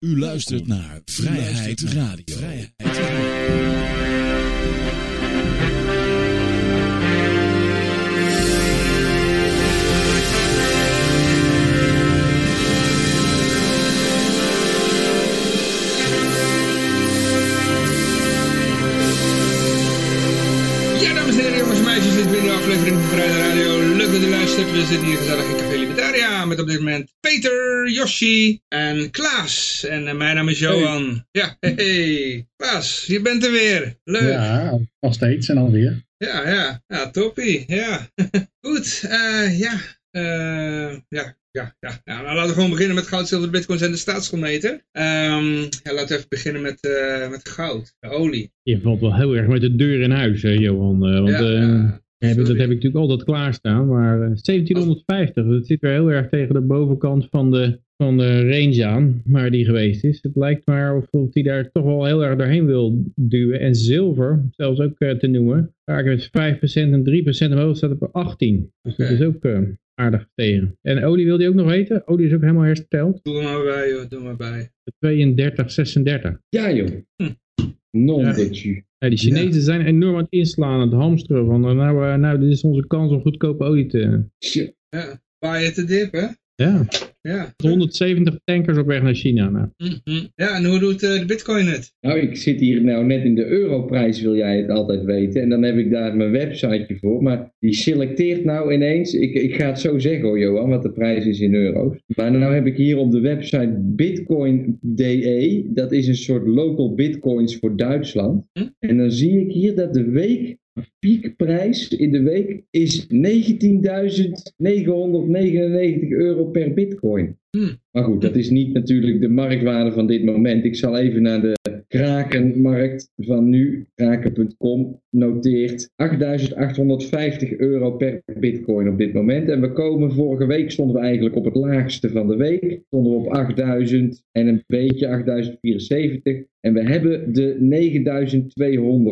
U luistert naar Vrijheid Radio. Vrijheid. Ja, dames en heren, jongens en meisjes, dit is weer een aflevering van Vrijdag Radio. Dat u luistert. We zitten hier gezellig in Café Libertaria met op dit moment Peter, Yoshi en Klaas. En eh, mijn naam is Johan. Ja, hey, Klaas, je bent er weer. Leuk. Ja, nog steeds en alweer. ja, ja, ja toppie. Ja, goed. eh, ja, ja, ja, ja. Nou, laten we gewoon beginnen met goud, zilver, bitcoins en de staatsschuldmeter. Ehm, ja, laten we even beginnen met, eh, met goud, de olie. Je valt wel heel erg met de deur in huis, hè, Johan. Want Ja, eh, ja, heb, ik- dat heb ik natuurlijk altijd klaarstaan. Maar eh, 1750, dat zit weer heel erg tegen de bovenkant van de, van de range aan. Waar die geweest is. Het lijkt maar of, die daar toch wel heel erg doorheen wil duwen. En zilver, zelfs ook eh, te noemen. Vaak met 5% en 3% omhoog staat op 18. Dus dat is ook eh, aardig gestegen. En olie wil die ook nog weten? Olie is ook helemaal hersteld. Doe er maar bij, joh, doe maar bij. 32, 36. Ja joh. Hm. Non Ja. Ja, die Chinezen zijn enorm aan het inslaan, aan het hamsteren. Van, eh, nou, eh, nou, dit is onze kans om goedkope olie te... Ja, je te dip, hè? Ja, Ja. 170 tankers op weg naar China. Nou. Mhm. Ja, en hoe doet eh, de bitcoin het? Nou, ik zit hier nou net in de europrijs, wil jij het altijd weten. En dan heb ik daar mijn websiteje voor. Maar die selecteert nou ineens, ik, ik ga het zo zeggen hoor Johan, wat de prijs is in euro's. Maar nou heb ik hier op de website Bitcoin.de, dat is een soort local bitcoins voor Duitsland. Hm? En dan zie ik hier dat de week, piekprijs in de week is 19.999 euro per bitcoin. Hm. Maar goed, dat is niet natuurlijk de marktwaarde van dit moment. Ik zal even naar de Krakenmarkt van nu, kraken.com, noteert 8.850 euro per bitcoin op dit moment. En we komen, vorige week stonden we eigenlijk op het laagste van de week. Stonden we op 8.000 en een beetje 8.074. En we hebben de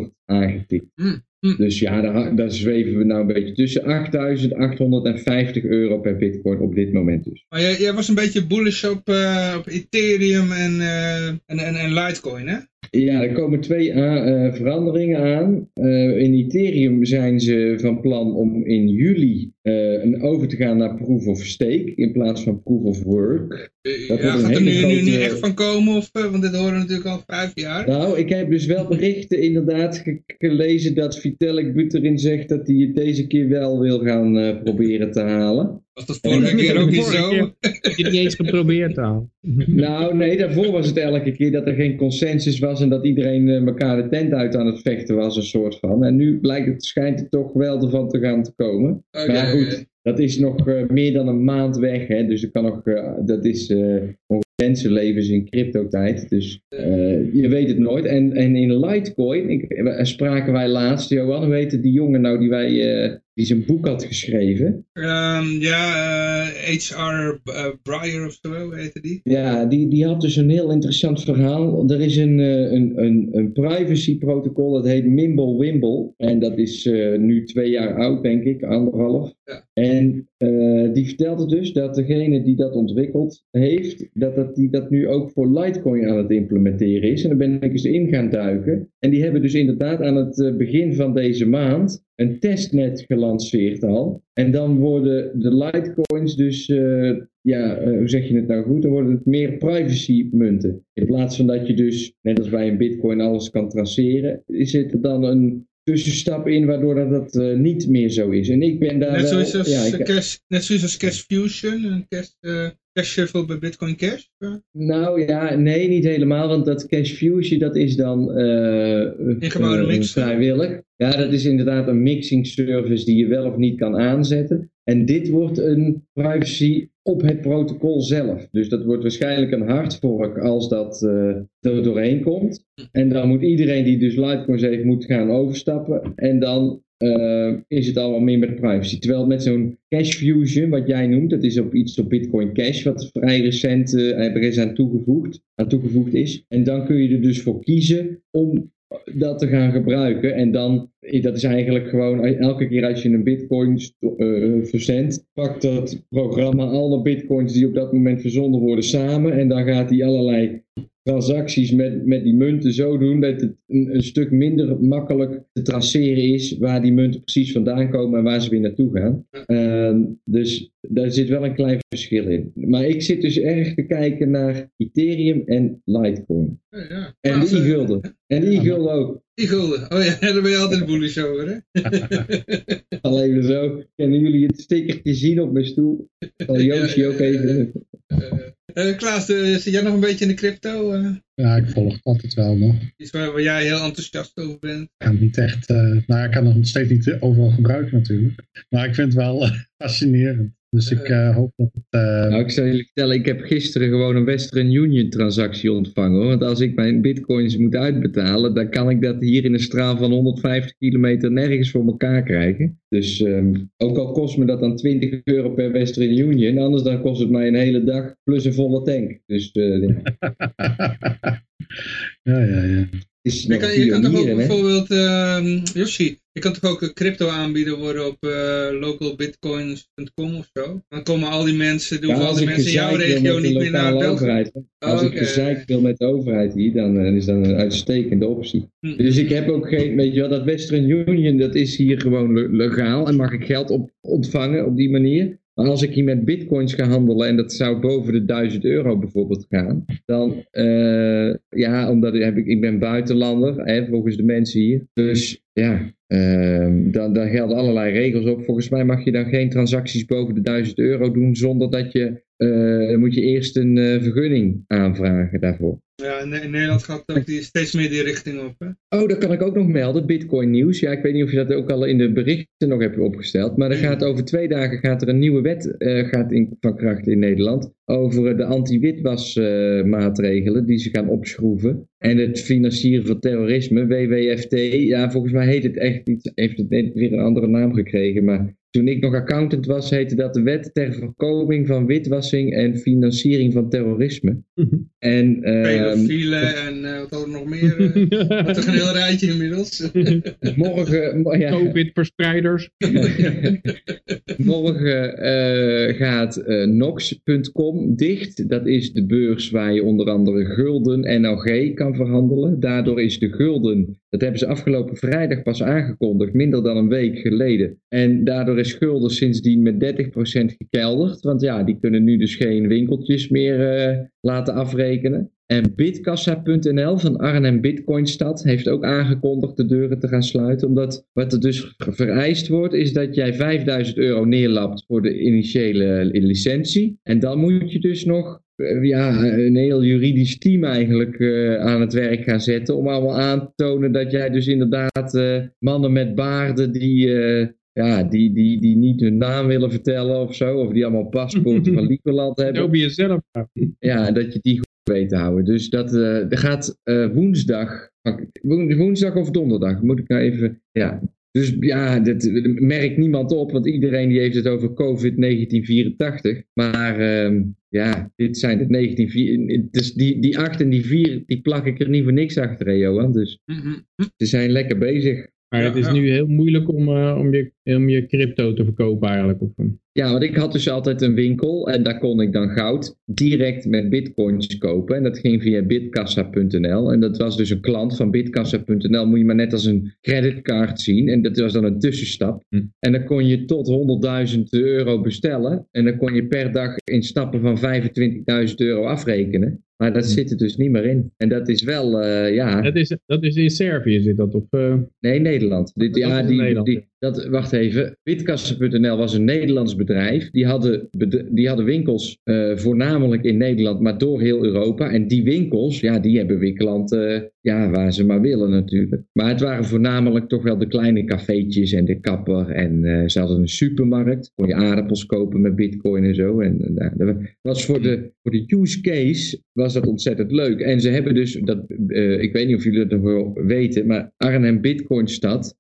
9.200 aangetikt. Hm. Hm. Dus ja, daar, daar zweven we nou een beetje tussen 8.850 euro per bitcoin op dit moment dus. Maar jij, jij was een beetje bullish op, eh, op Ethereum en, eh, en, en, en Litecoin, hè? Ja, er komen twee eh, veranderingen aan. In Ethereum zijn ze van plan om in juli eh, een over te gaan naar proof of stake in plaats van proof of work. Eh, Dat ja, gaat er nu, hele nu, grote- echt van komen? Of, eh, want dit horen we natuurlijk al vijf jaar. Nou, ik heb dus wel berichten inderdaad ge- gelezen dat Vitalik Buterin zegt dat hij het deze keer wel wil gaan eh, proberen te halen. Was dat vorige keer ook niet zo? keer heb je niet eens geprobeerd al. Nou, nee, daarvoor was het elke keer dat er geen consensus was en dat iedereen eh, elkaar de tent uit aan het vechten was, een soort van. En nu blijkt het, schijnt het toch wel ervan te gaan te komen. Maar goed. Dat is nog eh, meer dan een maand weg, hè, dus er kan nog, eh, dat is eh mensenlevens in crypto-tijd, dus je weet het nooit. En, en in Litecoin, ik, spraken wij laatst, Johan, hoe heette die jongen nou die wij, die zijn boek had geschreven? Ehm, ja, HR Breyer of zo, heette die? Ja, die, die had dus een heel interessant verhaal. Er is een, een, een, een privacy protocol, dat heet Mimblewimble. En dat is nu twee jaar oud, denk ik, anderhalf. Ja. En eh, die vertelde dus dat degene die dat ontwikkeld heeft, dat, dat die dat nu ook voor Litecoin aan het implementeren is. En daar ben ik eens in gaan duiken. En die hebben dus inderdaad aan het eh, begin van deze maand een testnet gelanceerd al. En dan worden de Litecoins dus, eh, ja, hoe zeg je het nou goed? Dan worden het meer privacy munten. In plaats van dat je dus, net als bij een bitcoin, alles kan traceren, zit er dan een tussenstap in waardoor dat, dat eh, niet meer zo is. En ik ben daar Net wel... zoals, als, ja, eh, ik- cash, net zoals als Cash Fusion, een cash, eh, cash shuffle bij Bitcoin Cash. eh, Nou ja, nee, niet helemaal, want dat Cash Fusion dat is dan eh, eh, mix. vrijwillig. Ja, dat is inderdaad een mixing service die je wel of niet kan aanzetten. En dit wordt een privacy op het protocol zelf. Dus dat wordt waarschijnlijk een hardfork als dat eh, er doorheen komt. En dan moet iedereen die dus Litecoin heeft, moet gaan overstappen. En dan eh, is het allemaal meer met privacy. Terwijl met zo'n Cash Fusion, wat jij noemt, dat is op iets op Bitcoin Cash, wat vrij recent eh, er toegevoegd, aan toegevoegd is. En dan kun je er dus voor kiezen om dat te gaan gebruiken. En dan dat is eigenlijk gewoon, elke keer als je een bitcoin uh, verzendt, pakt dat programma alle bitcoins die op dat moment verzonden worden samen. En dan gaat hij allerlei transacties met, met die munten zo doen dat het een, een, stuk minder makkelijk te traceren is waar die munten precies vandaan komen en waar ze weer naartoe gaan. Uh, dus daar zit wel een klein verschil in. Maar ik zit dus erg te kijken naar Ethereum en Litecoin. Ja, ja. En de e-gulden. En de e-gulden ook. E-gulden. Oh ja, daar ben je altijd bullish over, hè? Alleen zo. Kunnen jullie het stickertje zien op mijn stoel? Zal Joosje ook even... Uh, Klaas, uh, zit jij nog een beetje in de crypto? Uh? Ja, ik volg het altijd wel nog. Iets waar, waar jij heel enthousiast over bent? Ja, niet echt. nou, ik kan het nog steeds niet overal gebruiken natuurlijk. Maar ik vind het wel fascinerend. Dus ik uh, hoop dat het... Uh... Nou, ik zal jullie vertellen, ik heb gisteren gewoon een Western Union transactie ontvangen. Want als ik mijn bitcoins moet uitbetalen, dan kan ik dat hier in een straal van 150 kilometer nergens voor elkaar krijgen. Dus um, ook al kost me dat dan 20 euro per Western Union, anders dan kost het mij een hele dag plus een volle tank. Dus uh, ja, ja, ja. Je kan, je kan toch ook bijvoorbeeld, uh, Yoshi, je kan toch ook crypto aanbieden worden op uh, localbitcoins.com of zo? Dan komen al die mensen, doen ja, al die mensen in jouw regio niet meer naar de overheid. Als ik gezeikt wil met de overheid hier, dan uh, is dat een uitstekende optie. Hm. Dus ik heb ook geen, weet je wel, dat Western Union, dat is hier gewoon legaal en mag ik geld op ontvangen op die manier. Maar als ik hier met bitcoins ga handelen en dat zou boven de 1000 euro bijvoorbeeld gaan, dan, uh, ja, omdat ik, heb ik, ik ben buitenlander, hè, volgens de mensen hier. Dus ja, uh, dan, dan gelden allerlei regels op. Volgens mij mag je dan geen transacties boven de 1000 euro doen zonder dat je, uh, dan moet je eerst een uh, vergunning aanvragen daarvoor. Ja, in, Nederland gaat ook die steeds meer die richting op. Hè? Oh, dat kan ik ook nog melden. Bitcoin nieuws. Ja, ik weet niet of je dat ook al in de berichten nog hebt opgesteld. Maar er gaat over twee dagen gaat er een nieuwe wet uh, gaat in, van kracht in Nederland. Over de anti-witwasmaatregelen die ze gaan opschroeven. En het financieren van terrorisme, WWFT. Ja, volgens mij heet het echt iets, heeft het weer een andere naam gekregen. Maar toen ik nog accountant was, heette dat de wet ter voorkoming van witwassing en financiering van terrorisme. En, uh, Pedofielen en uh, wat we nog meer? Uh, een heel rijtje inmiddels. morgen... Ja. Covid-verspreiders. morgen uh, gaat Nox.com dicht. Dat is de beurs waar je onder andere gulden NLG kan verhandelen. Daardoor is de gulden, dat hebben ze afgelopen vrijdag pas aangekondigd, minder dan een week geleden. En daardoor is gulden sindsdien met 30% gekelderd. Want ja, die kunnen nu dus geen winkeltjes meer uh, laten afrekenen. En bitkassa.nl van Arnhem Bitcoinstad heeft ook aangekondigd de deuren te gaan sluiten. Omdat wat er dus vereist wordt, is dat jij 5000 euro neerlapt voor de initiële licentie. En dan moet je dus nog ja, een heel juridisch team eigenlijk uh, aan het werk gaan zetten. Om allemaal aan te tonen dat jij dus inderdaad mannen met baarden die... ja, die, die, die niet hun naam willen vertellen of zo. Of die allemaal paspoorten van Lieberland hebben. Ook jezelf. Ja, dat je die goed weet te houden. Dus dat uh, er gaat uh, woensdag, woensdag of donderdag, moet ik nou even, ja. Dus ja, dat merkt niemand op, want iedereen die heeft het over COVID-1984. Maar uh, ja, dit zijn het 19... Dus die, die 8 en die 4, die plak ik er niet voor niks achter, hè, Johan. Dus mm-hmm. ze zijn lekker bezig. Maar het is nu heel moeilijk om, uh, om, je, om je crypto te verkopen eigenlijk. Of, ja, want ik had dus altijd een winkel en daar kon ik dan goud direct met bitcoins kopen. En dat ging via bitkassa.nl. En dat was dus een klant van bitkassa.nl. Moet je maar net als een creditcard zien. En dat was dan een tussenstap. Hm. En dan kon je tot 100.000 euro bestellen. En dan kon je per dag in stappen van 25.000 euro afrekenen. Maar dat hm. zit er dus niet meer in. En dat is wel, uh, ja... Dat is, dat is in Servië zit dat? Of, uh... Nee, Nederland. Dit, ja, die, Nederland. Die, dat, wacht even. Witkassen.nl was een Nederlands bedrijf. Die hadden, die hadden winkels uh, voornamelijk in Nederland, maar door heel Europa. En die winkels, ja, die hebben weer klanten ja, waar ze maar willen natuurlijk. Maar het waren voornamelijk toch wel de kleine cafeetjes en de kapper. En uh, ze hadden een supermarkt. Kon je aardappels kopen met bitcoin en zo. En uh, dat was voor de, voor de use case was dat ontzettend leuk. En ze hebben dus, dat, ik weet niet of jullie dat nog wel weten, maar Arnhem Bitcoinstad,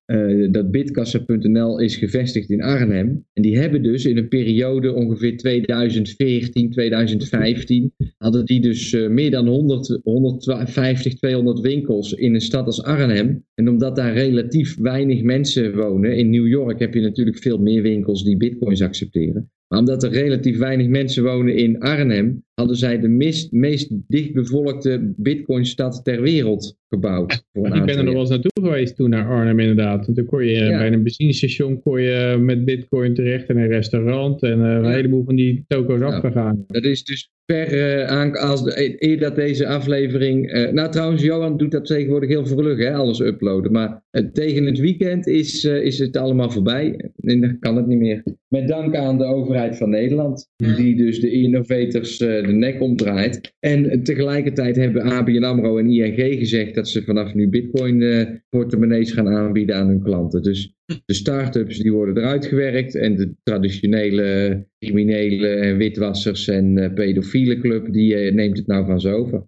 dat bitkassen Bitcoiners.nl is gevestigd in Arnhem. En die hebben dus in een periode ongeveer 2014, 2015, hadden die dus meer dan 100, 150, 200 winkels in een stad als Arnhem. En omdat daar relatief weinig mensen wonen, in New York heb je natuurlijk veel meer winkels die bitcoins accepteren. Maar omdat er relatief weinig mensen wonen in Arnhem, hadden zij de meest, meest dichtbevolkte bitcoinstad ter wereld gebouwd. Voor een ik ben er nog wel eens naartoe geweest toen naar Arnhem inderdaad. Want dan kon je bij een benzinestation kon je met bitcoin terecht in een restaurant en uh, een heleboel van die toko's nou, afgegaan. Dat is dus per uh, aan, als de, eer dat deze aflevering... Uh, nou trouwens, Johan doet dat tegenwoordig heel vlug, hè, alles uploaden. Maar tegen het weekend is, is het allemaal voorbij. En dan kan het niet meer. Met dank aan de overheid van Nederland. Die dus de innovators de nek omdraait. En tegelijkertijd hebben ABN AMRO en ING gezegd dat ze vanaf nu bitcoin uh, portemonnees gaan aanbieden aan hun klanten. Dus de start-ups die worden eruit gewerkt en de traditionele criminelen en witwassers en uh, pedofiele club die uh, neemt het nou van zo over.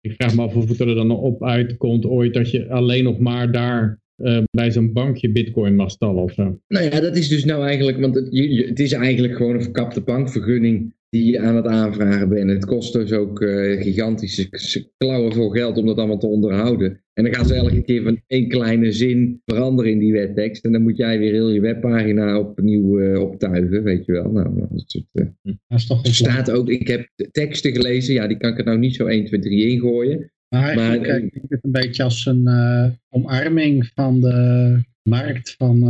Ik vraag me af of het er dan op uitkomt ooit dat je alleen nog maar daar uh, bij zo'n bankje bitcoin mag stallen of zo. Nou ja, dat is dus nou eigenlijk, want het, je, het is eigenlijk gewoon een verkapte bankvergunning die je aan het aanvragen bent. Het kost dus ook uh, gigantische klauwen voor geld om dat allemaal te onderhouden. En dan gaan ze elke keer van één kleine zin veranderen in die wettekst. En dan moet jij weer heel je webpagina opnieuw uh, optuigen, weet je wel. Nou, dat, is het, uh, dat is toch staat ook, ik heb teksten gelezen, ja, die kan ik er nou niet zo 1, 2, 3 ingooien. Maar, maar kijk ik het een beetje als een omarming van de markt van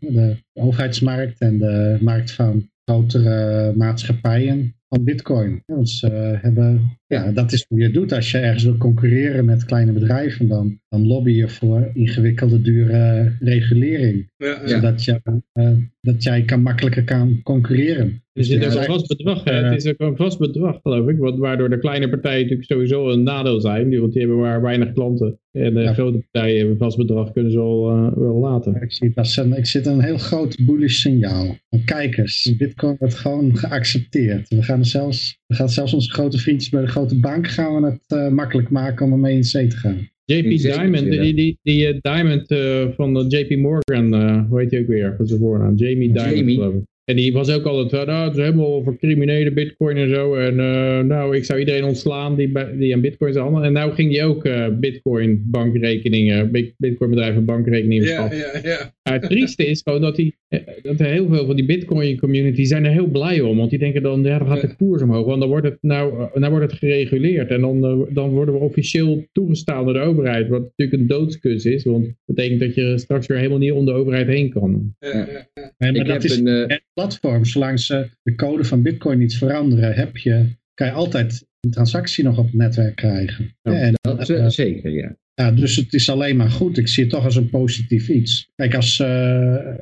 de overheidsmarkt en de markt van grotere maatschappijen van bitcoin. Want ze hebben, ja, dat is hoe je het doet. Als je ergens wil concurreren met kleine bedrijven, dan, dan lobby je voor ingewikkelde, dure regulering. Ja, Zodat je, uh, dat jij kan, makkelijker kan concurreren. Dus het is ook een vast bedrag, hè? het is ook een vast bedrag, geloof ik. Waardoor de kleine partijen natuurlijk sowieso een nadeel zijn. Want die hebben maar weinig klanten. En de grote partijen hebben een vast bedrag, kunnen ze wel, uh, wel laten. Ik zie, dat een, ik zit een heel groot bullish signaal. Kijk eens, Bitcoin wordt gewoon geaccepteerd. We gaan zelfs, we gaan zelfs onze grote vriendjes bij de grote bank gaan we het uh, makkelijk maken om ermee in zee te gaan. JP Diamond, die, die, die uh, Diamond uh, van JP Morgan, hoe heet hij ook weer? Wat is zijn voornaam? Jamie Diamond, Jamie. geloof ik. En die was ook altijd nou, het is helemaal voor criminele bitcoin en zo. En uh, nou, ik zou iedereen ontslaan die, die aan bitcoin zijn. En nou ging die ook uh, bitcoin bankrekeningen, bitcoin bedrijven bankrekeningen ja, ja, het trieste is gewoon dat, die, eh, dat er heel veel van die bitcoin community zijn er heel blij om. Want die denken dan, ja, dan gaat de koers omhoog. Want dan wordt het, nou, nou wordt het gereguleerd. En dan, dan worden we officieel toegestaan door de overheid. Wat natuurlijk een doodskus is. Want dat betekent dat je straks weer helemaal niet om de overheid heen kan. Ja, ja, ja. maar ik dat is, een, platform, zolang ze de code van bitcoin niet veranderen, heb je, kan je altijd een transactie nog op het netwerk krijgen. Ja, en, dat uh, zeker, ja. Ja, dus het is alleen maar goed. Ik zie het toch als een positief iets. Kijk, als uh,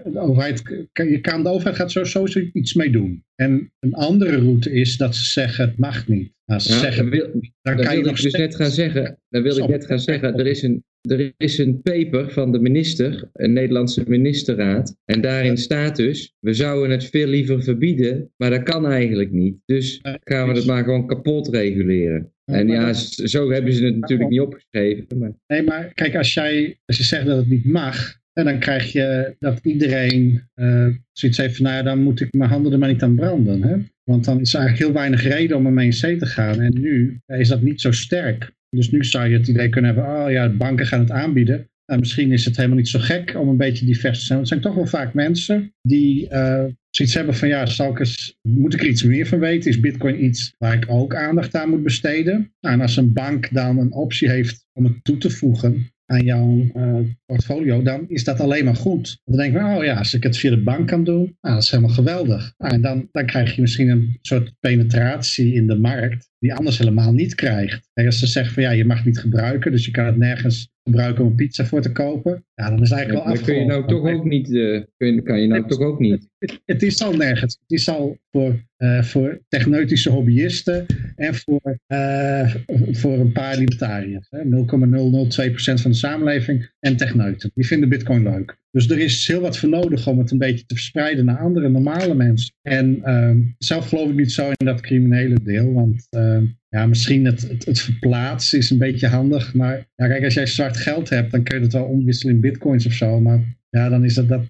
de overheid, je kan, de overheid gaat sowieso iets mee doen. En een andere route is dat ze zeggen het mag niet. Nou, ze zeggen, wil, dan kan je nog dus net gaan zeggen. Dan wil ik net gaan zeggen, er is een, er is een paper van de minister, een Nederlandse ministerraad. En daarin staat dus, we zouden het veel liever verbieden, maar dat kan eigenlijk niet. Dus gaan we het maar gewoon kapot reguleren. En ja, zo hebben ze het natuurlijk niet opgeschreven. Maar... Nee, maar kijk, als, jij, als je zegt dat het niet mag, en dan krijg je dat iedereen uh, zoiets heeft van, nou ja, dan moet ik mijn handen er maar niet aan branden. Hè? Want dan is er eigenlijk heel weinig reden om ermee in zee te gaan. En nu is dat niet zo sterk. Dus nu zou je het idee kunnen hebben, oh ja, banken gaan het aanbieden. Nou, misschien is het helemaal niet zo gek om een beetje divers te zijn. Want het zijn toch wel vaak mensen die uh, zoiets hebben van, ja, zal ik moet ik er iets meer van weten? Is bitcoin iets waar ik ook aandacht aan moet besteden? En als een bank dan een optie heeft om het toe te voegen aan jouw uh, portfolio, dan is dat alleen maar goed. Dan denk ik, oh ja, als ik het via de bank kan doen, nou, dat is helemaal geweldig. En dan, dan krijg je misschien een soort penetratie in de markt die anders helemaal niet krijgt. En als ze zeggen van ja, je mag niet gebruiken, dus je kan het nergens gebruiken om een pizza voor te kopen. Ja, dan is het eigenlijk wel afgelopen. kun je nou toch ook niet, uh, kan je nou toch ook niet. Het, het, is al nergens. Het is al voor, uh, voor techneutische hobbyisten en voor, uh, voor een paar libertariërs. 0,002% van de samenleving en techneuten. Die vinden bitcoin leuk. Dus er is heel wat voor nodig om het een beetje te verspreiden naar andere normale mensen. En uh, zelf geloof ik niet zo in dat criminele deel, want uh, ja, misschien het, het, verplaatsen is een beetje handig. Maar ja, kijk, als jij zwart geld hebt, dan kun je het wel omwisselen in bitcoins of zo. Maar ja, dan is dat, dat,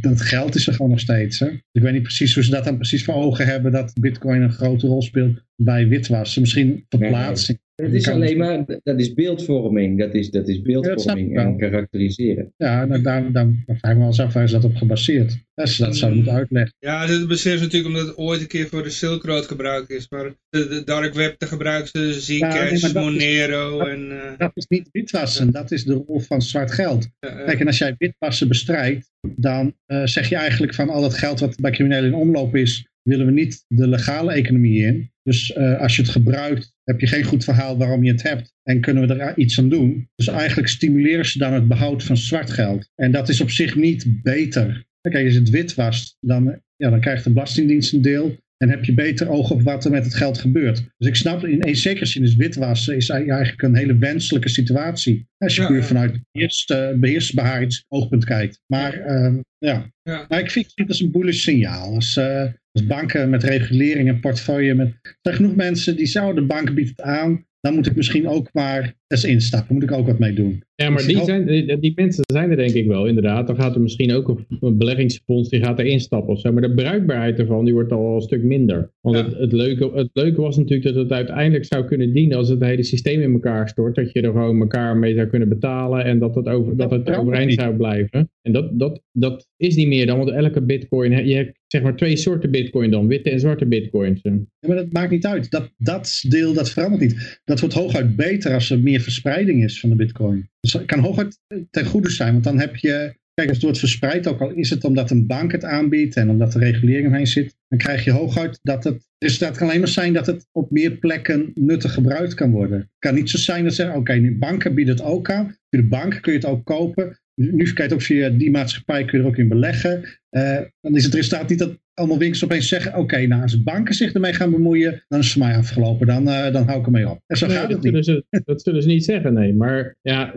dat geld is er gewoon nog steeds. Hè? Ik weet niet precies hoe ze dat dan precies voor ogen hebben, dat bitcoin een grote rol speelt bij witwassen. Misschien verplaatsing. Het is alleen maar, dat is beeldvorming. Dat is, dat is Ja, dat beeldvorming ik wel. en karakteriseren. Ja, nou, daar, daar, daar vraag ik me wel eens af, waar is dat op gebaseerd? Ze dat zou moeten uitleggen. Ja, dit beseffen natuurlijk omdat het ooit een keer voor de Silk Road gebruikt is. Maar de, de dark web, daar gebruiken ze Ja, nee, dat is- Monero dat- en... eh, Dat is niet witwassen, dat is de rol van zwart geld. Kijk, en als jij witwassen bestrijdt, dan eh, zeg je eigenlijk van al dat geld wat bij criminelen in omloop is, willen we niet de legale economie in. Dus eh, als je het gebruikt, heb je geen goed verhaal waarom je het hebt en kunnen we er iets aan doen. Dus eigenlijk stimuleren ze dan het behoud van zwart geld. En dat is op zich niet beter. Kijk, als het witwast, dan, ja, dan krijgt de Belastingdienst een deel. En heb je beter oog op wat er met het geld gebeurt. Dus ik snap, in een zekere zin is witwassen is eigenlijk een hele wenselijke situatie. Als je Ja, puur vanuit beheers, eh, beheersbaarheidsoogpunt kijkt. Maar ehm, ja, Ja. maar ik vind het als een bullish signaal. Als, eh, als banken met regulering en portefeuille. Met, er zijn genoeg mensen die zouden, de bank biedt het aan. Dan moet ik misschien ook maar eens instappen. Moet ik ook wat mee doen. Ja, maar die, zijn, die, die mensen zijn er denk ik wel, inderdaad. Dan gaat er misschien ook een, een beleggingsfonds die gaat er instappen of zo. Maar de bruikbaarheid ervan die wordt al een stuk minder. Want Ja. het, het, leuke, het leuke was natuurlijk dat het uiteindelijk zou kunnen dienen als het hele systeem in elkaar stort. Dat je er gewoon elkaar mee zou kunnen betalen en dat het, over, dat het overeind niet. zou blijven. En dat, dat, dat is niet meer dan, want elke bitcoin, je hebt zeg maar twee soorten bitcoin dan, witte en zwarte bitcoins. Ja, maar dat maakt niet uit. Dat, dat deel dat verandert niet. Dat wordt hooguit beter als er meer verspreiding is van de bitcoin. Dus het kan hooguit ten goede zijn. Want dan heb je... Kijk, als het wordt verspreid, ook al is het omdat een bank het aanbiedt en omdat er regulering omheen zit, dan krijg je hooguit dat het resultaat kan alleen maar zijn dat het op meer plekken nuttig gebruikt kan worden. Het kan niet zo zijn dat ze oké, nu banken bieden het ook aan. Via de bank kun je het ook kopen. Nu het ook via die maatschappij kun je er ook in beleggen. Eh, dan is het resultaat niet dat allemaal winkels opeens zeggen, oké, nou als banken zich ermee gaan bemoeien, dan is het mij afgelopen. Dan, eh, dan hou ik ermee op. En zo Nee, gaat dat, het niet. zullen ze, dat zullen ze niet zeggen, nee. Maar ja,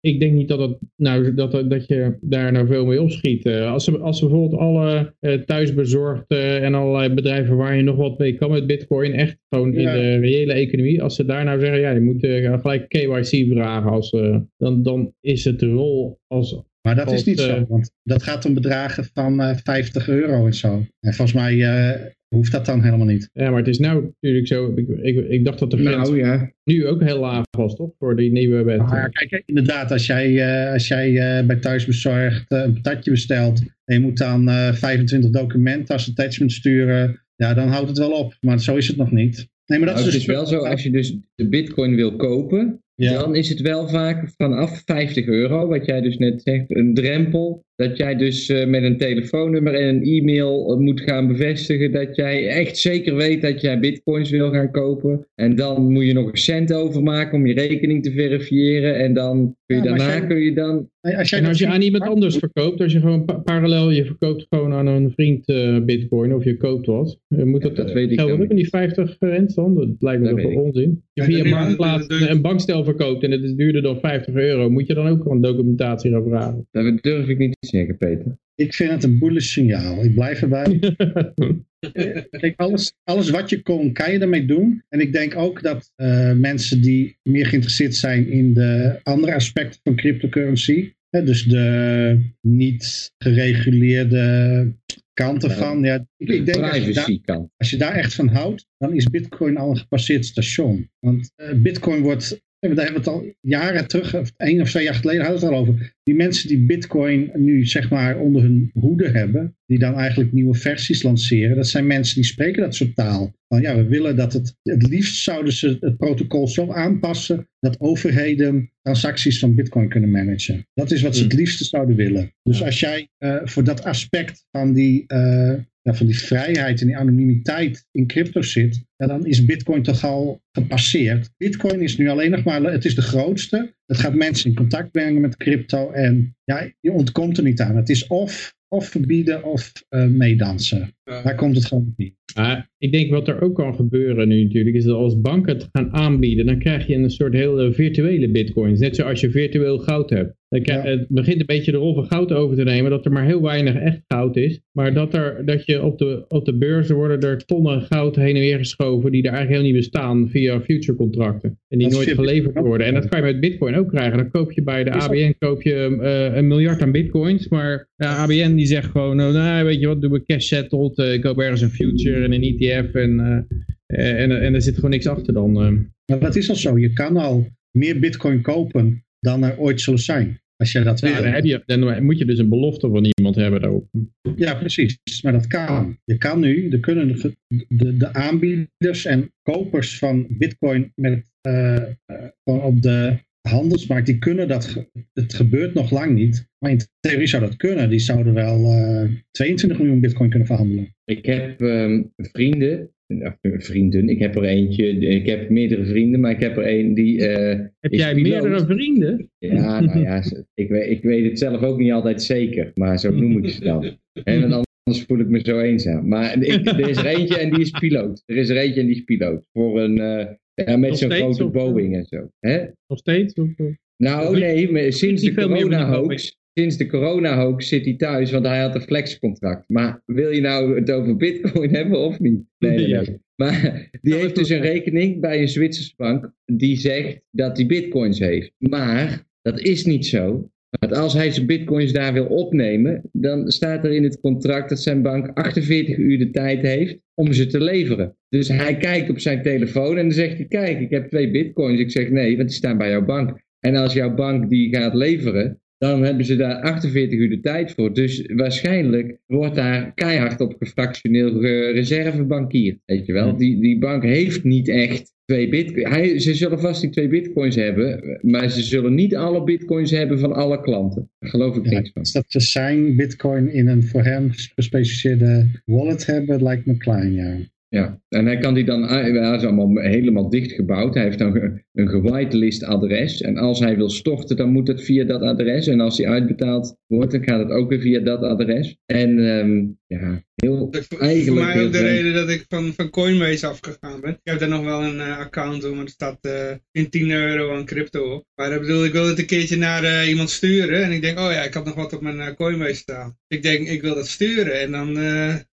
ik denk niet dat, het, nou, dat, dat je daar nou veel mee opschiet. Eh, Als ze, als ze bijvoorbeeld alle eh, thuisbezorgd eh, en allerlei bedrijven waar je nog wat mee kan met bitcoin, echt gewoon Ja. in de reële economie, als ze daar nou zeggen, ja, je moet eh, gelijk KYC vragen, als, dan, dan is het de rol als... Maar dat is niet zo, want dat gaat om bedragen van eh 50 euro en zo. En volgens mij hoeft dat dan helemaal niet. Ja, maar het is nou natuurlijk zo, ik, ik, ik dacht dat de grens Nou ja, nu ook heel laag was, toch? Voor die nieuwe wet. Maar ja, kijk, inderdaad, als jij, eh, als jij eh, bij thuisbezorgd eh, een patatje bestelt en je moet dan eh 25 documenten als attachment sturen, ja, dan houdt het wel op. Maar zo is het nog niet. Nee, maar dat nou, is het dus is wel zo, als je dus de bitcoin wil kopen, Ja. dan is het wel vaak vanaf 50 euro, wat jij dus net zegt, een drempel. Dat jij dus eh, met een telefoonnummer en een e-mail eh, moet gaan bevestigen dat jij echt zeker weet dat jij bitcoins wil gaan kopen. En dan moet je nog een cent overmaken om je rekening te verifiëren. En dan kun je Ja, daarna jij- kun je dan... Als jij En als je aan iemand anders verkoopt, als je gewoon pa- parallel, je verkoopt gewoon aan een vriend eh, bitcoin of je koopt wat, moet Ja, dat, dat weet ik gelden in die 50 rent dan? Dat lijkt me Dat toch onzin. Je via een marktplaats een bankstel verkoopt en het is duurder dan 50 euro, moet je dan ook gewoon documentatie gaan vragen? Dat durf ik niet te zeggen, Peter. Ik vind het een bullish signaal. Ik blijf erbij. Kijk, alles, alles wat je kon, kan je ermee doen. En ik denk ook dat eh, mensen die meer geïnteresseerd zijn in de andere aspecten van cryptocurrency, hè, dus de niet gereguleerde kanten Ja. van, ja, ik, ik denk als je, daar, als je daar echt van houdt, dan is Bitcoin al een gepasseerd station. Want eh, Bitcoin wordt, eh, daar hebben we het al jaren terug, of één of twee jaar geleden hadden we het al over. Die mensen die Bitcoin nu zeg maar onder hun hoede hebben, die dan eigenlijk nieuwe versies lanceren, dat zijn mensen die spreken dat soort taal. Van ja, we willen dat het, het liefst zouden ze het protocol zo aanpassen dat overheden transacties van Bitcoin kunnen managen. Dat is wat ze het liefste zouden willen. Dus als jij eh, voor dat aspect van die, eh, ja, van die vrijheid en die anonimiteit in crypto zit, ja, dan is Bitcoin toch al gepasseerd. Bitcoin is nu alleen nog maar, het is de grootste. Het gaat mensen in contact brengen met crypto en ja, je ontkomt er niet aan. Het is of, of verbieden of eh, meedansen. Daar komt het gewoon niet. Maar ik denk wat er ook kan gebeuren nu natuurlijk, is dat als banken het gaan aanbieden, dan krijg je een soort hele virtuele bitcoins. Net zoals je virtueel goud hebt. Dan krijg- Het begint een beetje de rol van goud over te nemen, dat er maar heel weinig echt goud is. Maar dat, er, dat je op de, op de beurzen worden er tonnen goud heen en weer geschoven, die er eigenlijk helemaal niet bestaan via future contracten. En die Dat nooit geleverd worden. En dat kan je met bitcoin ook krijgen. Dan koop je bij de Is dat- ABN koop je, eh, een miljard aan bitcoins, maar de ABN die zegt gewoon, nou, nou, weet je wat, doen we cash settled, eh, ik koop ergens een future en een ETF en, eh, eh, en, en er zit gewoon niks achter dan. Maar dat is al zo. Je kan al meer bitcoin kopen dan er ooit zullen zijn. Als jij dat wil. Ja, dan, heb je, dan moet je dus een belofte van iemand hebben daarop. Ja, precies. Maar dat kan. Je kan nu, er kunnen de, de, de aanbieders en kopers van bitcoin met, op de handelsmarkt, die kunnen dat. Het gebeurt nog lang niet. Maar in theorie zou dat kunnen. Die zouden wel eh 22 miljoen bitcoin kunnen verhandelen. Ik heb ehm, vrienden, of, eh, vrienden, ik heb er eentje, ik heb meerdere vrienden, maar ik heb er een die... eh, Heb jij piloot. meerdere vrienden? Ja, nou ja, ik, weet- ik weet het zelf ook niet altijd zeker, maar zo noem ik ze dan. En want anders voel ik me zo eenzaam. Maar ik, er is er eentje en die is piloot. Er is er eentje en die is piloot. Voor een, eh, ja, met zo'n grote of- Boeing en zo. Hè? Nog steeds? Of? Nou, nee, maar sinds de corona-hoax. Sinds de corona-hoax zit hij thuis, want hij had een flexcontract. Maar wil je nou het over bitcoin hebben of niet? Nee, nee, nee. Maar die Ja, heeft dus een rekening bij een Zwitserse bank die zegt dat hij bitcoins heeft. Maar dat is niet zo. Want als hij zijn bitcoins daar wil opnemen, dan staat er in het contract dat zijn bank 48 uur de tijd heeft om ze te leveren. Dus hij kijkt op zijn telefoon en dan zegt hij, kijk, ik heb twee bitcoins. Ik zeg nee, want die staan bij jouw bank. En als jouw bank die gaat leveren, dan hebben ze daar 48 uur de tijd voor. Dus waarschijnlijk wordt daar keihard op gefractioneel reservebankier. Weet je wel, die, die bank heeft niet echt twee bitcoins. Hij, ze zullen vast die twee bitcoins hebben, maar ze zullen niet alle bitcoins hebben van alle klanten. Daar geloof ik Ja, niks van. dat ze zijn bitcoin in een voor hem gespecialiseerde wallet hebben, lijkt me klein, ja. Ja, en hij kan die dan, hij is allemaal helemaal dichtgebouwd. Hij heeft dan een gewitelist adres. En als hij wil storten, dan moet het via dat adres. En als hij uitbetaald wordt, dan gaat het ook weer via dat adres. En ehm, ja, heel, Dat is voor, eigenlijk voor mij ook de reden dat ik van, van Coinbase afgegaan ben. Ik heb daar nog wel een eh, account op, maar er staat eh in 10 euro aan crypto op. Maar ik bedoel, ik wil het een keertje naar eh, iemand sturen. En ik denk, oh ja, ik had nog wat op mijn Coinbase staan. Ik denk, ik wil dat sturen. En dan,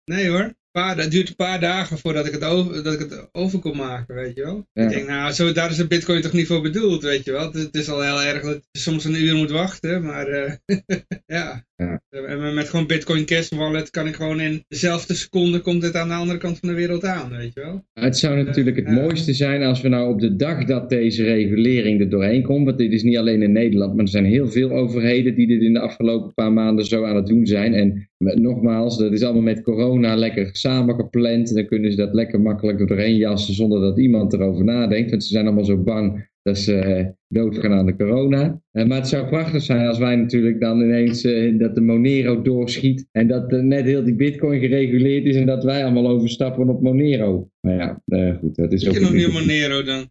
nee hoor. Paar, dat duurt een paar dagen voordat ik het over, dat ik het over kon maken, weet je wel. Ja. Ik denk, nou, zo, daar is de bitcoin toch niet voor bedoeld, weet je wel. Het, het is al heel erg dat je soms een uur moet wachten, maar ja. Ja. En met gewoon Bitcoin Cash Wallet kan ik gewoon in dezelfde seconde komt het aan de andere kant van de wereld aan, weet je wel. Het zou natuurlijk het mooiste zijn als we nou op de dag dat deze regulering er doorheen komt, want dit is niet alleen in Nederland, maar er zijn heel veel overheden die dit in de afgelopen paar maanden zo aan het doen zijn. En nogmaals, dat is allemaal met corona lekker samengepland. Dan kunnen ze dat lekker makkelijk er doorheen jassen zonder dat iemand erover nadenkt, want ze zijn allemaal zo bang dat ze eh, doodgaan aan de corona. Eh, maar het zou prachtig zijn als wij natuurlijk dan ineens eh, dat de Monero doorschiet en dat net heel die bitcoin gereguleerd is en dat wij allemaal overstappen op Monero. Maar ja, goed, dat is Ik ook... heb nog niet Monero dan.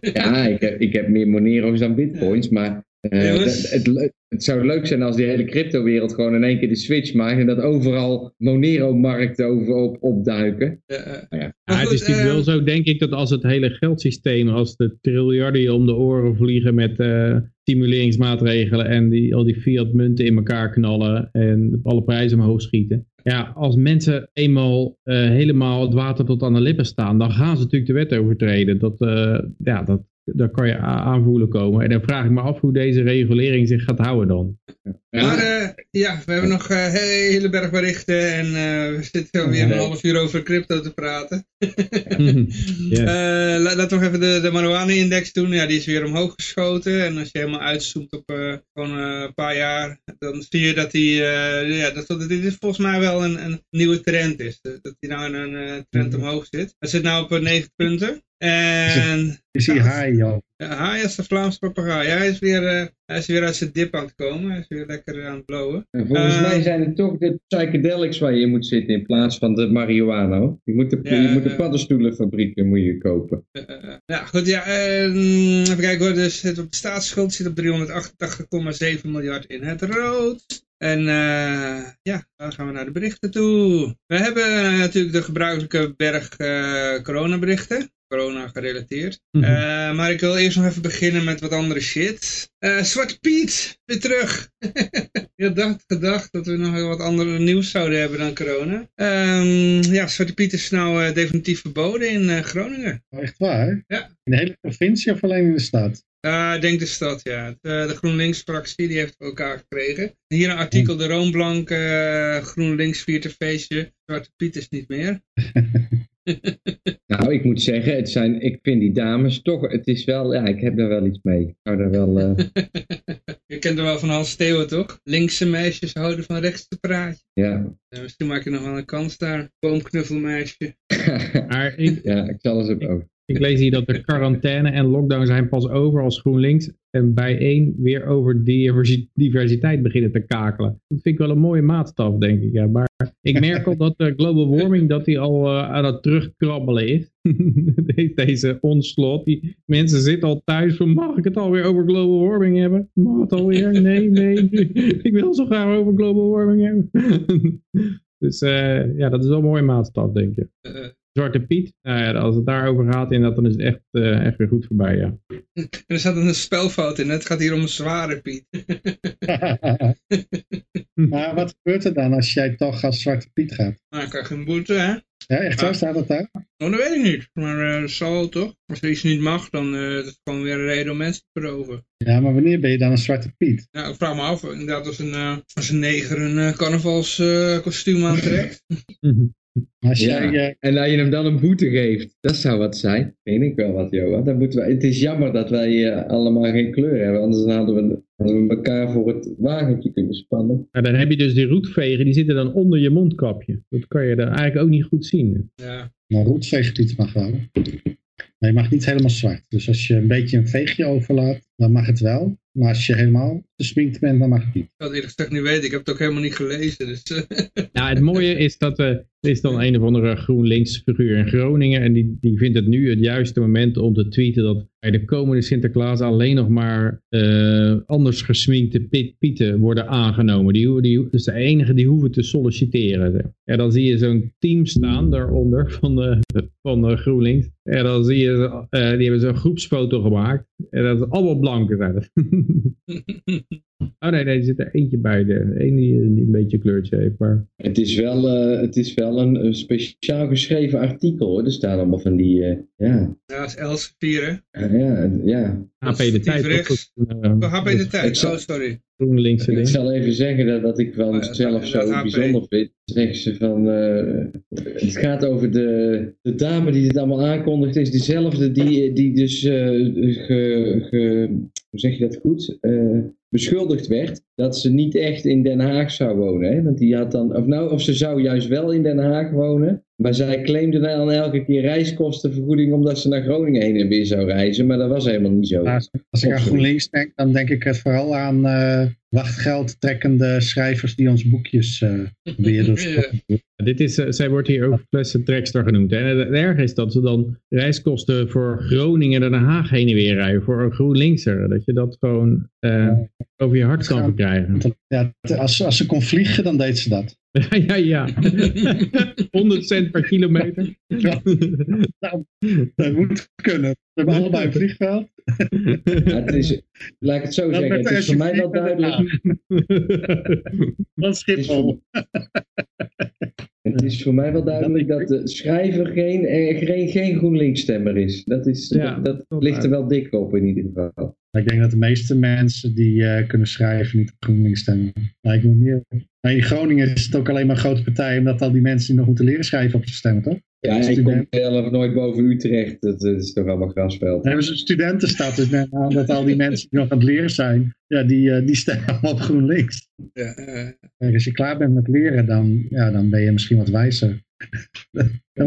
Ja, ik heb, ik heb meer Monero's dan bitcoins, maar eh, het, het, le- het zou leuk zijn als die hele cryptowereld gewoon in één keer de switch maakt en dat overal Monero-markten over op, opduiken. Ja. Maar Ja, het is natuurlijk eh, wel zo, denk ik, dat als het hele geldsysteem, als de triljarden je om de oren vliegen met eh, stimuleringsmaatregelen en die, al die fiat munten in elkaar knallen en alle prijzen omhoog schieten. Ja, als mensen eenmaal eh, helemaal het water tot aan de lippen staan, dan gaan ze natuurlijk de wet overtreden. Dat, eh, ja, dat, daar kan je aanvoelen komen. En dan vraag ik me af hoe deze regulering zich gaat houden dan. Ja. Maar eh, ja, we hebben nog eh, een hele berg berichten en eh, we zitten weer een half uur over crypto te praten. Ja. Eh, la- laten we nog even de, de marijuana-index doen. Ja, die is weer omhoog geschoten. En als je helemaal uitzoomt op eh, gewoon een paar jaar, dan zie je dat die, eh, ja, dat, dat dit volgens mij wel een, een nieuwe trend is. Dat die nou in een eh, trend omhoog zit. Hij zit nou op 9 punten. En Is hij joh. ja, hij is de Vlaamse papegaai. Ja, hij, is weer, eh, hij is weer uit zijn dip aan het komen. Hij is weer lekker aan het blowen. En volgens Eh, mij zijn het toch de psychedelics waar je in moet zitten in plaats van de marihuana. hoor. Je moet de, Ja, je moet de ja. paddenstoelenfabrieken moet je kopen. Eh, eh, ja, goed, ja, ehm, even kijken hoor, dus het op de staatsschuld zit op 388,7 miljard in het rood. En uh, ja, dan gaan we naar de berichten toe. We hebben natuurlijk de gebruikelijke berg uh, coronaberichten corona gerelateerd. Mm -hmm. uh, maar ik wil eerst nog even beginnen met wat andere shit. Uh, Zwarte Piet, weer terug. Je had dacht, gedacht dat we nog wat andere nieuws zouden hebben dan corona. Um, ja, Zwarte Piet is nou uh, definitief verboden in Groningen. Oh, echt waar? Ja. In de hele provincie of alleen in de stad? Uh, ik denk de stad, ja. De, de GroenLinks-fractie die heeft elkaar gekregen. Hier een artikel, de Roomblank, uh, GroenLinks viert een feestje. Zwarte Piet is niet meer. nou, ik moet zeggen, het zijn, ik vind die dames toch, het is wel, ja, ik heb daar wel iets mee. Ik hou daar wel... Uh... je kent er wel van Hans Theo, toch? Linkse meisjes houden van rechtse praatje. Ja. Uh, misschien maak je nog wel een kans daar. Boomknuffelmeisje. maar ik, ja, ik zal eens op over. Ik lees hier dat de quarantaine en lockdown zijn pas over als GroenLinks en bijeen weer over diversiteit beginnen te kakelen. Dat vind ik wel een mooie maatstaf, denk ik. Ja. Maar ik merk al dat de global warming dat die al uh, aan het terugkrabbelen is. Deze onslot. Die mensen zitten al thuis van, mag ik het alweer over global warming hebben? Mag het alweer? Nee, nee. ik wil zo graag over global warming hebben. dus uh, ja, dat is wel een mooie maatstaf, denk ik. Zwarte Piet, nou ja, als het daarover gaat, inderdaad, dan is het echt, uh, echt weer goed voorbij, ja. Er staat een spelfout in, het gaat hier om een zware Piet. maar wat gebeurt er dan als jij toch als Zwarte Piet gaat? Nou, dan krijg je een boete, hè? Ja, echt waar? Staat dat daar? Oh, dat weet ik niet. Maar uh, dat zal toch? Als er iets niet mag, dan uh, is het gewoon weer een reden om mensen te. Ja, maar wanneer ben je dan een Zwarte Piet? Ja, ik vraag me af. Inderdaad, als een, uh, als een neger een carnavalskostuum aantrekt. Als ja. jij, uh... En dat je hem dan een boete geeft, dat zou wat zijn. Vind ik wel wat, Johan. Dan moeten wij, het is jammer dat wij uh, allemaal geen kleur hebben, anders hadden we, hadden we elkaar voor het wagentje kunnen spannen. Maar dan heb je dus die roetvegen, die zitten dan onder je mondkapje. Dat kan je dan eigenlijk ook niet goed zien. Ja. Nou, roetveegpiet mag wel. Maar je mag niet helemaal zwart. Dus als je een beetje een veegje overlaat, dan mag het wel. Maar als je helemaal gesminkt bent, dan mag het niet. Ik had eerlijk gezegd niet weten. Ik heb het ook helemaal niet gelezen. Dus, nou, het mooie is dat uh, er is dan een of andere GroenLinks figuur in Groningen. En die, die vindt het nu het juiste moment om te tweeten dat bij de komende Sinterklaas alleen nog maar uh, anders gesminkte pit, pieten worden aangenomen. Die, die, dus de enige die hoeven te solliciteren. En dan zie je zo'n team staan daaronder van, de, van de GroenLinks. En dan zie je, uh, die hebben zo'n groepsfoto gemaakt. En dat is allemaal blanke zijn. oh nee, nee, er zit er eentje bij. De een die, die een beetje kleurtje heeft. Maar... Het is wel, uh, het is wel een, een, speciaal geschreven artikel hoor. Er staan allemaal van die, uh, ja. Ja, dat is Elsevier hè? Uh, ja, ja. HP de tijd. Rechts. Oh, HP de tijd, oh sorry. GroenLinks Ik zal even zeggen dat, dat ik wel oh, zelf zo bijzonder vind. Zeggen ze van, uh, het gaat over de, de dame die dit allemaal aankondigt, is dezelfde die, die dus, uh, ge, ge, hoe zeg je dat goed, uh, beschuldigd werd dat ze niet echt in Den Haag zou wonen. Hè? Want die had dan, of nou, of ze zou juist wel in Den Haag wonen. Maar zij claimde dan elke keer reiskostenvergoeding omdat ze naar Groningen heen en weer zou reizen. Maar dat was helemaal niet zo. Als, als ik aan GroenLinks denk, dan denk ik het vooral aan uh, wachtgeld trekkende schrijvers die ons boekjes uh, weer doorstoppen. Dit is, uh, zij wordt hier ook flessentrekster genoemd. Hè? En het erg is dat ze dan reiskosten voor Groningen en Den Haag heen en weer rijden. Voor een GroenLinkser. Dat je dat gewoon uh, over je hart kan verkrijgen. Ja, als, als ze kon vliegen, dan deed ze dat. ja, ja. 100 cent per kilometer. Ja, nou, dat moet kunnen. We hebben allebei een vliegveld. Ja, het is, laat ik het zo zeggen, het is voor mij wel duidelijk. Dat Schiphol. Het is voor mij wel duidelijk dat de schrijver geen, geen, geen GroenLinks-stemmer is. Dat, is, Ja, dat, dat ligt er wel dik op in ieder geval. Ik denk dat de meeste mensen die uh, kunnen schrijven niet op GroenLinks stemmen. Lijkt me meer. Maar in Groningen is het ook alleen maar een grote partij, omdat al die mensen die nog moeten leren schrijven op ze stemmen, toch? Ja, ik kom zelf nooit boven Utrecht. Dat, dat is toch allemaal grasveld. Dan hebben ze een studentenstad, dus aan dat al die mensen die nog aan het leren zijn, ja, die, uh, die stemmen op GroenLinks. Ja, uh, als je klaar bent met leren, dan, ja, dan ben je misschien wat wijzer. Ja,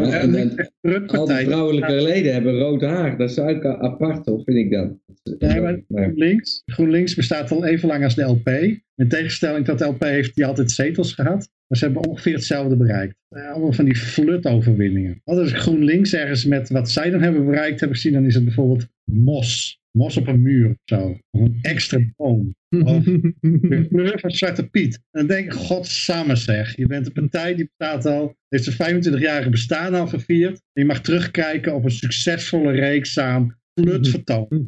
al die vrouwelijke leden hebben rood haar. Dat is ook apart, of vind ik dan? Nee, maar GroenLinks, GroenLinks bestaat al even lang als de LP. In tegenstelling tot de LP heeft die altijd zetels gehad. Maar ze hebben ongeveer hetzelfde bereikt. Allemaal van die flut-overwinningen. Als ik GroenLinks ergens met wat zij dan hebben bereikt hebben gezien, dan is het bijvoorbeeld MOS. mos op een muur of zo. Of een extra boom. Of de kleur van Zwarte Piet. En dan denk ik, god samen zeg. Je bent een partij die bestaat al, heeft zijn 25-jarige bestaan al gevierd. En je mag terugkijken op een succesvolle reeks aan flut vertoon.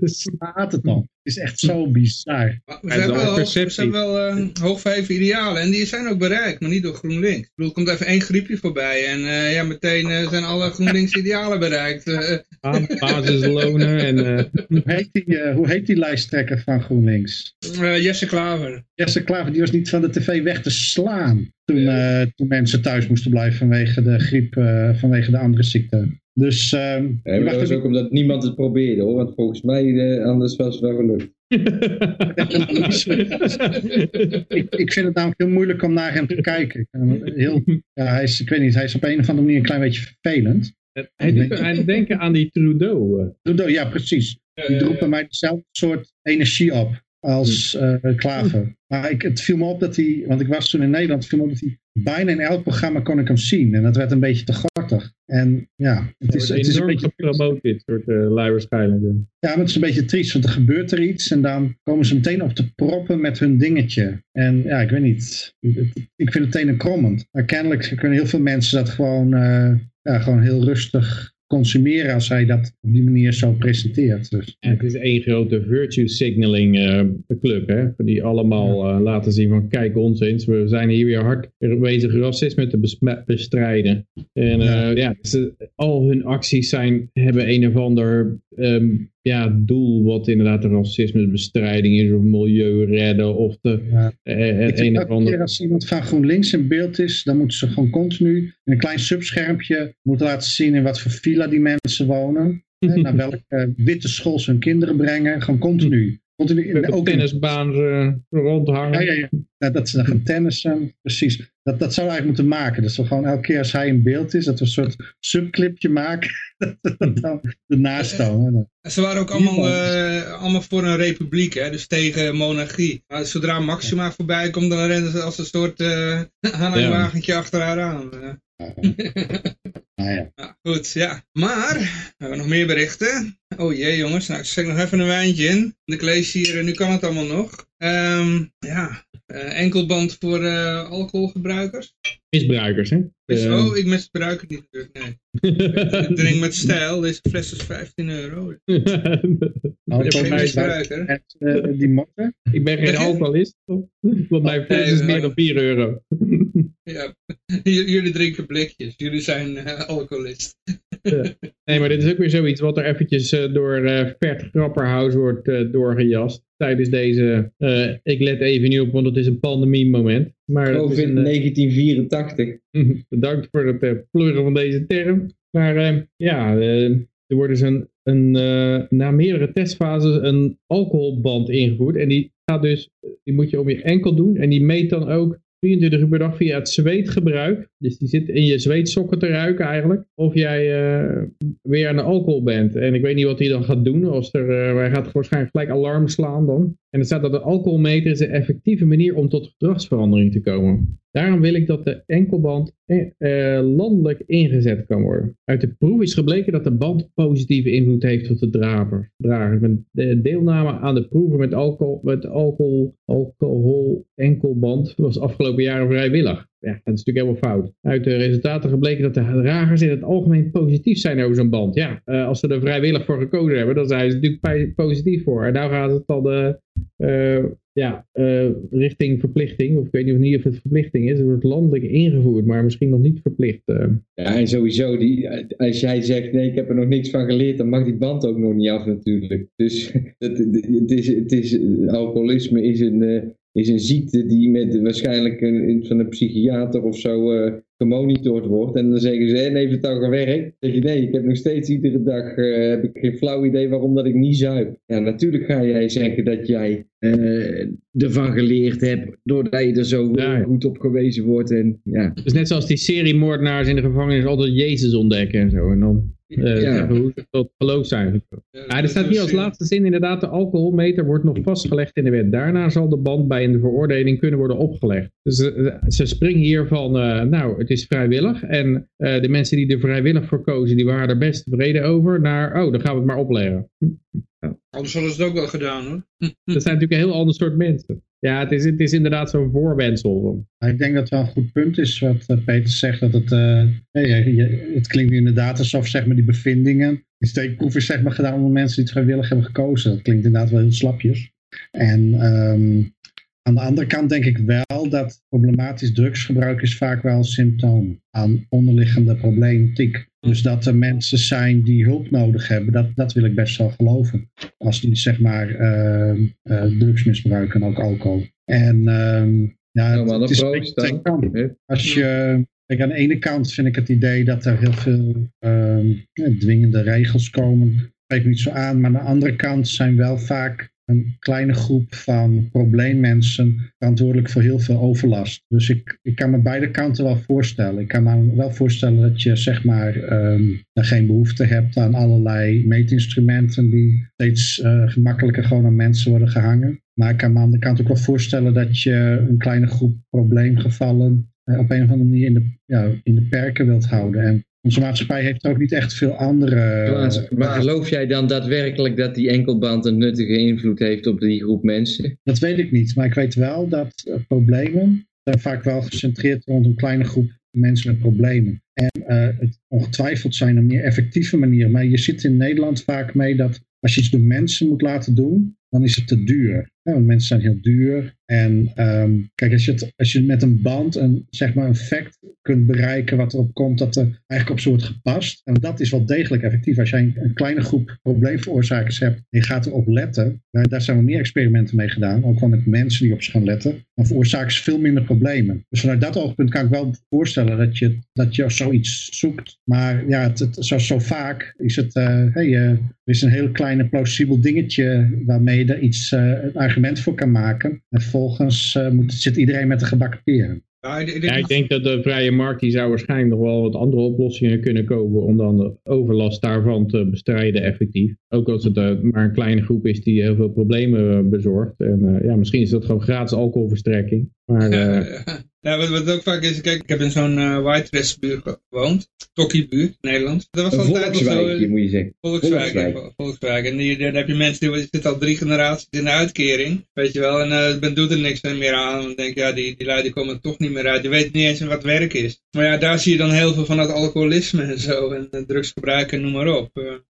Slaat het dan. Het is echt zo bizar. We hebben wel, hoog- we hebben wel eh, hoogverheven idealen en die zijn ook bereikt, maar niet door GroenLinks. Ik bedoel, er komt even één griepje voorbij en eh, ja, meteen eh, zijn alle GroenLinks idealen bereikt. Eh, Ba- Basislonen en... eh, Hoe heet die, eh, hoe heet die lijsttrekker van GroenLinks? eh, Jesse Klaver. Jesse Klaver, die was niet van de tv weg te slaan. Toen, eh, toen mensen thuis moesten blijven vanwege de griep, eh, vanwege de andere ziekte. Dus ehm, Ja, mag dat was ook omdat niemand het probeerde hoor. Want volgens mij, eh, anders was het wel gelukt. ik, ik vind het namelijk heel moeilijk om naar hem te kijken. Ik vind hem Heel, ja, hij is, ik weet niet, hij is op een of andere manier een klein beetje vervelend. Hij doet aan denken aan die Trudeau. eh. Trudeau, Ja, precies. Die Eh, droeg bij mij dezelfde soort energie op als eh Klaver. Maar ik, het viel me op dat hij, want ik was toen in Nederland, het viel me op dat hij bijna in elk programma kon ik hem zien. En dat werd een beetje te gortig. En ja, het is, het is een beetje... gepromoot dit soort uh, waarschijnlijk. Ja, maar het is een beetje triest, want er gebeurt er iets en dan komen ze meteen op te proppen met hun dingetje. En ja, ik weet niet, ik vind het tenen krommend. Maar kennelijk kunnen heel veel mensen dat gewoon, uh, ja, gewoon heel rustig consumeren als hij dat op die manier zo presenteert. Dus. Het is één grote virtue signaling uh, club, hè, die allemaal uh, laten zien van kijk ons eens, we zijn hier weer hard bezig racisme te bestrijden. En ja, ja ze, al hun acties zijn, hebben een of ander um, ja, doel wat inderdaad de racismebestrijding is of milieu redden of de ja. uh, Ik een of ander... als iemand van GroenLinks in beeld is, dan moeten ze gewoon continu in een klein subschermpje moeten laten zien in wat voor villa die mensen wonen. hè, naar welke witte school ze hun kinderen brengen. Gewoon continu. Continu Met ook tennisbaan uh, rondhangen. Ja, ja, ja. dat ze dan gaan tennissen. Precies. Dat, dat zou eigenlijk moeten maken. Dus we gewoon elke keer als hij in beeld is, dat we een soort subclipje maken. dat we dan ernaast staan. Ze waren ook allemaal, uh, allemaal voor een republiek, hè? dus tegen monarchie. Maar zodra Maxima voorbij komt, dan rennen ze als een soort uh, achter haar aan. Ah, ja. ja, goed, ja. Maar, we hebben nog meer berichten. Oh jee jongens, nou ik zet nog even een wijntje in. Ik lees hier, nu kan het allemaal nog. Um, ja, enkelband voor uh, alcoholgebruikers. Misbruikers, hè? Dus, uh, oh, ik misbruik het niet natuurlijk, nee. ik drink met stijl, deze fles is 15 euro. Oh, ik ben geen misbruiker. Uh, die motten? Ik ben geen alcoholist, want mijn fles is meer dan 4 euro. ja, jullie drinken blikjes, jullie zijn uh, alcoholist. ja. Nee, maar dit is ook weer zoiets wat er eventjes uh, door uh, Vert Grapperhaus wordt uh, doorgejast. Tijdens deze, ik let even niet op, want het is een pandemie moment. Maar COVID een, 1984. Bedankt voor het pleuren van deze term. Maar ja, er wordt dus een, een na meerdere testfases een alcoholband ingevoerd. En die gaat dus, die moet je om je enkel doen. En die meet dan ook 24 uur per dag via het zweetgebruik. Dus die zit in je zweetsokken te ruiken eigenlijk. Of jij uh, weer aan de alcohol bent. En ik weet niet wat hij dan gaat doen. Als er, uh, hij gaat waarschijnlijk gelijk alarm slaan dan. En er staat dat de alcoholmeter is een effectieve manier om tot gedragsverandering te komen. Daarom wil ik dat de enkelband eh, landelijk ingezet kan worden. Uit de proef is gebleken dat de band positieve invloed heeft op de draver, dragers. Met de deelname aan de proeven met alcohol, met alcohol, alcohol enkelband was afgelopen jaren vrijwillig. Ja, dat is natuurlijk helemaal fout. Uit de resultaten gebleken dat de dragers in het algemeen positief zijn over zo'n band. Ja, uh, als ze er vrijwillig voor gekozen hebben, dan zijn ze natuurlijk positief voor. En nou gaat het dan de, uh, ja, uh, richting verplichting. Of ik weet niet of niet of het verplichting is. Het wordt landelijk ingevoerd, maar misschien nog niet verplicht. Ja, en sowieso, die, als jij zegt nee, ik heb er nog niks van geleerd, dan mag die band ook nog niet af natuurlijk. Dus het, is, het is, alcoholisme is een is een ziekte die met waarschijnlijk een, van een psychiater of zo uh, gemonitord wordt. En dan zeggen ze, en heeft het al gewerkt? Dan zeg je, nee, ik heb nog steeds iedere dag, uh, heb ik geen flauw idee waarom dat ik niet zuip. Ja, natuurlijk ga jij zeggen dat jij uh, ervan geleerd hebt, doordat je er zo ja. goed op gewezen wordt. En, ja. Dus net zoals die seriemoordenaars in de gevangenis altijd Jezus ontdekken en zo. En dan uh, ja. hoe tot geloof zijn. Ja, ah, er staat hier als laatste zin inderdaad, de alcoholmeter wordt nog vastgelegd in de wet. Daarna zal de band bij een veroordeling kunnen worden opgelegd. Dus uh, ze springen hier van, uh, nou, het is vrijwillig. En de mensen die er vrijwillig voor kozen, die waren er best tevreden over. Naar, oh, dan gaan we het maar opleggen. Anders hadden ze het ook wel gedaan hoor. Dat zijn natuurlijk een heel ander soort mensen. Ja, het is, het is inderdaad zo'n voorwensel. Ik denk dat het wel een goed punt is wat eh, Peter zegt. Dat het, uh, je, je, het klinkt inderdaad alsof zeg maar, die bevindingen, die steekproef is zeg maar, gedaan onder mensen die het vrijwillig hebben gekozen. Dat klinkt inderdaad wel heel slapjes. En um, aan de andere kant denk ik wel dat problematisch drugsgebruik is vaak wel een symptoom aan onderliggende problematiek. Dus dat er mensen zijn die hulp nodig hebben, dat, dat wil ik best wel geloven. Als die zeg maar uh, uh, drugs misbruiken en ook alcohol. En uh, ja, nou, het, is een beetje kant. Als je, kijk, aan de ene kant vind ik het idee dat er heel veel dwingende regels komen. Geef niet zo aan, maar aan de andere kant zijn wel vaak een kleine groep van probleemmensen verantwoordelijk voor heel veel overlast. Dus ik, ik kan me beide kanten wel voorstellen. Ik kan me wel voorstellen dat je zeg maar um, geen behoefte hebt aan allerlei meetinstrumenten die steeds uh, gemakkelijker gewoon aan mensen worden gehangen. Maar ik kan me aan de kant ook wel voorstellen dat je een kleine groep probleemgevallen uh, op een of andere manier in de, ja, in de perken wilt houden. En onze maatschappij heeft ook niet echt veel andere... Maar geloof jij dan daadwerkelijk dat die enkelband een nuttige invloed heeft op die groep mensen? Dat weet ik niet, maar ik weet wel dat problemen zijn vaak wel gecentreerd rond een kleine groep mensen met problemen. En uh, het ongetwijfeld zijn er meer effectieve manieren. Maar je zit in Nederland vaak mee dat als je iets door mensen moet laten doen, dan is het te duur. Want mensen zijn heel duur. En um, kijk, als je, als je met een band een, zeg maar een fact kunt bereiken wat erop komt dat er eigenlijk op zo wordt gepast. En dat is wel degelijk effectief. Als jij een, kleine groep probleemveroorzakers hebt en je gaat erop letten. Daar, zijn we meer experimenten mee gedaan. Ook wel met mensen die op ze gaan letten. Dan veroorzaken ze veel minder problemen. Dus vanuit dat oogpunt kan ik wel voorstellen dat je, dat je zoiets zoekt. Maar ja, het, zoals zo vaak is het, uh, hey, uh, er is een heel kleine plausibel dingetje waarmee je er iets, uh, een argument voor kan maken. En vervolgens uh, moet, zit iedereen met de gebakken peren. Ja, ik, ja, ik denk dat de vrije markt die zou waarschijnlijk nog wel wat andere oplossingen kunnen komen om dan de overlast daarvan te bestrijden effectief. Ook als het uh, maar een kleine groep is die heel veel problemen bezorgt. En uh, ja, misschien is dat gewoon gratis alcoholverstrekking. Maar, ja, wat, wat ook vaak is, kijk, ik heb in zo'n uh, white buurt gewoond. Tokkiebuurt, Nederland. Dat was een altijd volkswijk, zo, moet je zeggen. Volkswijk, volkswijk. volkswijk. En die, daar heb je mensen die zitten al drie generaties in de uitkering. Weet je wel, en uh, men doet er niks meer aan. Dan denk je, ja, die, die lui die komen toch niet meer uit. Die weten niet eens wat werk is. Maar ja, daar zie je dan heel veel van het alcoholisme en zo. En uh, drugsgebruik en noem maar op.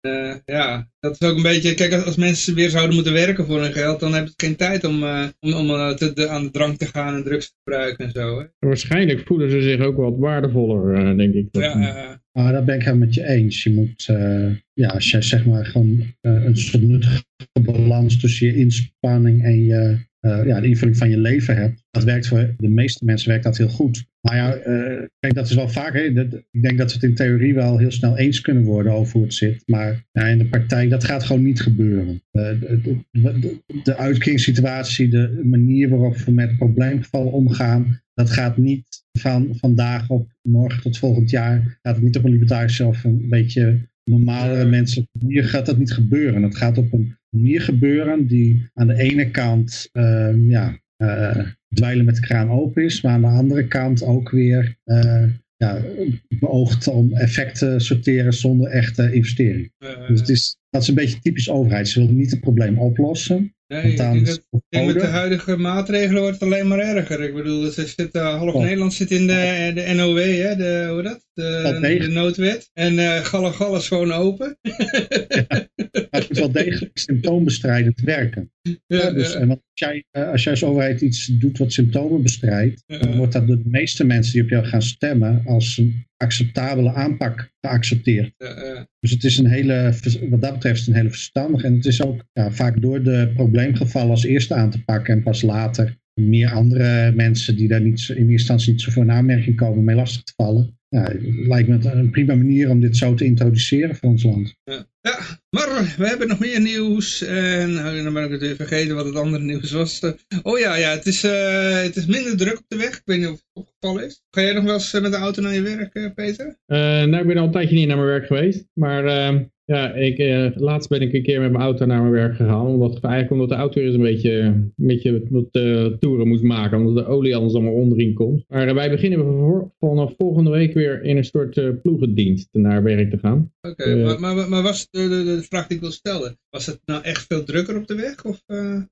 Uh, ja, dat is ook een beetje, kijk als, als, mensen weer zouden moeten werken voor hun geld, dan hebben ze geen tijd om, uh, om, om uh, te, de, aan de drank te gaan en drugs te gebruiken en zo. Hè. Waarschijnlijk voelen ze zich ook wat waardevoller, denk ik. Ja, ja. Ah, dat ben ik helemaal met je eens. Je moet, ja, als je zeg maar gewoon een soort nuttige balans tussen je inspanning en je, ja, de invulling van je leven hebt, dat werkt voor de meeste mensen werkt dat heel goed. Maar ja, kijk, dat is wel vaak. Hè, dat, ik denk dat we het in theorie wel heel snel eens kunnen worden over hoe het zit. Maar ja, in de praktijk, dat gaat gewoon niet gebeuren. De, de, de uitkeringssituatie, de manier waarop we met probleemgevallen omgaan, dat gaat niet van vandaag op morgen tot volgend jaar. Gaat het niet op een libertarische of een beetje normalere menselijke manier gaat dat niet gebeuren. Het gaat op een manier gebeuren die aan de ene kant uh, ja, uh, dweilen met de kraan open is, maar aan de andere kant ook weer uh, ja, beoogt om effecten te sorteren zonder echte investering. Dus het is, dat is een beetje typisch overheid. Ze willen niet het probleem oplossen. Nee, ik denk dat, denk met de huidige maatregelen wordt het alleen maar erger. Ik bedoel, er zit, uh, half oh. Nederland zit in de, de NOW, hè, de, hoe dat? De, de noodwet. En uh, Galle Galle is gewoon open. ja, het moet wel degelijk symptoombestrijdend werken. Ja, dus, ja. Want als, jij, als jij als overheid iets doet wat symptomen bestrijdt, dan wordt dat door de meeste mensen die op jou gaan stemmen als een acceptabele aanpak geaccepteerd. Dus het is een hele, wat dat betreft een hele verstandig. En het is ook ja, vaak door de probleemgevallen als eerste aan te pakken en pas later meer andere mensen die daar niet, in eerste instantie niet zo voor een aanmerking komen mee lastig te vallen. Ja, het lijkt me een prima manier om dit zo te introduceren voor ons land. Ja, ja maar we hebben nog meer nieuws. En nou, dan ben ik het even vergeten wat het andere nieuws was. Oh ja, ja het, is, uh, het is minder druk op de weg. Ik weet niet of het opgevallen is. Ga jij nog wel eens met de auto naar je werk, Peter? Uh, nou, ik ben al een tijdje niet naar mijn werk geweest. Maar uh, ja, ik, uh, laatst ben ik een keer met mijn auto naar mijn werk gegaan. Omdat, eigenlijk omdat de auto eens een beetje, een beetje wat uh, toeren moest maken. Omdat de olie anders allemaal onderin komt. Maar uh, wij beginnen vanaf volgende week weer in een soort ploegendienst naar werk te gaan. Oké, okay, maar, maar, maar was de, de, de, vraag die ik wil stellen. Was het nou echt veel drukker op de weg? Of, uh...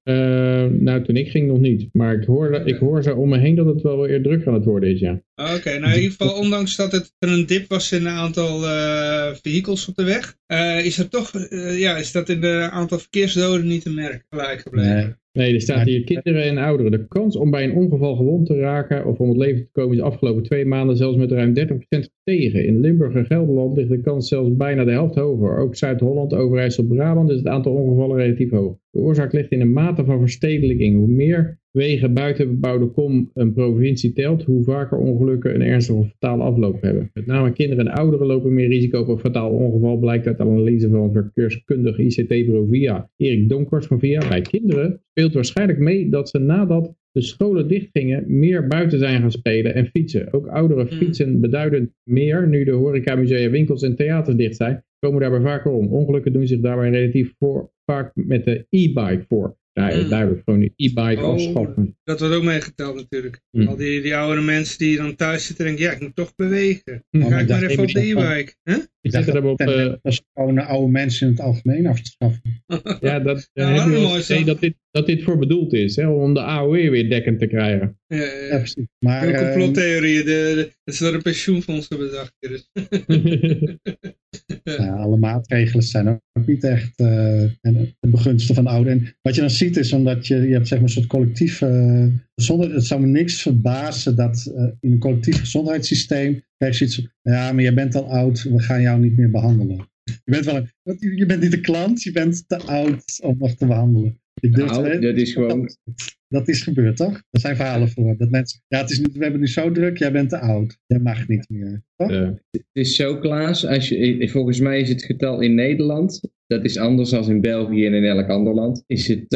nou, toen ik ging nog niet. Maar ik hoor, ik hoor zo om me heen dat het wel weer druk aan het worden is, ja. Oké, nou in ieder geval, ondanks dat het er een dip was in een aantal uh, vehicles op de weg, is er toch, ja, is dat in de aantal verkeersdoden niet te merken gelijk gebleven. Nee. Nee, er staat hier kinderen en ouderen. De kans om bij een ongeval gewond te raken of om het leven te komen is de afgelopen twee maanden zelfs met ruim 30% gestegen. In Limburg en Gelderland ligt de kans zelfs bijna de helft hoger. Ook Zuid-Holland, Overijssel, Brabant is het aantal ongevallen relatief hoog. De oorzaak ligt in de mate van verstedelijking. Hoe meer wegen buiten bebouwde kom een provincie telt, hoe vaker ongelukken een ernstige of fatale afloop hebben. Met name kinderen en ouderen lopen meer risico op een fataal ongeval, blijkt uit een analyse van verkeerskundig ICT-bureau VIA. Erik Donkers van VIA. Bij kinderen speelt waarschijnlijk mee dat ze nadat de scholen dichtgingen meer buiten zijn gaan spelen en fietsen. Ook ouderen hmm. fietsen beduidend meer nu de horeca, musea, winkels en theaters dicht zijn komen daarbij vaker om. Ongelukken doen zich daarbij relatief voor, vaak met de e-bike voor. Ja, mm. duidelijk, gewoon een e-bike oh, afschaffen. Dat wordt ook meegeteld natuurlijk. Mm. Al die, die oude mensen die dan thuis zitten en denken, ja, ik moet toch bewegen. Mm. Ga ik maar even op de e-bike. Huh? Ik dacht dat, op, uh, dat is gewoon oude mensen in het algemeen af te schaffen. ja, dat, ja, heb je wel dat, dit, dat dit voor bedoeld is, hè, om de AOW weer dekkend te krijgen. Ja, ja, ja. precies. Maar, de complottheorieën, de, de, dat ze daar een pensioenfonds hebben bedacht. Dus. ja, alle maatregelen zijn ook niet echt uh, begunsten van ouden. En wat je dan ziet is omdat je, je hebt zeg maar een soort collectief uh, gezondheid. Het zou me niks verbazen dat uh, in een collectief gezondheidssysteem krijg je iets ja, maar je bent al oud, we gaan jou niet meer behandelen. Je bent, wel een, je bent niet de klant, je bent te oud om nog te behandelen. Ik nou, dat is gewoon... Dat, is gebeurd, toch? Er zijn verhalen voor. Dat mensen, ja, het is, we hebben nu zo druk, jij bent te oud. Jij mag niet meer. Toch? Ja. Het is zo, Klaas. Als je, volgens mij is het getal in Nederland, dat is anders dan in België en in elk ander land, is het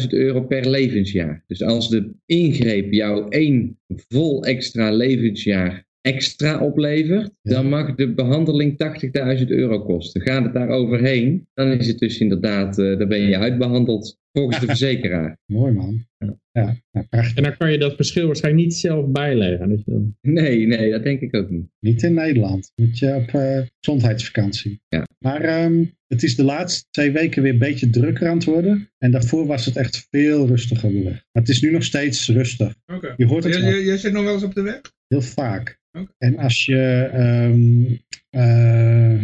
80.000 euro per levensjaar. Dus als de ingreep jou één vol extra levensjaar extra oplevert, dan mag de behandeling 80.000 euro kosten. Gaat het daar overheen, dan is het dus inderdaad, uh, dan ben je uitbehandeld volgens de verzekeraar. Mooi man. Ja. en dan kan je dat verschil waarschijnlijk niet zelf bijleggen. Je Nee, nee, dat denk ik ook niet. Niet in Nederland. Moet je op uh, gezondheidsvakantie. Ja. Maar um, het is de laatste twee weken weer een beetje drukker aan het worden. En daarvoor was het echt veel rustiger de weg. Maar het is nu nog steeds rustig. Oké. Je hoort het jij zit nog wel eens op de weg? Heel vaak. En als je, um, uh,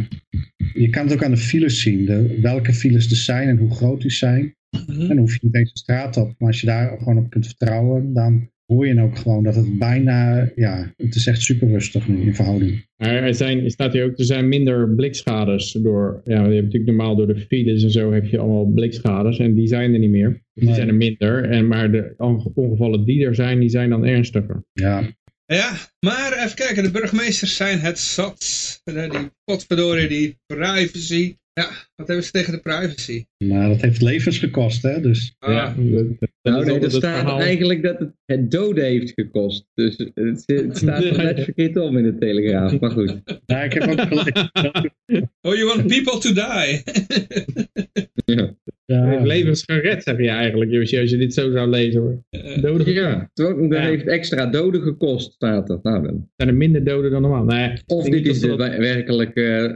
je kan het ook aan de files zien, de, welke files er zijn en hoe groot die zijn. Mm En dan hoef je niet eens de straat op, maar als je daar gewoon op kunt vertrouwen, dan hoor je ook gewoon dat het bijna, ja, het is echt super rustig nu in verhouding. Er, zijn, staat hier ook, er zijn minder blikschades door, ja, je hebt natuurlijk normaal door de files en zo heb je allemaal blikschades en die zijn er niet meer. Die zijn er minder, en, maar de ongevallen die er zijn, die zijn dan ernstiger. Ja, ja, maar even kijken, de burgemeesters zijn het zat. Die potverdorie, die privacy. Ja, wat hebben ze tegen de privacy? Nou, dat heeft levens gekost, hè, dus... Ah. Ja, nou, nee, er staat eigenlijk dat het, het doden heeft gekost. Dus het, het staat er net verkeerd om in de Telegraaf, maar goed. Ja, ik heb ook gelezen. oh, you want people to die? ja. Ja. Levens gered, zeg je eigenlijk, als je, als je dit zo zou lezen hoor. Doden ja, dat heeft extra doden gekost, staat er. Nou, dan. Zijn er minder doden dan normaal? Nee, of dit is de, werkelijk, uh,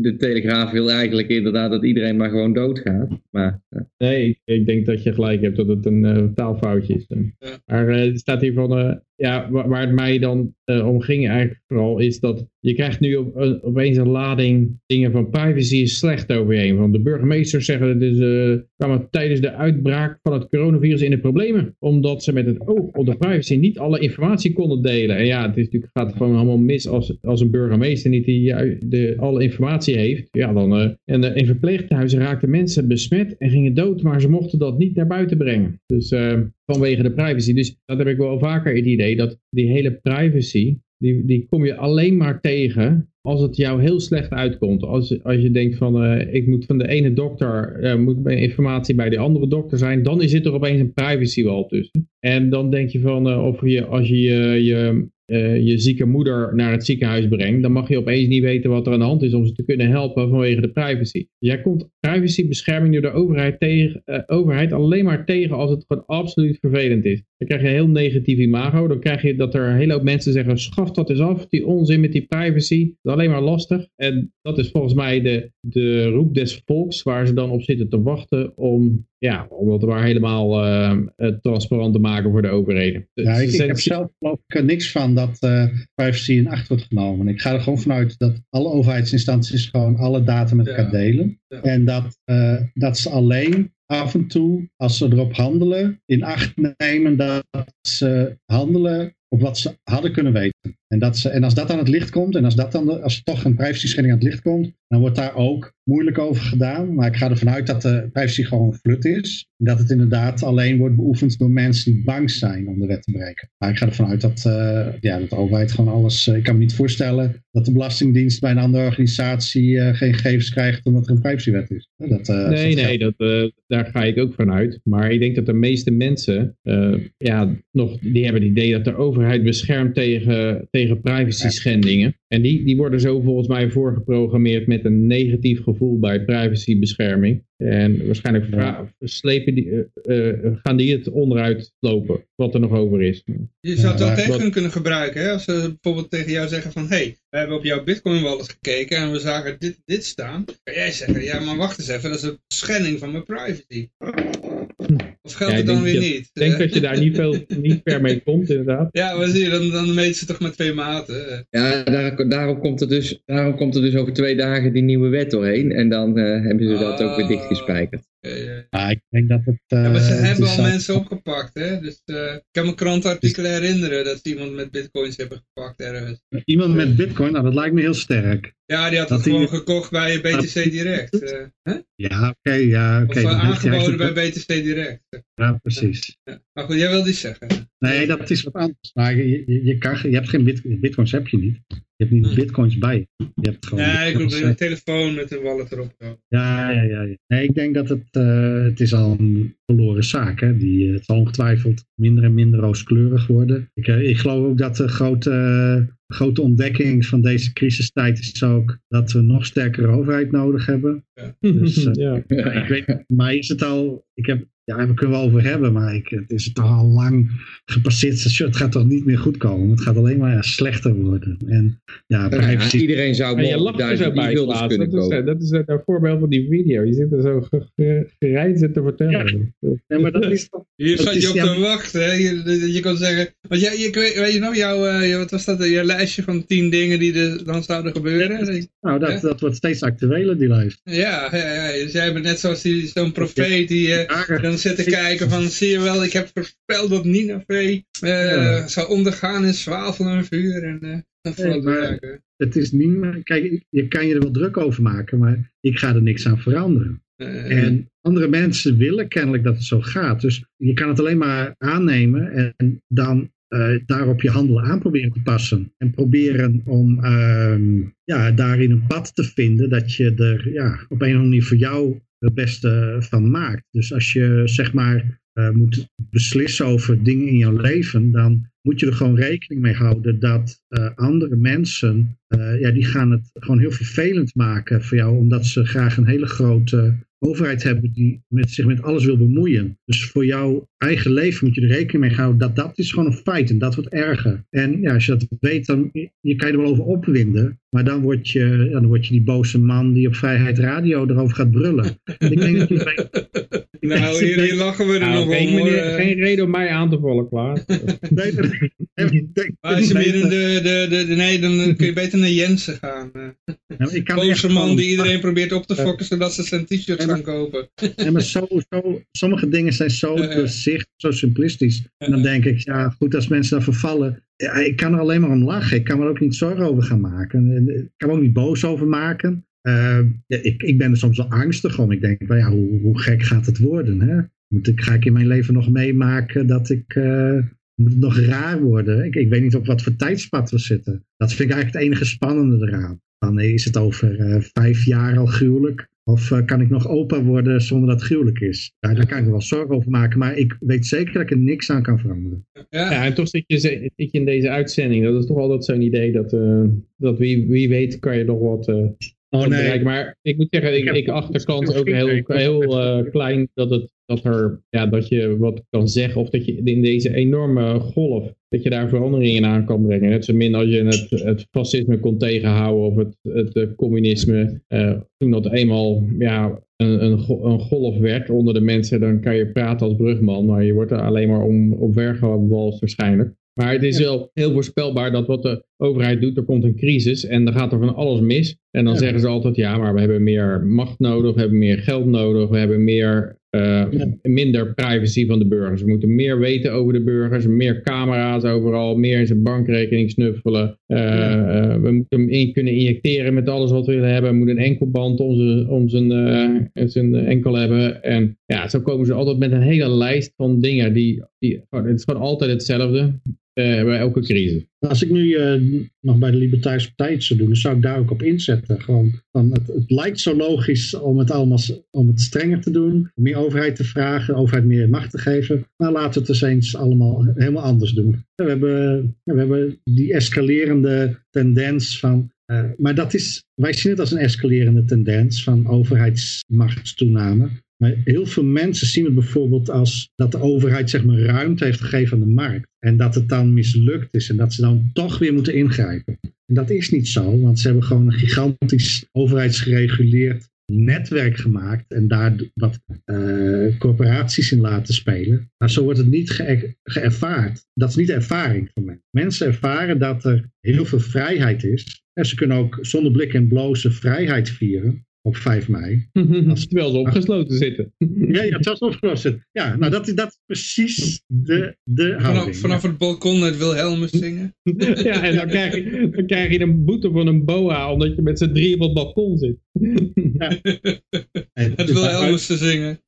de Telegraaf wil eigenlijk inderdaad dat iedereen maar gewoon doodgaat. Maar, uh. Nee, ik, ik, denk dat je gelijk hebt dat het een uh, taalfoutje is. Ja. Maar er staat hier van, ja, waar, het mij dan uh, om ging eigenlijk vooral, is dat je krijgt nu op, uh, opeens een lading dingen van privacy is slecht overheen. Want de burgemeesters zeggen, dus, uh, kwamen tijdens de uitbraak van het coronavirus in de problemen. Omdat ze met het oog op de privacy niet alle informatie konden delen. En ja, het is natuurlijk, gaat gewoon allemaal mis als, als een burgemeester niet die, de, alle informatie heeft. Ja, dan, en in verpleeghuizen raakten mensen besmet en gingen dood, maar ze mochten dat niet naar buiten brengen. Dus vanwege de privacy. Dus dat heb ik wel vaker het idee dat die hele privacy, die, die kom je alleen maar tegen als het jou heel slecht uitkomt. Als, als je denkt van, uh, ik moet van de ene dokter, uh, moet informatie bij de andere dokter zijn, dan zit er opeens een privacy wel tussen. En dan denk je van, uh, of je, als je je, je zieke moeder naar het ziekenhuis brengt, dan mag je opeens niet weten wat er aan de hand is om ze te kunnen helpen vanwege de privacy. Jij komt privacybescherming door de overheid, tegen, overheid alleen maar tegen als het gewoon absoluut vervelend is. dan krijg je een heel negatief imago. Dan krijg je dat er een hele hoop mensen zeggen, schaf dat eens af, die onzin met die privacy. Dat alleen maar lastig. En dat is volgens mij de, de roep des volks waar ze dan op zitten te wachten om, ja, om het maar helemaal uh, transparant te maken voor de overheden. Ja, ik, ik heb zelf geloof ik niks van dat uh, privacy in acht wordt genomen. Ik ga er gewoon vanuit dat alle overheidsinstanties gewoon alle data met elkaar delen. Ja. En dat, uh, dat ze alleen af en toe, als ze erop handelen, in acht nemen dat ze handelen op wat ze hadden kunnen weten. En, dat ze, en als dat aan het licht komt, en als, dat dan, als toch een privacy schending aan het licht komt, dan wordt daar ook moeilijk over gedaan. Maar ik ga ervan uit dat de privacy gewoon een flut is. En dat het inderdaad alleen wordt beoefend door mensen die bang zijn om de wet te breken. Maar ik ga ervan uit dat, uh, ja, dat de overheid gewoon alles... Uh, ik kan me niet voorstellen dat de Belastingdienst bij een andere organisatie uh, geen gegevens krijgt omdat er een privacywet is. Dat, nee, nee, dat, daar ga ik ook vanuit. Maar ik denk dat de meeste mensen, ja, nog, die hebben het idee dat de overheid beschermt tegen, tegen privacy schendingen. En die, die worden zo volgens mij voorgeprogrammeerd met een negatief gevoel bij privacybescherming. En waarschijnlijk slepen die, uh, uh, gaan die het onderuit lopen, wat er nog over is. Je zou het wel tegen wat... kunnen gebruiken, hè? als ze bijvoorbeeld tegen jou zeggen van... hé, hey, we hebben op jouw bitcoin wallet gekeken en we zagen dit, dit staan. kan jij zeggen, ja maar wacht eens even, dat is een schending van mijn privacy. Of geldt ja, het dan weer niet? Ik denk dat je daar niet, veel, niet ver mee komt, inderdaad. Ja, maar zie je, dan, dan meten ze toch met twee maten. Ja, daar, daarom, komt er dus, daarom komt er dus over twee dagen die nieuwe wet doorheen. En dan uh, hebben ze dat ook weer dichtgespijkerd. Ja, ik denk dat het... Uh, ja, maar ze hebben al mensen opgepakt, hè. Dus uh, ik kan me krantartikelen herinneren dat ze iemand met bitcoins hebben gepakt ergens. Iemand met bitcoin? Nou, dat lijkt me heel sterk. Ja, die had dat het gewoon gekocht bij BTC Direct. Uh? Ja, oké, okay, ja, oké. Okay. Of aangeboden bij BTC Direct. Ja, precies. Ja. Maar goed, jij wilde iets zeggen. Nee, dat is wat anders. Maar je, je, je, kan, je hebt geen bit, bitcoins, heb je niet. Hebt niet hm. bitcoins bij. Je hebt gewoon ja, ik heb een telefoon met een wallet erop. Ja, ja, ja. ja. Nee, ik denk dat het, uh, het is al een verloren zaak. Hè? Die, het zal ongetwijfeld minder en minder rooskleurig worden. Ik, uh, ik geloof ook dat de grote, uh, grote ontdekking van deze crisistijd is ook dat we nog sterkere overheid nodig hebben. Ja. Dus, ja. ik weet, maar is het al, ik heb ja, daar kunnen we over hebben, maar ik, het is toch al lang gepasseerd station. Het gaat toch niet meer goed komen. Het gaat alleen maar slechter worden. En, ja, ja, iedereen zou je er zo bij kunnen dat Is, dat is een voorbeeld van die video. Je zit er zo gereid te vertellen. Ja. maar dat is toch... Hier zat je op te wachten. Hè? Je, je kan zeggen... Want jij, je, weet je nog, jouw, uh, wat was dat, je lijstje van tien dingen die er dan zouden gebeuren? Nou, dat, dat wordt steeds actueler, die lijst. Ja, ja, ja. Dus jij bent net zoals zo'n profeet die... Uh, dan zitten kijken van, zie je wel, ik heb voorspeld dat Nineveh uh, zou ondergaan in zwavel en vuur. En, nee, het is niet meer, kijk, je kan je er wel druk over maken, maar ik ga er niks aan veranderen. Uh, en andere mensen willen kennelijk dat het zo gaat. Dus je kan het alleen maar aannemen en dan uh, daarop je handelen aan proberen te passen. En proberen om uh, ja, daarin een pad te vinden dat je er ja, op een of andere manier voor jou het beste van maakt. Dus als je zeg maar uh, moet beslissen over dingen in jouw leven, dan moet je er gewoon rekening mee houden dat uh, andere mensen, ja, die gaan het gewoon heel vervelend maken voor jou, omdat ze graag een hele grote overheid hebben die met, zich met alles wil bemoeien. Dus voor jouw eigen leven moet je er rekening mee houden dat dat is gewoon een feit en dat wordt erger. En ja, als je dat weet, dan je kan je er wel over opwinden, maar dan word je, dan word je die boze man die op Vrijheid Radio erover gaat brullen. ik denk dat je nou, hier, hier, lachen we er nou, nog geen, om. Meneer, geen reden om mij aan te vallen, klaar. nee, nee, als je meer de, de, de, de, nee, dan kun je beter naar Jensen gaan. Ja, ik kan Boze man die iedereen probeert op te fokken zodat ze zijn t-shirts gaan kopen. Ja, maar zo, zo, sommige dingen zijn zo zo simplistisch. En dan denk ik, ja goed, als mensen daar vervallen, ja, ik kan er alleen maar om lachen. Ik kan er ook niet zorgen over gaan maken. Ik kan er ook niet boos over maken. Uh, ja, ik, ik ben er soms wel angstig om. Ik denk, well, ja, hoe, hoe, gek gaat het worden? Hè? Moet ik, ga ik in mijn leven nog meemaken dat ik... Uh, moet het nog raar worden? Ik, ik weet niet op wat voor tijdspad we zitten. Dat vind ik eigenlijk het enige spannende eraan. Dan is het over uh, vijf jaar al gruwelijk. Of uh, kan ik nog opa worden zonder dat het gruwelijk is? Ja, daar kan ik me wel zorgen over maken. Maar ik weet zeker dat ik er niks aan kan veranderen. Ja, ja en toch zit je, zit je in deze uitzending. Dat is toch altijd zo'n idee dat, uh, dat wie, wie weet kan je nog wat oh, nee. Maar ik moet zeggen, ik, ik, acht kans ook heel, heel uh, klein dat, het, dat, er, ja, dat je wat kan zeggen. Of dat je in deze enorme golf, dat je daar veranderingen aan kan brengen. Net zo min als je het, het fascisme kon tegenhouden of het, het communisme. Uh, toen dat eenmaal ja, een, een, een, golf werd onder de mensen, dan kan je praten als brugman. Maar je wordt er alleen maar om, op gewalst waarschijnlijk. Maar het is wel heel voorspelbaar dat wat de overheid doet, er komt een crisis en dan gaat er van alles mis. En dan zeggen ze altijd, ja, maar we hebben meer macht nodig, we hebben meer geld nodig, we hebben meer, uh, minder privacy van de burgers. We moeten meer weten over de burgers, meer camera's overal, meer in zijn bankrekening snuffelen. Uh, uh, we moeten hem in kunnen injecteren met alles wat we willen hebben. We moeten een enkelband om zijn, om zijn, zijn enkel hebben. En ja, zo komen ze altijd met een hele lijst van dingen. Die, die, het is gewoon altijd hetzelfde. Uh, bij elke crisis. Als ik nu uh, nog bij de Libertarische Partij zou doen, dan zou ik daar ook op inzetten. Gewoon, het, het, lijkt zo logisch om het allemaal om het strenger te doen, om meer overheid te vragen, overheid meer macht te geven. Maar laten we het eens allemaal helemaal anders doen. We hebben, we hebben die escalerende tendens van uh, maar dat is, wij zien het als een escalerende tendens van overheidsmachtstoename. Maar heel veel mensen zien het bijvoorbeeld als dat de overheid zeg maar, ruimte heeft gegeven aan de markt. En dat het dan mislukt is en dat ze dan toch weer moeten ingrijpen. En dat is niet zo, want ze hebben gewoon een gigantisch overheidsgereguleerd netwerk gemaakt en daar wat uh, corporaties in laten spelen. Maar zo wordt het niet ge. Dat is niet de ervaring van mensen. Mensen ervaren dat er heel veel vrijheid is. En ze kunnen ook zonder blik en blozen vrijheid vieren op 5 mei. Als, terwijl ze opgesloten zitten. Ja, ja terwijl ze opgesloten. Ja, nou dat, dat is precies de, de Vanaf, vanaf het balkon het Wilhelmus zingen. ja, en dan krijg, je, dan krijg je een boete van een boa, omdat je met z'n drie op het balkon zit. Ja. het Wilhelmus te zingen.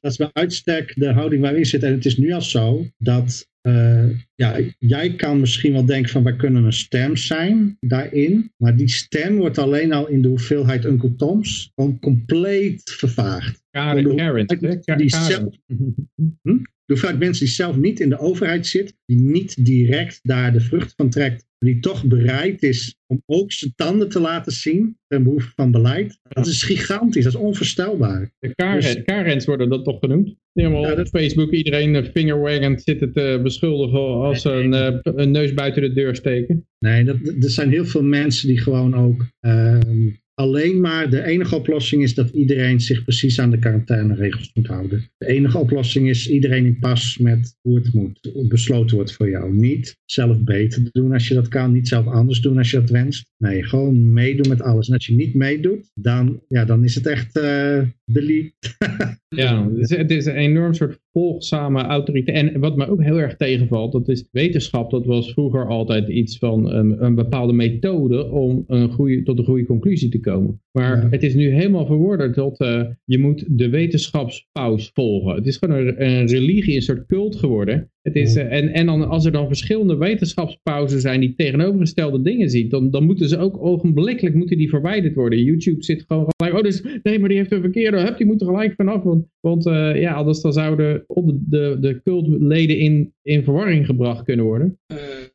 dat is bij uitstek de houding waar we zitten. En het is nu al zo dat uh, ja, jij kan misschien wel denken van wij kunnen een stem zijn daarin. Maar die stem wordt alleen al in de hoeveelheid Uncle Toms gewoon compleet vervaagd. Karen, Karen, die zelf, hm? De hoeveelheid mensen die zelf niet in de overheid zit, die niet direct daar de vrucht van trekt, die toch bereid is om ook zijn tanden te laten zien ten behoeve van beleid. Dat is gigantisch, dat is onvoorstelbaar. De Karens, dus, Karens worden dat toch genoemd? Ja, op Facebook iedereen fingerwaggend zitten te beschuldigen als ze een, uh, een, neus buiten de deur steken. Nee, dat, er zijn heel veel mensen die gewoon ook uh, alleen maar, de enige oplossing is dat iedereen zich precies aan de quarantaineregels moet houden. De enige oplossing is iedereen in pas met hoe het moet, besloten wordt voor jou. Niet zelf beter doen als je dat kan, niet zelf anders doen als je dat wenst. Nee, gewoon meedoen met alles. En als je niet meedoet, dan, ja, dan is het echt uh, delete. ja, het is een enorm soort volgzame autoriteit. En wat me ook heel erg tegenvalt, dat is wetenschap, dat was vroeger altijd iets van een, een bepaalde methode om een goede, tot een goede conclusie te komen. Maar het is nu helemaal verworderd tot uh, je moet de wetenschapspaus volgen. Het is gewoon een, een religie, een soort cult geworden. Het is, uh, en en dan, als er dan verschillende wetenschapspauzen zijn die tegenovergestelde dingen zien, dan, dan moeten ze ook ogenblikkelijk moeten die verwijderd worden. YouTube zit gewoon gelijk, oh dus, nee maar die heeft een verkeerde, heb, die moet er gelijk vanaf. Want, want uh, ja, anders dan zouden de, de, de cultleden in, in verwarring gebracht kunnen worden.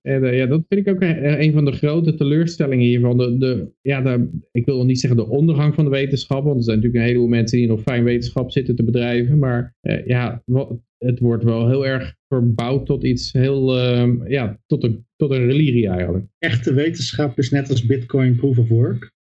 En ja, dat vind ik ook een, een, van de grote teleurstellingen hiervan. De, de, ja, de, ik wil niet zeggen de ondergang van de wetenschap, want er zijn natuurlijk een heleboel mensen die nog fijn wetenschap zitten te bedrijven, maar uh, ja, wat, het wordt wel heel erg verbouwd tot iets heel, uh, ja, tot een, tot een religie eigenlijk. Echte wetenschap is net als bitcoin proof of work.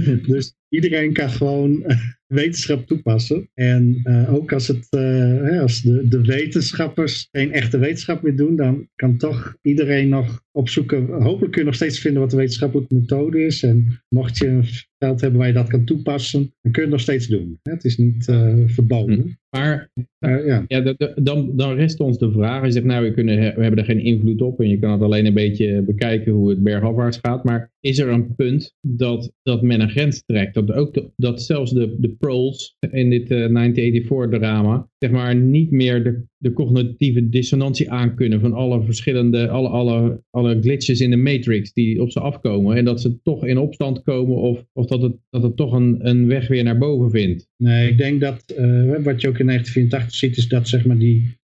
dus iedereen kan gewoon eh, wetenschap toepassen. En uh, ook als, het, uh, als de, de wetenschappers geen echte wetenschap meer doen, dan kan toch iedereen nog opzoeken. Hopelijk kun je nog steeds vinden wat de wetenschappelijke methode is. En mocht je een veld hebben waar je dat kan toepassen, dan kun je het nog steeds doen. Het is niet verboden. Hm. Maar ja. ja dan, dan rest ons de vraag. Je zegt nou, we, kunnen, we hebben er geen invloed op en je kan het alleen een beetje bekijken hoe het bergafwaarts gaat. Maar is er een punt dat, dat men een grens trekt? Dat, ook dat zelfs de, de proles in dit uh, eh, 1984 drama, zeg maar niet meer de, de cognitieve dissonantie aankunnen van alle verschillende, alle, alle, alle glitches in de matrix die op ze afkomen. En dat ze toch in opstand komen of, of dat, het, dat het toch een, een weg weer naar boven vindt. Nee, ik denk dat uh, wat je ook in 1984 ziet is dat zeg maar die,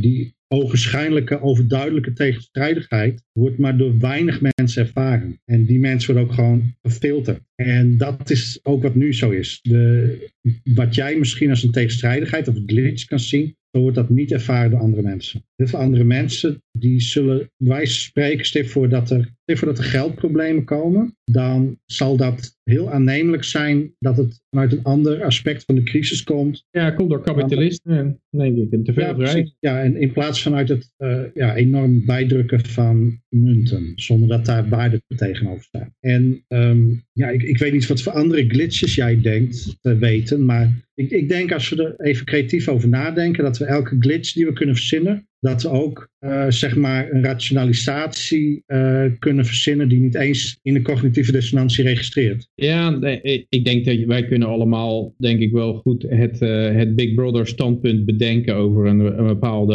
die ogenschijnlijke, overduidelijke tegenstrijdigheid wordt maar door weinig mensen ervaren. En die mensen worden ook gewoon gefilterd. En dat is ook wat nu zo is. De, wat jij misschien als een tegenstrijdigheid of een glitch kan zien, zo wordt dat niet ervaren door andere mensen. Heel veel andere mensen die zullen wijze spreken, stel voor dat er, voor dat er geldproblemen komen, dan zal dat heel aannemelijk zijn dat het vanuit een ander aspect van de crisis komt. Ja, komt door kapitalisme, denk ik. En te veel ja, ja, en in plaats vanuit het uh, ja, enorm bijdrukken van munten, zonder dat daar waarde tegenover staat. En um, ja, ik, ik weet niet wat voor andere glitches jij denkt te weten, maar ik, ik denk als we er even creatief over nadenken, dat we elke glitch die we kunnen verzinnen, dat we ook uh, zeg maar een rationalisatie uh, kunnen verzinnen die niet eens in de cognitieve dissonantie registreert. Ja, ik denk dat wij kunnen allemaal, denk ik wel goed, het, uh, het Big Brother standpunt bedenken over een, een bepaalde,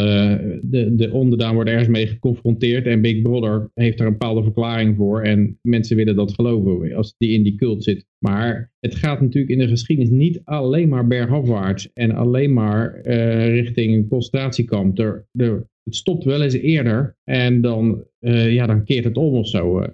de, de onderdaan wordt ergens mee geconfronteerd en Big Brother heeft er een bepaalde verklaring voor en mensen willen dat geloven als die in die cult zit. Maar het gaat natuurlijk in de geschiedenis niet alleen maar bergafwaarts en alleen maar richting een concentratiekamp. Er, er het stopt wel eens eerder en dan, uh, ja, dan keert het om of zo.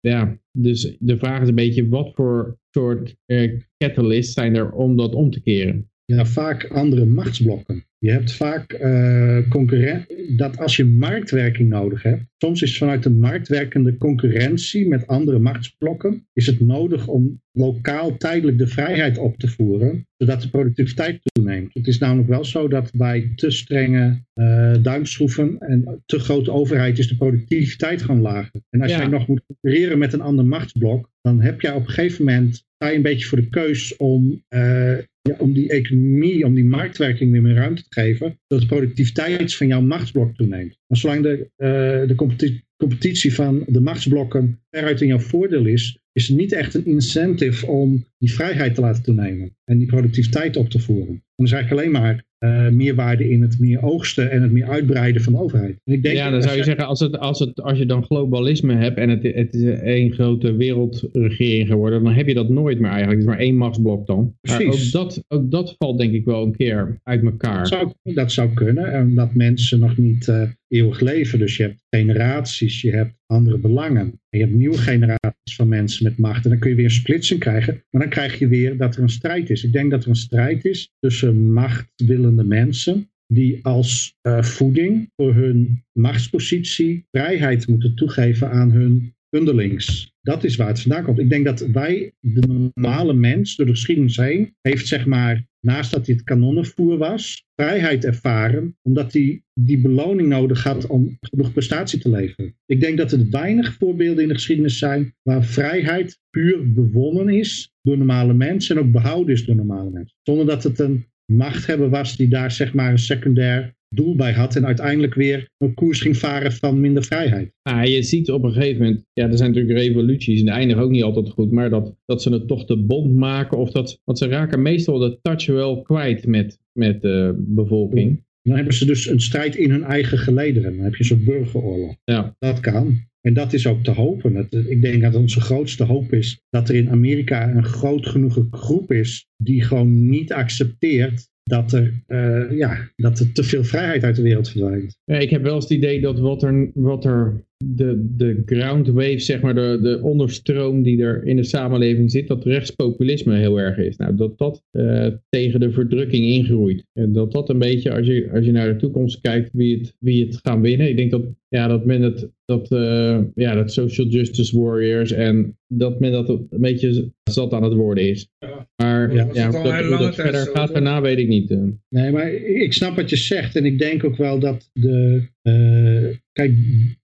Ja, dus de vraag is een beetje wat voor soort uh, catalysts zijn er om dat om te keren? Ja, vaak andere machtsblokken. Je hebt vaak uh, dat als je marktwerking nodig hebt, soms is vanuit de marktwerkende concurrentie met andere machtsblokken, is het nodig om lokaal tijdelijk de vrijheid op te voeren, zodat de productiviteit toeneemt. Het is namelijk wel zo dat bij te strenge uh, duimschroeven en te grote overheid is de productiviteit gewoon lager. En als ja. jij nog moet concurreren met een ander machtsblok, dan heb je op een gegeven moment sta een beetje voor de keus om uh, ja, om die economie, om die marktwerking weer meer ruimte te geven, dat de productiviteit van jouw machtsblok toeneemt. Maar zolang de, uh, de competitie, competitie van de machtsblokken veruit in jouw voordeel is, is er niet echt een incentive om die vrijheid te laten toenemen en die productiviteit op te voeren. Dan is eigenlijk alleen maar uh, meerwaarde in het meer oogsten en het meer uitbreiden van de overheid. En ik denk ja, dan zou je zeggen, als, het, als, het, als je dan globalisme hebt en het, het is één grote wereldregering geworden, dan heb je dat nooit meer eigenlijk. Het is maar één machtsblok dan. Precies. ook dat, ook dat valt denk ik wel een keer uit elkaar. Dat zou, dat zou kunnen. En dat mensen nog niet uh, eeuwig leven. Dus je hebt generaties, je hebt andere belangen. En je hebt nieuwe generaties van mensen met macht. En dan kun je weer een splitsing krijgen. Maar dan krijg je weer dat er een strijd is. Ik denk dat er een strijd is tussen machtwillende mensen die als uh, voeding voor hun machtspositie vrijheid moeten toegeven aan hun underlings. Dat is waar het vandaan komt. Ik denk dat wij, de normale mens, door de geschiedenis heen, heeft zeg maar, naast dat het kanonnenvoer was, vrijheid ervaren, omdat hij die beloning nodig had om genoeg prestatie te leveren. Ik denk dat er weinig voorbeelden in de geschiedenis zijn waar vrijheid puur bewonnen is door normale mensen en ook behouden is door normale mensen. Zonder dat het een machthebber was die daar zeg maar een secundair doel bij had en uiteindelijk weer een koers ging varen van minder vrijheid. Ah, je ziet op een gegeven moment, ja, er zijn natuurlijk revoluties en eindigen ook niet altijd goed, maar dat, dat ze het toch te bond maken of dat, want ze raken meestal de touch wel kwijt met, met de bevolking. Dan hebben ze dus een strijd in hun eigen gelederen. Dan heb je zo'n burgeroorlog. Ja. Dat kan. En dat is ook te hopen. ik denk dat onze grootste hoop is dat er in Amerika een groot genoeg groep is die gewoon niet accepteert dat er, uh, ja, dat er te veel vrijheid uit de wereld verdwijnt. Ja, ik heb wel eens het idee dat wat er, wat er de, de ground wave, zeg maar, de, de onderstroom die er in de samenleving zit, dat rechtspopulisme heel erg is. Nou, dat dat uh, tegen de verdrukking ingroeit. En dat dat een beetje, als je, als je naar de toekomst kijkt, wie het, wie het gaan winnen. Ik denk dat, ja, dat men het, dat, uh, ja, dat social justice warriors en dat men dat een beetje zat aan het worden is. Maar ja, ja dat, hoe dat verder gaat daarna weet ik niet. Uh. Nee, maar ik snap wat je zegt en ik denk ook wel dat de, uh, kijk,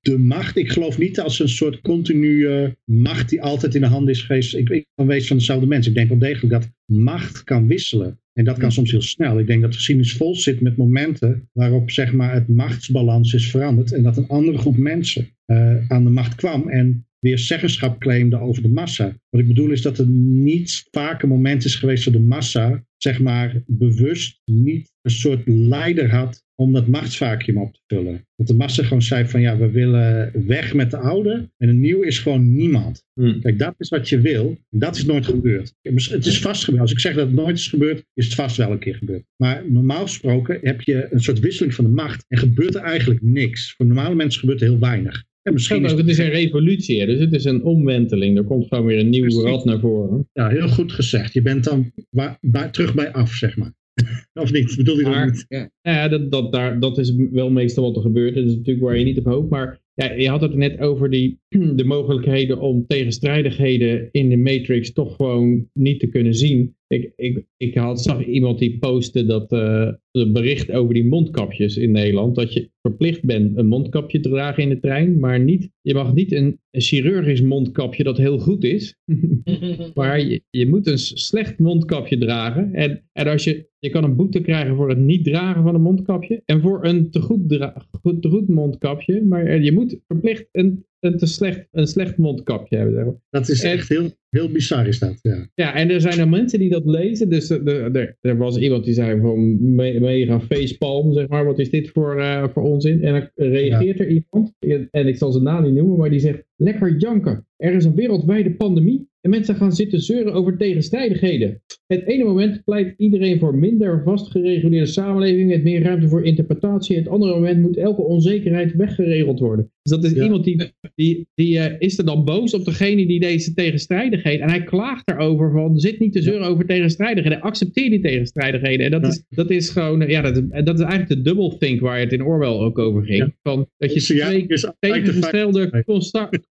de macht, ik geloof niet als een soort continue macht die altijd in de hand is geweest. Ik, ik ben wees van dezelfde mensen. Ik denk wel degelijk dat macht kan wisselen. En dat kan soms heel snel. Ik denk dat de geschiedenis vol zit met momenten waarop zeg maar, het machtsbalans is veranderd. En dat een andere groep mensen uh, aan de macht kwam. En weer zeggenschap claimde over de massa. Wat ik bedoel is dat er niet vaak een moment is geweest dat de massa, zeg maar, bewust niet een soort leider had om dat machtsvacuum op te vullen. Dat de massa gewoon zei van ja, we willen weg met de oude en een nieuw is gewoon niemand. Hm. Kijk, dat is wat je wil. En dat is nooit gebeurd. Het is vast gebeurd. Als ik zeg dat het nooit is gebeurd, is het vast wel een keer gebeurd. Maar normaal gesproken heb je een soort wisseling van de macht en gebeurt er eigenlijk niks. Voor normale mensen gebeurt er heel weinig. En misschien Het is is een revolutie, hè? dus het is een omwenteling. Er komt gewoon weer een nieuw Precies. rad naar voren. ja, heel goed gezegd. Je bent dan terug bij af, zeg maar. Of niet? Bedoel je dat Maar- niet? Nou ja, dat, dat, daar, dat is wel meestal wat er gebeurt. Dat is natuurlijk waar je niet op hoopt. Maar ja, je had het net over die, de mogelijkheden om tegenstrijdigheden in de Matrix toch gewoon niet te kunnen zien. Ik, ik, ik had, zag iemand die postte dat een bericht over die mondkapjes in Nederland. Dat je verplicht bent een mondkapje te dragen in de trein. Maar niet, je mag niet een, een chirurgisch mondkapje dat heel goed is. Maar je, je moet een slecht mondkapje dragen. En, en als je, je kan een boete krijgen voor het niet dragen van een mondkapje. En voor een te goed, goed, te goed mondkapje. Maar eh, je moet verplicht een, een, te slecht, een slecht mondkapje hebben. zeg maar. Dat is En- echt heel, heel bizar is dat, ja. Ja, en er zijn er mensen die dat lezen. Dus er, er, was iemand die zei van me- mega facepalm, zeg maar. Wat is dit voor, eh, voor onzin? En dan reageert er iemand, en ik zal zijn naam niet noemen, maar die zegt, lekker janken. Er is een wereldwijde pandemie en mensen gaan zitten zeuren over tegenstrijdigheden. Het ene moment pleit iedereen voor minder vastgereguleerde samenleving met meer ruimte voor interpretatie. Het andere moment moet elke onzekerheid weggeregeld worden. Dus dat is Ja. iemand die, die, die eh, is er dan boos op degene die deze tegenstrijdigheid. En hij klaagt erover van zit niet te zeuren over tegenstrijdigheden. Accepteer die tegenstrijdigheden. En dat, Ja. is, dat is gewoon, eh, ja, dat, is- dat is eigenlijk de double think waar het in Orwell ook over ging. Ja. Van, dat je Dus twee de tegengestelde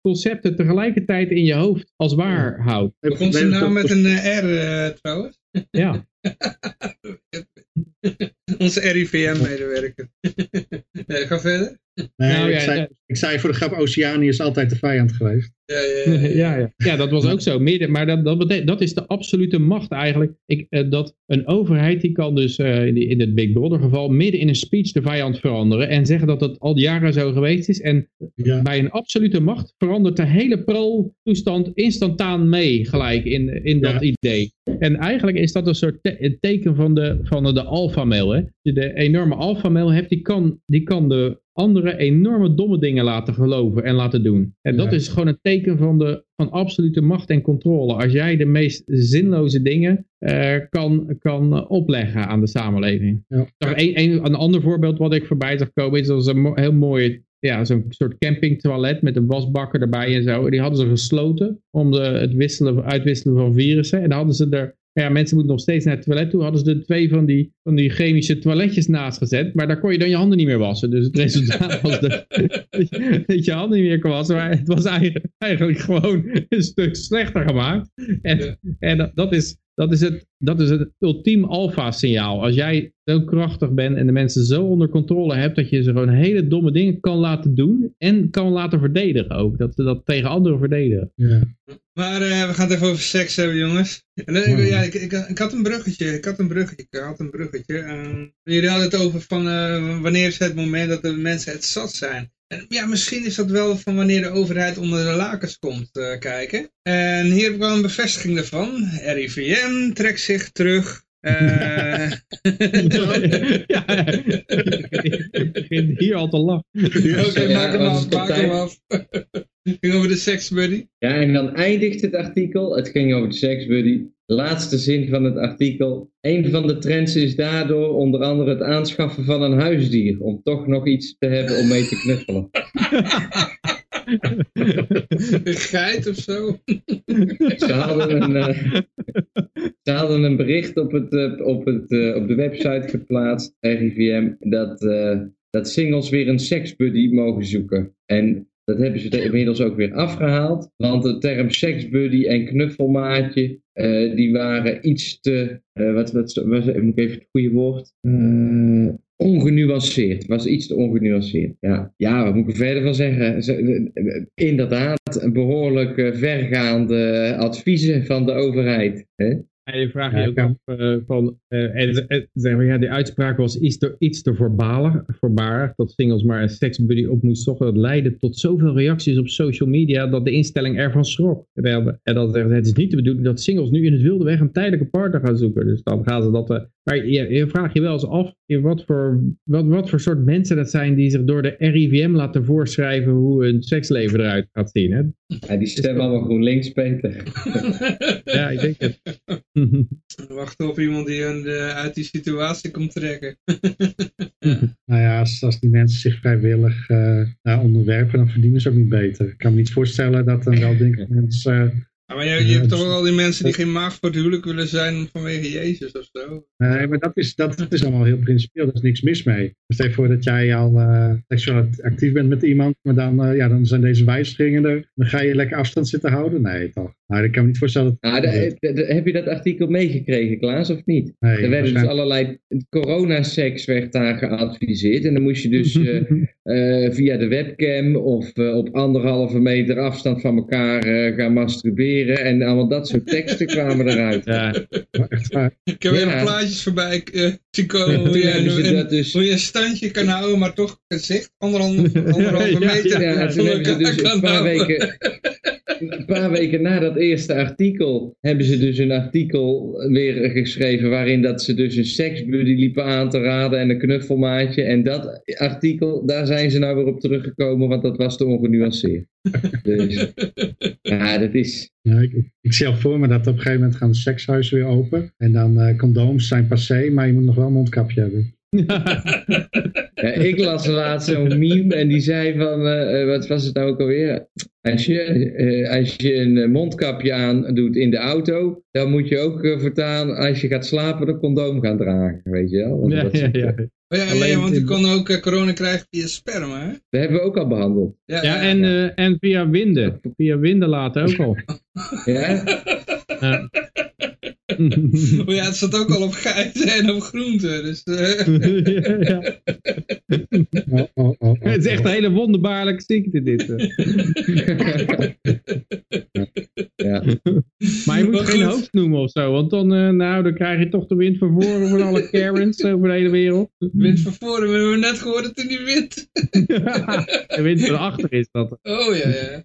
concepten tegelijkertijd in je hoofd als waar houdt. Begon ze nou met een eh, R eh, trouwens? Ja. Onze RIVM-medewerker. nee, ga verder. Nee, Nou, ik, ja, zei, ja. ik zei voor de grap, Oceanië is altijd de vijand geweest. Ja, ja, ja. ja, ja. ja, dat was ook zo. Midden, maar dat, dat, betekent, dat is de absolute macht eigenlijk. Ik, eh, dat een overheid die kan dus eh, in, die- in het Big Brother geval midden in een speech de vijand veranderen. En zeggen dat dat al jaren zo geweest is. En Ja. bij een absolute macht verandert de hele pro-toestand instantaan mee gelijk in, in dat Ja. idee. En eigenlijk is dat een soort te- een teken van de, van de alpha-mail. hè. Als je de enorme alpha-mail hebt, die kan, die kan de andere enorme domme dingen laten geloven en laten doen. En dat Ja. is gewoon een teken van, de, van absolute macht en controle. Als jij de meest zinloze dingen eh, kan, kan eh, opleggen aan de samenleving. Ja. Een, een, een ander voorbeeld wat ik voorbij zag komen is dat een mo- heel mooi ja, zo'n soort campingtoilet met een wasbakker erbij en zo. En die hadden ze gesloten om de, het wisselen, uitwisselen van virussen. En dan hadden ze er, ja, mensen moeten nog steeds naar het toilet toe, hadden ze er twee van die, van die chemische toiletjes naast gezet. Maar daar kon je dan je handen niet meer wassen. Dus het resultaat was de, dat, je, dat je handen niet meer kon wassen. Maar het was eigenlijk, eigenlijk gewoon een stuk slechter gemaakt. En, en dat is, dat is het, dat is het ultiem alfa-signaal. Als jij zo krachtig bent en de mensen zo onder controle hebt, dat je ze gewoon hele domme dingen kan laten doen en kan laten verdedigen ook. Dat ze dat tegen anderen verdedigen. Ja. Maar eh, we gaan het even over seks hebben, jongens. En, ik, ja, ik, ik, ik had een bruggetje, ik had een bruggetje, ik had een bruggetje. En jullie hadden het over van eh, wanneer is het moment dat de mensen het zat zijn. Ja, misschien is dat wel van wanneer de overheid onder de lakens komt eh, kijken. En hier heb ik wel een bevestiging daarvan. RIVM trekt zich terug. Eh, ja, ik begin hier al te lachen. Oké, Ja, maak hem af, maak hem af. Ging over de seksbuddy. Ja, en dan eindigt het artikel. Het ging over de seksbuddy. Laatste zin van het artikel. Een van de trends is daardoor onder andere het aanschaffen van een huisdier. Om toch nog iets te hebben om mee te knuffelen. Een geit of zo. Ze hadden een, eh, ze hadden een bericht op, het, eh, op, het, eh, op de website geplaatst, RIVM, dat, dat singles weer een seksbuddy mogen zoeken. En dat hebben ze inmiddels ook weer afgehaald, want de term seksbuddy en knuffelmaatje, eh, die waren iets te, eh, wat, wat, wat, moet ik even het goede woord, Eh, ongenuanceerd, was iets te ongenuanceerd. Ja, ja wat moet ik er verder van zeggen? Ze- Inderdaad, behoorlijk eh, vergaande adviezen van de overheid. Hè? En je vraagt Ja, je ook af eh, van, eh, en, en, zeg maar, ja, die uitspraak was iets te, iets te voorbalig, voorbarig, dat singles maar een seksbuddy op moest zoeken. Dat leidde tot zoveel reacties op social media dat de instelling ervan schrok. En dat zegt, het is niet de bedoeling dat singles nu in het wilde weg een tijdelijke partner gaan zoeken. Dus dan gaan ze dat... eh, maar je, je vraagt je wel eens af in wat voor, wat, wat voor soort mensen dat zijn die zich door de RIVM laten voorschrijven hoe hun seksleven eruit gaat zien. Hè? Ja, die stemmen allemaal GroenLinks, Peter. Ja, ik denk het. Wachten op iemand die hun eh, uit die situatie komt trekken. Nou ja, als, als die mensen zich vrijwillig eh daar onderwerpen, dan verdienen ze ook niet beter. Ik kan me niet voorstellen dat dan wel denken mensen... eh, Ja, maar je, je hebt toch ook al die mensen die geen maag voor het huwelijk willen zijn vanwege Jezus of zo. Nee, maar dat is, dat is allemaal heel principieel. Daar is niks mis mee. Stel je voor dat jij al seksueel actief bent met iemand, maar dan, ja, dan zijn deze wijzigingen er. Dan ga je lekker afstand zitten houden? Nee, toch? Nou, ik kan me niet voorstellen dat... Ah, de- de- de- heb je dat artikel meegekregen, Klaas, of niet? Nee, er werden dus allerlei coronaseks werd daar geadviseerd. En dan moest je dus eh, eh, via de webcam of eh, op anderhalve meter afstand van elkaar eh, gaan masturberen. En allemaal dat soort teksten kwamen eruit. Ja, Echt waar. Ik heb Ja. plaatjes voorbij hoe je, een, dus... hoe je een standje kan houden, maar toch gezicht anderhalve, meter Ja, van elkaar dus kan een paar houden. weken, een paar weken na dat eerste artikel, hebben ze dus een artikel weer geschreven waarin dat ze dus een seksbuddy liepen aan te raden en een knuffelmaatje. En dat artikel, daar zijn ze nou weer op teruggekomen, want dat was te ongenuanceerd. Dus, ja, dat is... Ja, ik, ik zie al voor me dat op een gegeven moment gaan de sekshuizen weer open. En dan eh, condooms zijn passé, maar je moet nog wel een mondkapje hebben. Ja, ik las laatst zo'n meme en die zei van, eh, eh, wat was het nou ook alweer? Als je, eh, als je een mondkapje aan doet in de auto, dan moet je ook eh, voortaan, als je gaat slapen, een condoom gaan dragen, weet je wel? Want ja, dat ja, soort, ja. Oh ja, ja, Alleen ja, want je kon ook eh, corona krijgen via sperma, hè? Dat hebben we ook al behandeld. Ja, en, eh, en via winden. Via winden laten ook al. Ja? Oh ja, het staat ook al op geiten en op groenten. Dus, eh, ja, ja. Oh, oh, oh, oh, Het is echt een hele wonderbaarlijke ziekte dit. eh. ja. Maar je moet geen hoofd noemen of zo, want dan, eh, nou, dan krijg je toch de wind van voren van alle Karens over de hele wereld. wind van voren, we hebben net gehoord dat het in die wind. de wind van achter is dat. Oh ja, ja.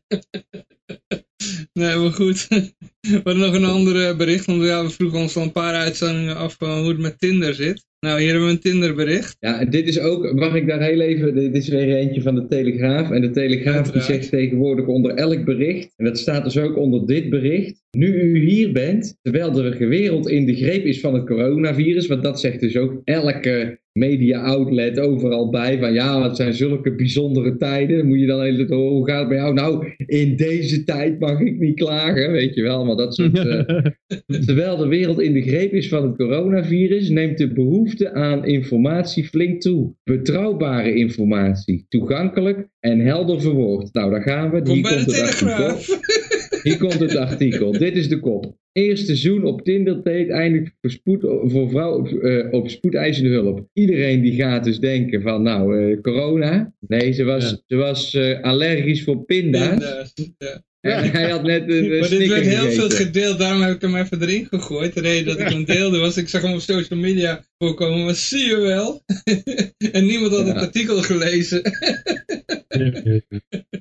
Nee, maar goed. We hadden nog een ander bericht, want ja, we vroegen ons al een paar uitzendingen af van hoe het met Tinder zit. Nou, hier hebben we een Tinder bericht. Ja, dit is ook, mag ik daar heel even, dit is weer eentje van de Telegraaf. En de Telegraaf die zegt tegenwoordig onder elk bericht, en dat staat dus ook onder dit bericht. Nu u hier bent, terwijl de wereld in de greep is van het coronavirus, want dat zegt dus ook elke media outlet overal bij, van ja, het zijn zulke bijzondere tijden. Dan moet je dan tijd horen, hoe gaat het bij jou? Nou, in deze tijd mag ik niet klagen, weet je wel, maar dat soort... eh, Terwijl de wereld in de greep is van het coronavirus, neemt de behoefte aan informatie flink toe. Betrouwbare informatie, toegankelijk en helder verwoord. Nou, daar gaan we. Kom Hier bij de komt. Telegraaf. Hier komt het artikel. Dit is de kop. Eerste zoen op Tinder date eindigt voor, spoed, voor vrouw op, eh, op spoedeisende hulp. Iedereen die gaat dus denken van, nou, eh, corona. Nee, ze was, Ja. ze was eh, allergisch voor pinda's. Ja. En hij had net een, Maar dit werd heel veel gedeeld, daarom heb ik hem even erin gegooid. De reden dat ik hem deelde was, ik zag hem op social media voorkomen, maar zie je wel. en niemand had het Ja. artikel gelezen.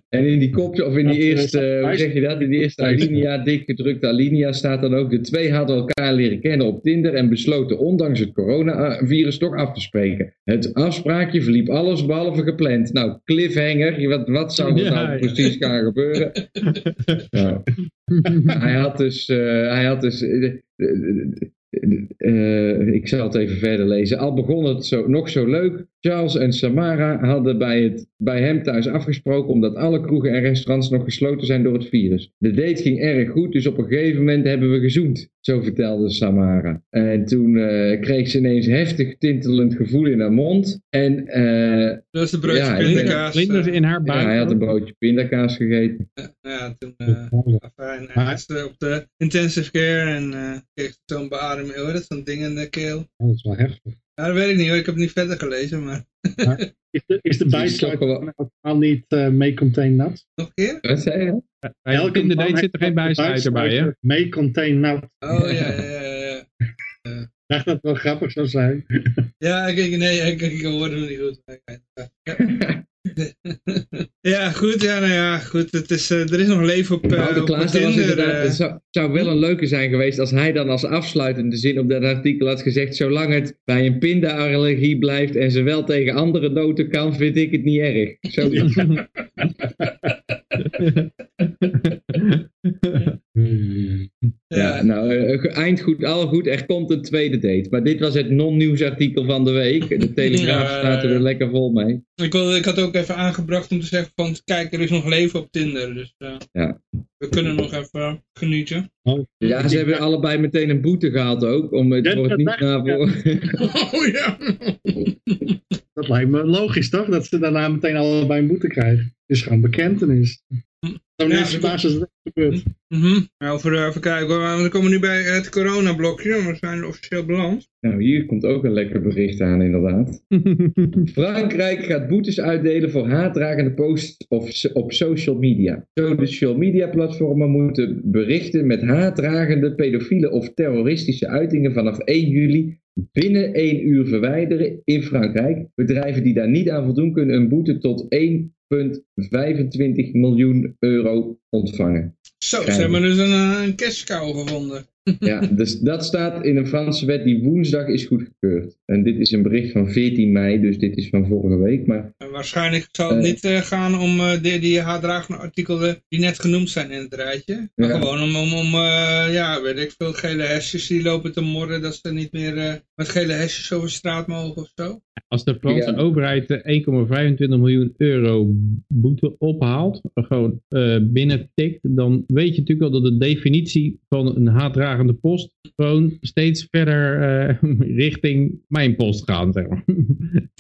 En in die kopje, of in die eh, eerste, dat hoe zeg je dat? In die eerste alinea, dik gedrukte alinea, staat dan ook: de twee hadden elkaar leren kennen op Tinder en besloten ondanks het coronavirus toch af te spreken. Het afspraakje verliep alles behalve gepland. Nou, cliffhanger, wat, wat zou er Ja, nou ja. precies gaan gebeuren? Ja. Hij had dus, eh, hij had dus eh, eh, eh, ik zal het even verder lezen. Al begon het zo, nog zo leuk. Charles en Samara hadden bij, het, bij hem thuis afgesproken omdat alle kroegen en restaurants nog gesloten zijn door het virus. De date ging erg goed, dus op een gegeven moment hebben we gezoend. Zo vertelde Samara. En toen eh, kreeg ze ineens heftig tintelend gevoel in haar mond. En eh, Dat is de broodje Ja, pindakaas. Vlinders in haar buik. ja, hij had een broodje pindakaas gegeten. ja, toen eh afijn, Maar- hij is eh, op de intensive care en eh kreeg zo'n beademing, hoe heet dat, zo'n ding in de keel. Oh, dat is wel heftig. Ja, dat weet ik niet hoor, ik heb het niet verder gelezen, maar Is de, is de al niet eh mee contain nat? nog een keer? Wat zei je? Bij elke Tinder date man zit er geen bijsluiter bij, hè? Mee contain nat. Oh ja, ja, ja, ja. Dacht dat het wel grappig zou zijn. Ja, ik, nee, ik, ik hoorde hem niet goed. Ja. goed, ja, nou ja, goed. Het is, uh, er is nog leven op, uh, de op Klaas, eh. het zou, zou wel een leuke zijn geweest als hij dan als afsluitende zin op dat artikel had gezegd, zolang het bij een pinda-allergie blijft en ze wel tegen andere noten kan, vind ik het niet erg. Zo. Ja, nou, uh, eind goed, al goed, er komt een tweede date. Maar dit was het non-nieuwsartikel van de week. De Telegraaf Ja, staat er lekker vol mee. Ik, wil, ik had ook even aangebracht om te zeggen van, kijk, er is nog leven op Tinder. Dus eh, Ja. we kunnen nog even genieten. Ja, ze hebben allebei meteen een boete gehad ook, om het wordt dat niet dacht na ik, voor... Oh ja. Dat lijkt me logisch toch? Dat ze daarna meteen allebei een boete krijgen. Het is gewoon bekentenis. Zo Ja, net dat- verbaasd als het echt gebeurt. Mhm. Nou, over, even kijken, hoor. want we komen nu bij het coronablokje. We zijn officieel beland. Nou, hier komt ook een lekker bericht aan inderdaad. Frankrijk gaat boetes uitdelen voor haatdragende posts op, op social media. Social media platformen moeten berichten met haatdragende, pedofiele of terroristische uitingen vanaf 1 juli binnen 1 uur verwijderen in Frankrijk. Bedrijven die daar niet aan voldoen kunnen een boete tot 1,25 miljoen euro ontvangen. Zo, ze hebben dus een, eh, een gevonden. Ja, dus dat staat in een Franse wet die woensdag is goedgekeurd. En dit is een bericht van 14 mei, dus dit is van vorige week. Maar En waarschijnlijk zal het Eh. niet eh, gaan om eh, die, die haatdragende artikelen die net genoemd zijn in het rijtje. Maar Ja. gewoon om, om, om eh, ja, weet ik veel, gele hesjes die lopen te morren dat ze niet meer eh, met gele hesjes over straat mogen of zo. Als de Franse Ja. overheid eh, 1,25 miljoen euro boete ophaalt, gewoon eh binnen tikt, dan weet je natuurlijk al dat de definitie van een haatdragende post gewoon steeds verder eh, richting mijn post. Zeg maar.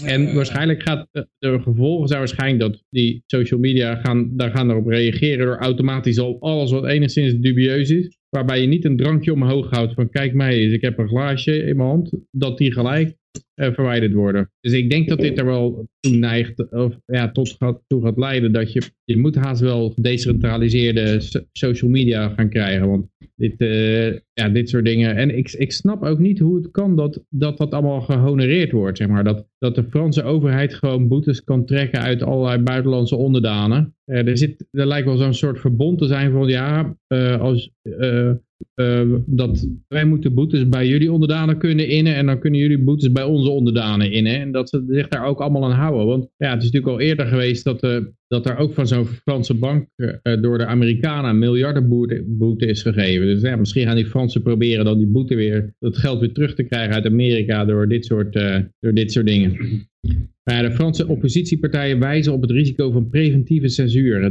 en waarschijnlijk gaat de gevolgen zijn waarschijnlijk dat die social media gaan, daar gaan erop reageren door automatisch al alles wat enigszins dubieus is. Waarbij je niet een drankje omhoog houdt van kijk mij eens, ik heb een glaasje in mijn hand. Dat die gelijk eh, verwijderd worden. Dus ik denk dat dit er wel toe neigt, of ja, tot gaat, toe gaat leiden dat je, je moet haast wel gedecentraliseerde so- social media gaan krijgen. Want dit, eh, ja, dit soort dingen. En ik, ik snap ook niet hoe het kan dat dat, dat allemaal gehonoreerd wordt. Zeg maar. dat, dat de Franse overheid gewoon boetes kan trekken uit allerlei buitenlandse onderdanen. Eh, er, zit, er lijkt wel zo'n soort verbond te zijn van ja, eh, als, dat wij moeten boetes bij jullie onderdanen kunnen innen en dan kunnen jullie boetes bij onze onderdanen innen. En dat ze zich daar ook allemaal aan houden. Want ja, het is natuurlijk al eerder geweest dat, eh, dat er ook van zo'n Franse bank eh, door de Amerikanen miljardenboete boete is gegeven. Dus ja, misschien gaan die Fransen proberen dan die boete weer, dat geld weer terug te krijgen uit Amerika door dit soort, eh, door dit soort dingen. Ja, de Franse oppositiepartijen wijzen op het risico van preventieve censuur.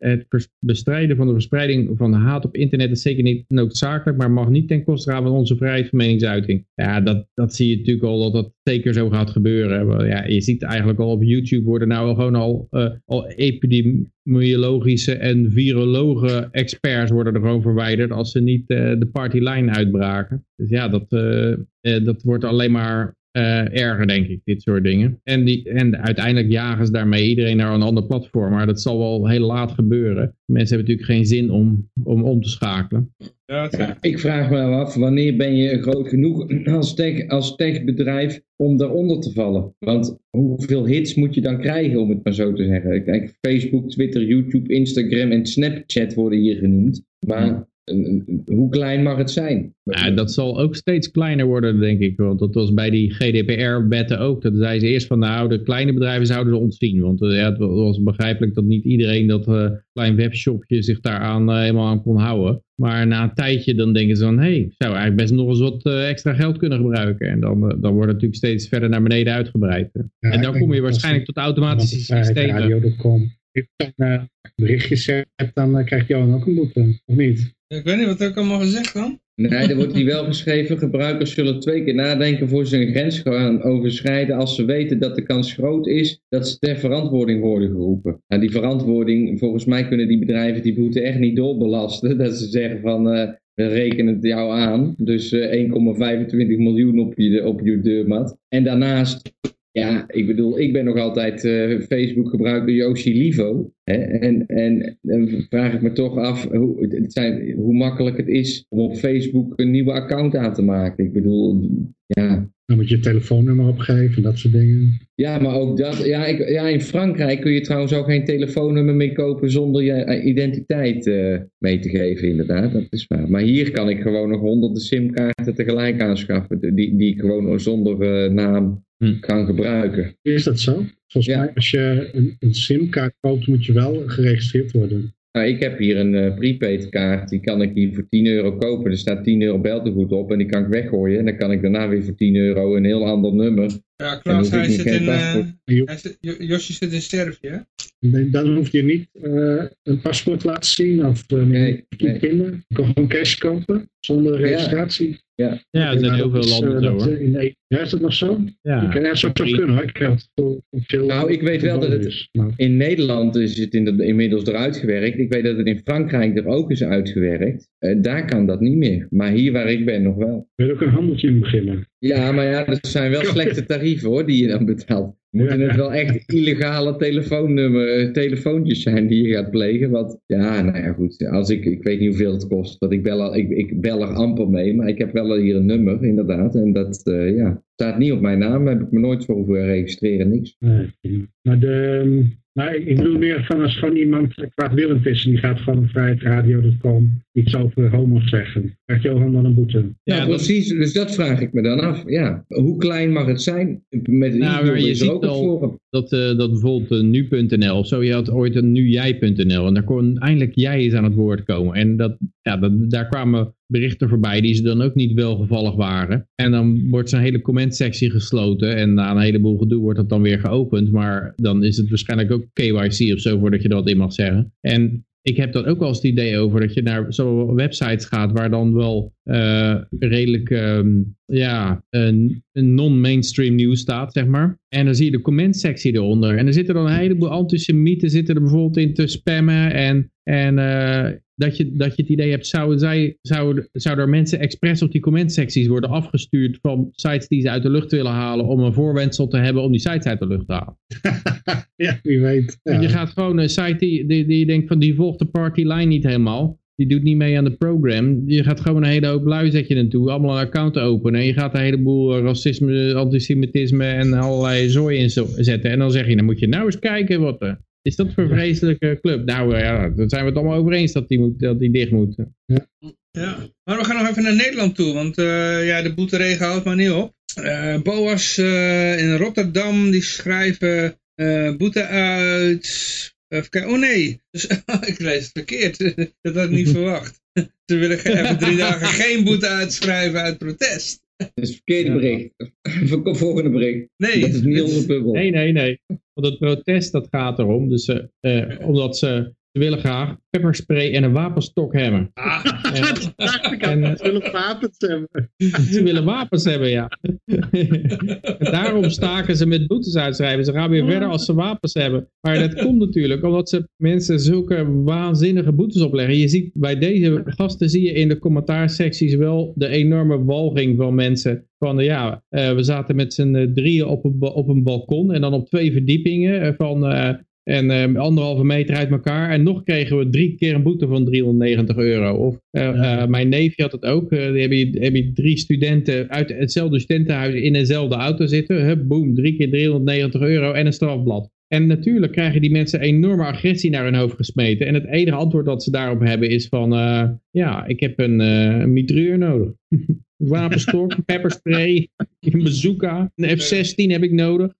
Het, bestrijden van de verspreiding van haat op internet is zeker niet noodzakelijk, maar mag niet ten koste gaan van onze vrijheid van meningsuiting. Ja, dat, dat zie je natuurlijk al dat dat zeker zo gaat gebeuren. Ja, je ziet eigenlijk al op YouTube worden nou gewoon al, eh, al epidemiologische en virologe experts worden er gewoon verwijderd als ze niet eh, de partyline uitbraken. Dus ja, dat, eh, dat wordt alleen maar eh, erger, denk ik, dit soort dingen. En, die, en uiteindelijk jagen ze daarmee iedereen naar een ander platform. Maar dat zal wel heel laat gebeuren. Mensen hebben natuurlijk geen zin om om, om te schakelen. Ja, ik vraag me af, wanneer ben je groot genoeg als, tech, als techbedrijf om daaronder te vallen? Want hoeveel hits moet je dan krijgen, om het maar zo te zeggen? Kijk, Facebook, Twitter, YouTube, Instagram en Snapchat worden hier genoemd. Maar hoe klein mag het zijn? Ja, dat zal ook steeds kleiner worden, denk ik. Want dat was bij die GDPR-wetten ook. Dat zeiden ze eerst van, nou, de kleine bedrijven zouden ze ontzien. Want eh, ja, het was begrijpelijk dat niet iedereen dat eh, klein webshopje zich daaraan uh, helemaal aan kon houden. Maar na een tijdje dan denken ze van, hé, hey, ik zou eigenlijk best nog eens wat uh, extra geld kunnen gebruiken. En dan, uh, dan wordt het natuurlijk steeds verder naar beneden uitgebreid. Ja, en dan kom je waarschijnlijk tot automatische systemen. Radio.com. Als je een berichtje zet, dan krijgt Johan ook een boete, of niet? Ik weet niet wat er allemaal gezegd dan. Nee, er wordt hier wel geschreven, gebruikers zullen twee keer nadenken voor ze een grens gaan overschrijden als ze weten dat de kans groot is dat ze ter verantwoording worden geroepen. Nou, die verantwoording, volgens mij kunnen die bedrijven die boete echt niet doorbelasten. Dat ze zeggen van, uh, we rekenen het jou aan, dus uh, 1,25 miljoen op je, op je deurmat. En daarnaast Ja, ik bedoel, ik ben nog altijd uh, Facebook gebruiker Yoshi Livo. Hè? En, en dan vraag ik me toch af hoe, het zijn, hoe makkelijk het is om op Facebook een nieuwe account aan te maken. Ik bedoel, ja, dan moet je je telefoonnummer opgeven, dat soort dingen. Ja, maar ook dat. Ja, ik, ja, in Frankrijk kun je trouwens ook geen telefoonnummer meer kopen zonder je eh, identiteit uh, mee te geven, inderdaad. Dat is waar. Maar hier kan ik gewoon nog honderden simkaarten tegelijk aanschaffen, die, die ik gewoon zonder uh, naam hm. kan gebruiken. Is dat zo? Volgens mij, als je een, een simkaart koopt, moet je wel geregistreerd worden. Nou, ik heb hier een uh, prepaid kaart, die kan ik hier voor 10 euro kopen. Er staat 10 euro beltegoed op en die kan ik weggooien. En dan kan ik daarna weer voor 10 euro een heel ander nummer. Ja, Klaas, hij zit in, uh, hij zit, Josje zit in Servië. Nee, dan hoef je niet uh, een paspoort laten zien of uh, nee, nee. Je kan gewoon cash kopen zonder registratie. Ja, ja er zijn heel veel landen zo hoor. In, ja, is dat nog zo? Ja, ik, ja zou kunnen hoor. Ik veel nou, ik weet wel dat het in Nederland is het inmiddels eruit gewerkt. Ik weet dat het in Frankrijk er ook is uitgewerkt. Uh, daar kan dat niet meer. Maar hier waar ik ben nog wel. Wil je ook een handeltje in beginnen? Ja, maar ja, dat zijn wel slechte tarieven hoor, die je dan betaalt. Moeten het wel echt illegale telefoonnummer, eh, telefoontjes zijn die je gaat plegen? Want ja, nou ja, goed. Als ik, ik weet niet hoeveel het kost. Want ik bel, al, ik, ik bel er amper mee. Maar ik heb wel hier een nummer, inderdaad. En dat uh, ja, staat niet op mijn naam. Heb ik me nooit voor hoeven registreren, niks. Nee, maar de, maar ik bedoel meer van als gewoon iemand kwaadwillend is en die gaat van vrijheidsradio.com iets over homo's zeggen. Krijgt Johan dan een boete? Ja, ja precies. Dus dat vraag ik me dan af. Ja, hoe klein mag het zijn? Met nou, je ziet al dat, uh, dat bijvoorbeeld uh, nu.nl of zo, je had ooit een nujij.nl en daar kon eindelijk jij eens aan het woord komen. En dat, ja, dat, daar kwamen berichten voorbij die ze dan ook niet welgevallig waren. En dan wordt zijn hele commentsectie gesloten en na een heleboel gedoe wordt dat dan weer geopend. Maar dan is het waarschijnlijk ook KYC of zo voordat je dat in mag zeggen. En ik heb dan ook wel eens het idee over dat je naar zo'n websites gaat waar dan wel redelijk um, ja, een, een non-mainstream nieuws staat, zeg maar. En dan zie je de commentsectie eronder. En er zitten dan een heleboel antisemieten zitten er bijvoorbeeld in te spammen. En, en uh, dat, je, dat je het idee hebt, zouden, zij, zouden, zouden er mensen expres op die commentsecties worden afgestuurd van sites die ze uit de lucht willen halen om een voorwendsel te hebben om die sites uit de lucht te halen. ja, wie weet. Ja. Je gaat gewoon een site die, die, die je denkt van die volgt de party line niet helemaal die doet niet mee aan de program. Je gaat gewoon een hele hoop lui zet je naartoe, allemaal een account openen. En je gaat een heleboel racisme, antisemitisme en allerlei zooi in zetten. En dan zeg je, dan moet je nou eens kijken wat... Uh, is dat voor een vreselijke club? Nou ja, daar zijn we het allemaal over eens dat die, moet, dat die dicht moet. Ja. ja. Maar we gaan nog even naar Nederland toe, want uh, ja, de boeteregen houdt maar niet op. Uh, Boas in Rotterdam, die schrijven boete uit Even kijken. Oh nee, dus, ik lees het verkeerd. Dat had ik niet verwacht. Ze willen even drie dagen geen boete uitschrijven uit protest. Dat is het verkeerde bericht. Volgende bericht. Nee. Dat is niet onze bubbel. Nee, nee, nee. Want het protest dat gaat erom. Dus, uh, uh, omdat ze ze willen graag pepperspray en een wapenstok hebben. Ah, en, en, ze willen wapens hebben. ze willen wapens hebben, ja. en daarom staken ze met boetes uitschrijven. Ze gaan weer verder als ze wapens hebben. Maar dat komt natuurlijk omdat ze mensen zulke waanzinnige boetes opleggen. Je ziet bij deze gasten zie je in de commentaarsecties wel de enorme walging van mensen. Van ja, uh, we zaten met z'n drieën op een, op een balkon en dan op twee verdiepingen van... Uh, en uh, anderhalve meter uit elkaar. En nog kregen we drie keer een boete van 390 euro. Of uh, uh, mijn neefje had het ook. die hebben, hebben drie studenten uit hetzelfde studentenhuis in dezelfde auto zitten. Hup, boom, drie keer 390 euro en een strafblad. En natuurlijk krijgen die mensen enorme agressie naar hun hoofd gesmeten. En het enige antwoord dat ze daarop hebben is van... ja, ik heb een, een mitrailleur nodig. Wapenstok, pepperspray, een bazooka, een F-16 heb ik nodig.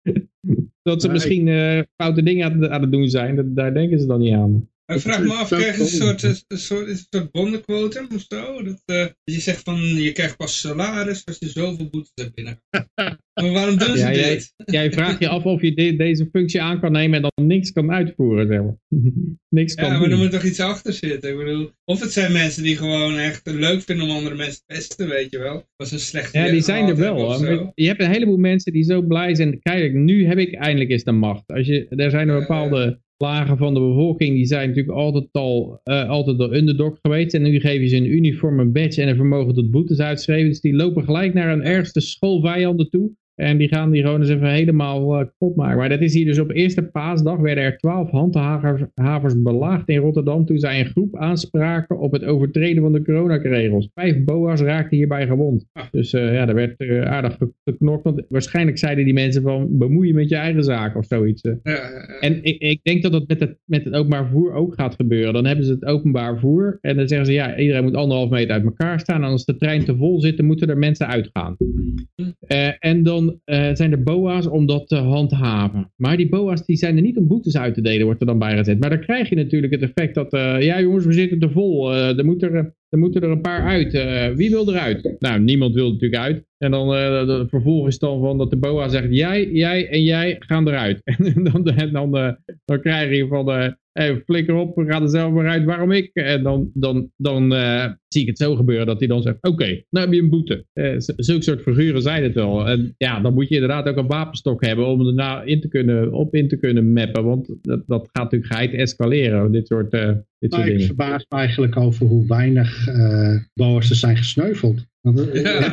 Dat ze misschien uh, foute dingen aan, aan, het doen zijn, dat, daar denken ze dan niet aan. Ik vraag me af, krijg je een soort, een soort, een soort bondenquotum of zo? Dat, uh, je zegt van, je krijgt pas salaris als je zoveel boetes hebt binnen. maar waarom doen ze ja, dit? Jij, jij vraagt je af of je de, deze functie aan kan nemen en dan niks kan uitvoeren, zeg maar. niks kan Ja, maar er moet toch iets achter zitten. Ik bedoel, of het zijn mensen die gewoon echt leuk vinden om andere mensen te pesten, weet je wel. Was een slecht Ja, die zijn er wel. Je hebt een heleboel mensen die zo blij zijn. Kijk, nu heb ik eindelijk eens de macht. Als je, er zijn er bepaalde lagen van de bevolking, die zijn natuurlijk altijd al uh, altijd de underdog geweest. En nu geven ze een uniform, een badge en een vermogen tot boetes uitschrijven. Dus die lopen gelijk naar hun ergste schoolvijanden toe. En die gaan die gewoon eens even helemaal uh, kapot maken. Maar dat is hier dus op eerste paasdag werden er twaalf handhavers belaagd in Rotterdam toen zij een groep aanspraken op het overtreden van de coronaregels. Vijf boa's raakten hierbij gewond. Dus uh, ja, daar werd uh, aardig geknokt. Want waarschijnlijk zeiden die mensen van bemoeien met je eigen zaak of zoiets. En ik, ik, denk dat dat met het, met het openbaar vervoer ook gaat gebeuren. Dan hebben ze het openbaar vervoer en dan zeggen ze ja, iedereen moet anderhalf meter uit elkaar staan. En als de trein te vol zit, dan moeten er mensen uitgaan. en dan zijn er boa's om dat te handhaven. Maar die boa's die zijn er niet om boetes uit te delen, wordt er dan bij gezet. Maar dan krijg je natuurlijk het effect dat, ja jongens, we zitten te vol. er, moet er, er moeten er een paar uit. wie wil eruit? Nou, niemand wil natuurlijk uit. En dan uh, de, vervolg is dan van dat de boa zegt, jij, jij en jij gaan eruit. En dan, dan, dan, dan krijg je van, uh, flikker op, we gaan er zelf maar uit, waarom ik? En dan, dan, dan zie ik het zo gebeuren dat hij dan zegt, oké, nou heb je een boete. zulke soort figuren zijn het wel. En ja, dan moet je inderdaad ook een wapenstok hebben om er in te kunnen, op in te kunnen mappen. Want dat, dat gaat natuurlijk geheid escaleren, dit soort, dit dingen. Ik verbaas me eigenlijk over hoe weinig uh, er zijn gesneuveld. Want, ja.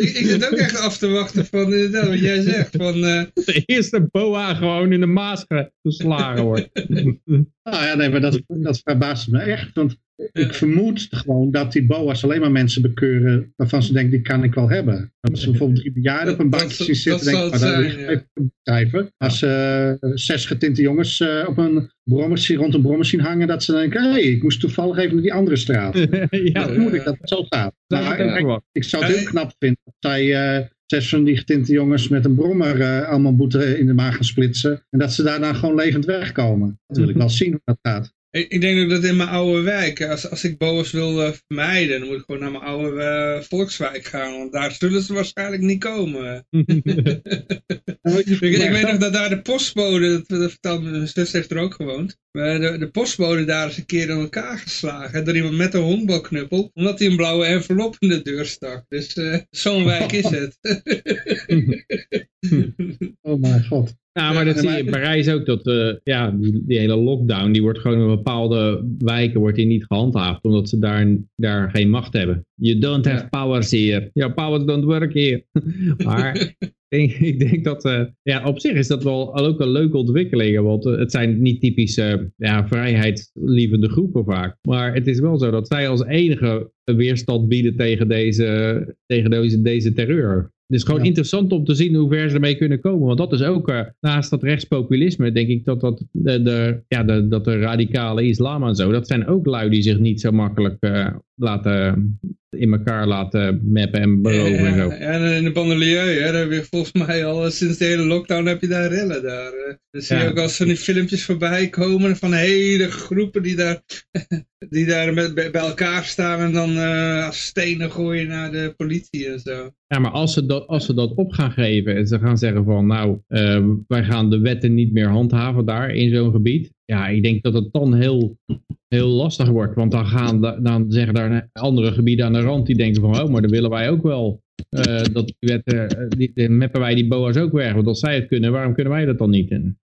ik zit ook echt af te wachten van inderdaad wat jij zegt. Van, uh... De eerste boa gewoon in de maas geslagen wordt. nou ja, nee, maar dat, dat verbaast me echt. Want ik vermoed gewoon dat die boa's alleen maar mensen bekeuren waarvan ze denken, die kan ik wel hebben. Als ze bijvoorbeeld drie bejaarden op een bankje zien zitten, denk ik, maar dat even schrijven. Als uh, zes getinte jongens uh, op een brommer, rond een brommer zien hangen, dat ze denken, hé, hey, ik moest toevallig even naar die andere straat. ja, dat moet ik dat het zo gaat. Maar ik, ik, zou het heel knap vinden dat zij uh, zes van die getinte jongens met een brommer uh, allemaal boete in de maag gaan splitsen. En dat ze daarna gewoon levend wegkomen. Dat wil ik wel zien hoe dat gaat. Ik, ik denk ook dat in mijn oude wijk, als, als ik boos wil uh, vermijden, dan moet ik gewoon naar mijn oude uh, volkswijk gaan. Want daar zullen ze waarschijnlijk niet komen. ik, ik, weet nog dat daar de postbode, dat, dat vertelde mijn zus heeft er ook gewoond. De, de postbode daar is een keer in elkaar geslagen door iemand met een honkbalknuppel. Omdat hij een blauwe envelop in de deur stak. Dus uh, zo'n wijk is het. oh mijn god. Ja, maar dat zie je in Parijs ook, dat uh, ja, die, die, hele lockdown, die wordt gewoon in bepaalde wijken wordt die niet gehandhaafd, omdat ze daar, daar geen macht hebben. You don't have powers here. Your powers don't work here. maar ik denk, ik denk dat, uh, ja, op zich is dat wel ook een leuke ontwikkeling, want uh, het zijn niet typische ja, vrijheidslievende groepen vaak. Maar het is wel zo dat zij als enige weerstand bieden tegen deze, tegen deze, deze terreur. Het is gewoon interessant om te zien hoe ver ze ermee kunnen komen. Want dat is ook, uh, naast dat rechtspopulisme, denk ik dat, dat, de, de, ja, de, dat de radicale islam en zo, dat zijn ook lui die zich niet zo makkelijk uh, laten in elkaar laten mappen en beroven en zo. Ja, en in de banlieue, hè, daar heb je volgens mij al sinds de hele lockdown heb je daar rellen daar. Dan zie je ook als van die filmpjes voorbij komen van hele groepen die daar, die daar met, bij elkaar staan en dan uh, stenen gooien naar de politie en zo. Ja, maar als ze dat, als ze dat op gaan geven en ze gaan zeggen van nou, uh, wij gaan de wetten niet meer handhaven daar in zo'n gebied. Ja, ik denk dat het dan heel, heel lastig wordt. Want dan, gaan, dan zeggen daar andere gebieden aan de rand die denken van oh, maar dan willen wij ook wel. Uh, dat die wetten, die, die, mappen wij die boa's ook weg. Want als zij het kunnen, waarom kunnen wij dat dan niet? En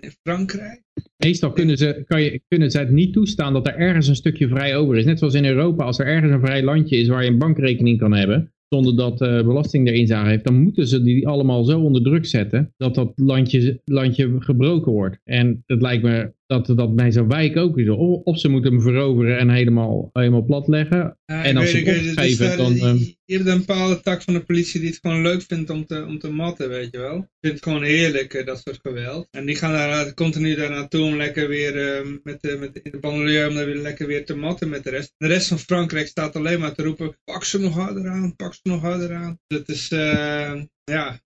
in Frankrijk? Meestal kunnen ze, kan je, kunnen ze het niet toestaan dat er ergens een stukje vrij over is. Net zoals in Europa, als er ergens een vrij landje is waar je een bankrekening kan hebben, zonder dat uh, belasting er inzage heeft, dan moeten ze die allemaal zo onder druk zetten dat dat landje, landje gebroken wordt. En het lijkt me dat dat bij zo'n wijk ook is. Of ze moeten hem veroveren en helemaal, helemaal platleggen. Ja, en als ze het opgeven, dan... Uh, je hebt een bepaalde tak van de politie die het gewoon leuk vindt om te, om te matten, weet je wel. Vindt het gewoon heerlijk, uh, dat soort geweld. En die gaan daar continu daar naartoe om lekker weer uh, met, de, met in de banlieue om daar weer lekker weer te matten met de rest. De rest van Frankrijk staat alleen maar te roepen, pak ze nog harder aan, pak ze nog harder aan. Dat is, ja,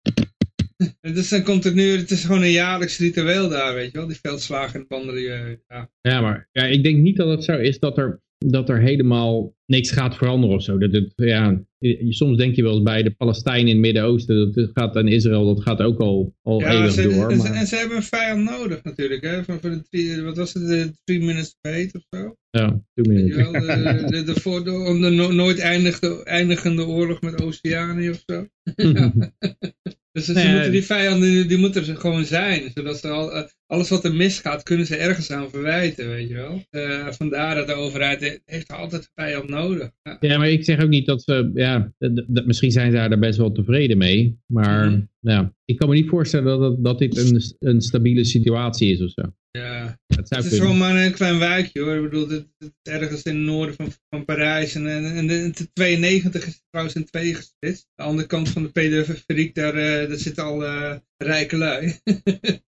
het is een continu, het is gewoon een jaarlijks ritueel daar, weet je wel, die veldslagen en banderieën. Ja. ja, maar ja, ik denk niet dat het zo is dat er, dat er helemaal niks gaat veranderen of zo. Dat het, ja, soms denk je wel eens bij de Palestijnen in het Midden-Oosten, dat gaat aan Israël, dat gaat ook al, al ja, eeuwig door. En, maar... en, ze hebben een vijand nodig natuurlijk, hè, van, van de, wat was het, de three minutes wait of zo? Ja, two minutes. De, de, de, voor, de, nooit eindigende, eindigende oorlog met Oceanië of zo. Dus ze moeten die vijanden, die, moeten er gewoon zijn. Zodat ze al, eh, alles wat er misgaat, kunnen ze ergens aan verwijten, weet je wel. Eh, vandaar dat de overheid he- heeft altijd vijand nodig. Ja. Ja, maar ik zeg ook niet dat we, ja, d- d- misschien zijn ze daar best wel tevreden mee. Maar Mhm. ja, ik kan me niet voorstellen dat, dat, dat dit een, een stabiele situatie is of zo. Ja. Het is gewoon maar een klein wijkje hoor. Ik bedoel, het, het is ergens in het noorden van, van Parijs. En, en, en de, de 92 is trouwens in twee gesplitst. De andere kant van de pedofiliek, daar, eh, daar zitten al eh, rijke lui.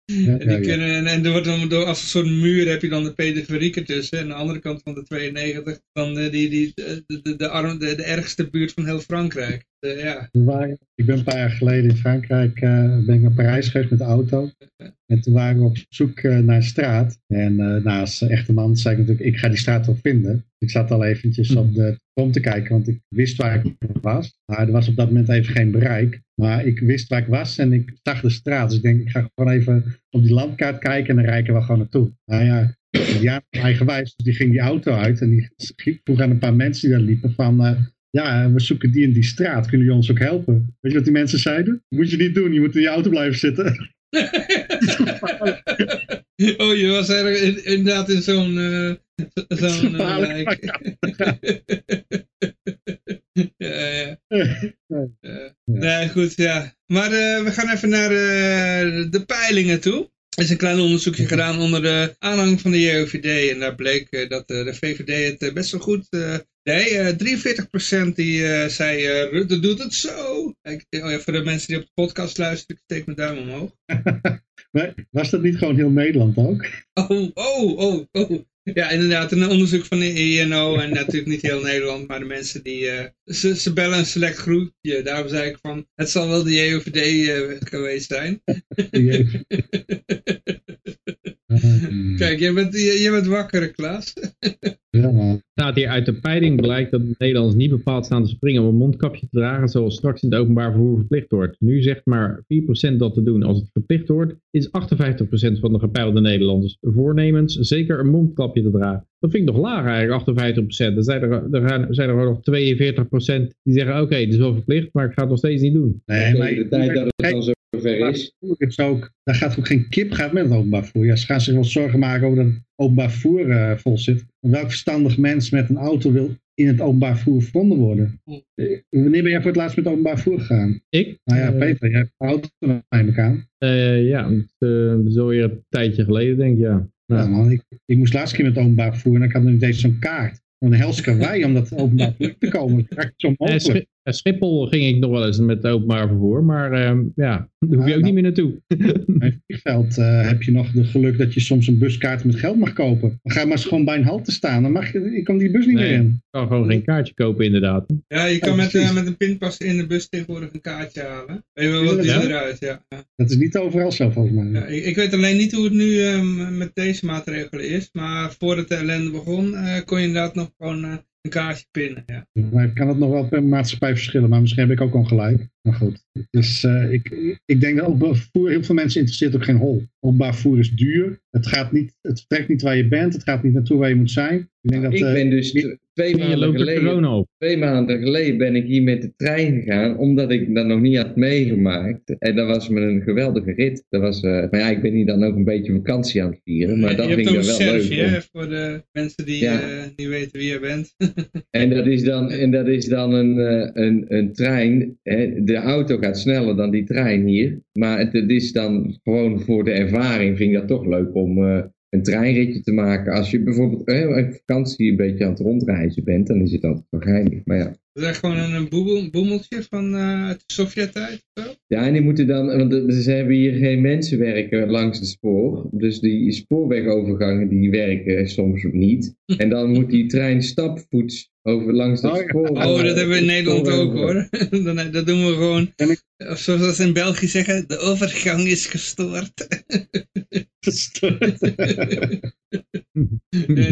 Ja, En, die ja, kunnen, en, en er wordt dan door, als een soort muur heb je dan de pedofiliek ertussen. En aan de andere kant van de 92 dan de, die, die, de, de, de, arm, de, de ergste buurt van heel Frankrijk. Eh, ja. Ik ben een paar jaar geleden in Frankrijk, eh, ben ik naar Parijs geweest met de auto. En toen waren we op zoek eh, naar een straat. En eh nou, echte man zei ik natuurlijk, ik ga die straat wel vinden. Ik zat al eventjes op de grond te kijken, want ik wist waar ik was. Maar er was op dat moment even geen bereik. Maar ik wist waar ik was en ik zag de straat. Dus ik denk, ik ga gewoon even op die landkaart kijken en dan rijken we gewoon naartoe. Nou ja, ja eigenwijs, dus die ging die auto uit en die vroeg aan een paar mensen die daar liepen van... eh, ja, we zoeken die en die straat. Kunnen jullie ons ook helpen? Weet je wat die mensen zeiden? Moet je niet doen, je moet in je auto blijven zitten. oh, je was er in- inderdaad in zo'n eh, zo'n eh, wijk. ja, ja. Ja. Nee, goed, ja. Maar eh, we gaan even naar eh, de peilingen toe. Er is een klein onderzoekje gedaan onder de aanhang van de JOVD. En daar bleek eh, dat eh, de VVD het eh, best wel goed. Eh 43% die zei, eh, Rutte doet het zo. Kijk, oh ja, voor de mensen die op de podcast luisteren, ik steek mijn duim omhoog. Maar was dat niet gewoon heel Nederland ook? Oh, oh, oh, oh. Ja, inderdaad, een onderzoek van de INO en natuurlijk niet heel Nederland, maar de mensen die, eh, ze, ze bellen een select groepje. Daarom zei ik van, het zal wel de JOVD eh, geweest zijn. Kijk, jij bent, jij, jij bent wakker, Klaas. Ja, man. staat hier uit de peiling blijkt dat de Nederlanders niet bepaald staan te springen om een mondkapje te dragen zoals straks in het openbaar vervoer verplicht wordt. Nu zegt maar 4% dat te doen. Als het verplicht wordt, is 58% van de gepeilde Nederlanders voornemens zeker een mondkapje te dragen. Dat vind ik nog lager eigenlijk, 58%. Dan zijn er, er gaan- zijn er nog 42% die zeggen oké, het is wel verplicht, maar ik ga het nog steeds niet doen. Nee, maar de tijd dat het dan zover is. Het is ook, daar gaat ook geen kip gaat met het openbaar vervoer. Ja, ze gaan zich wel zorgen maken over dat het openbaar vervoer eh, vol zit. Welk verstandig mens met een auto wil in het openbaar vervoer gevonden worden? Eh, Wanneer ben jij voor het laatst met het openbaar vervoer gegaan? Ik? Nou ja, Eh, Peter, jij hebt een auto neem ik aan. eh, ja, zo weer een tijdje geleden denk ik, ja. Ja, man, ik, ik moest laatst keer met het openbaar vervoer en ik had nu deze zo'n kaart. Een hels karwei om dat openbaar vervoer te komen. Dat is zo Schiphol ging ik nog wel eens met het openbaar vervoer, maar ehm, ja, daar hoef je Ja, ook nou. niet meer naartoe. Bij het vliegveld eh, heb je nog de geluk dat je soms een buskaart met geld mag kopen. Dan ga je maar eens gewoon bij een halte staan. Dan mag je, je kan die bus niet Nee. meer in. Ik kan gewoon geen kaartje kopen inderdaad. Ja, je kan met, eh, met een pinpas in de bus tegenwoordig een kaartje halen. Weet je wel wat die Ja? eruit, ja. Dat is niet overal zo volgens mij. Ja, ik, ik weet alleen niet hoe het nu ehm, met deze maatregelen is, maar voordat de ellende begon, eh, kon je inderdaad nog gewoon een kaartje pinnen. Ja. Maar kan het nog wel per maatschappij verschillen, maar misschien heb ik ook ongelijk. Maar goed, dus, eh, ik, ik denk dat openbaar vervoer, heel veel mensen interesseert ook geen hol. Openbaar vervoer is duur, het, gaat niet, het vertrekt niet waar je bent, het gaat niet naartoe waar je moet zijn. Ik denk dat, Ik eh, ben dus t- twee maanden, loopt de geleden, corona op. twee maanden geleden ben ik hier met de trein gegaan, omdat ik dat nog niet had meegemaakt. En dat was me een geweldige rit. Dat was, eh, maar ja, ik ben hier dan ook een beetje vakantie aan het vieren, maar dat vind ik dan wel Serge, leuk. hè, voor de mensen die Ja. eh, niet weten wie je bent. En dat is dan, en dat is dan een, eh, een, een trein. Hè. De auto gaat sneller dan die trein hier. Maar het, is dan gewoon voor de ervaring vind ik dat toch leuk om eh, een treinritje te maken. Als je bijvoorbeeld eh, op vakantie een beetje aan het rondreizen bent, dan is het altijd toch geinig. Maar ja. Dat is echt gewoon een, een boemel- boemeltje van eh, uit de Sovjet-tijd. Ja, en die moeten dan, want er- ze hebben hier geen mensen werken langs de spoor. Dus die spoorwegovergangen die werken soms niet. En dan moet die trein stapvoets over langs de Oh spoor. Oh, dat hebben we in Nederland ook hoor. Dan, dat doen we gewoon, of zoals ze in België zeggen, de overgang is gestoord. In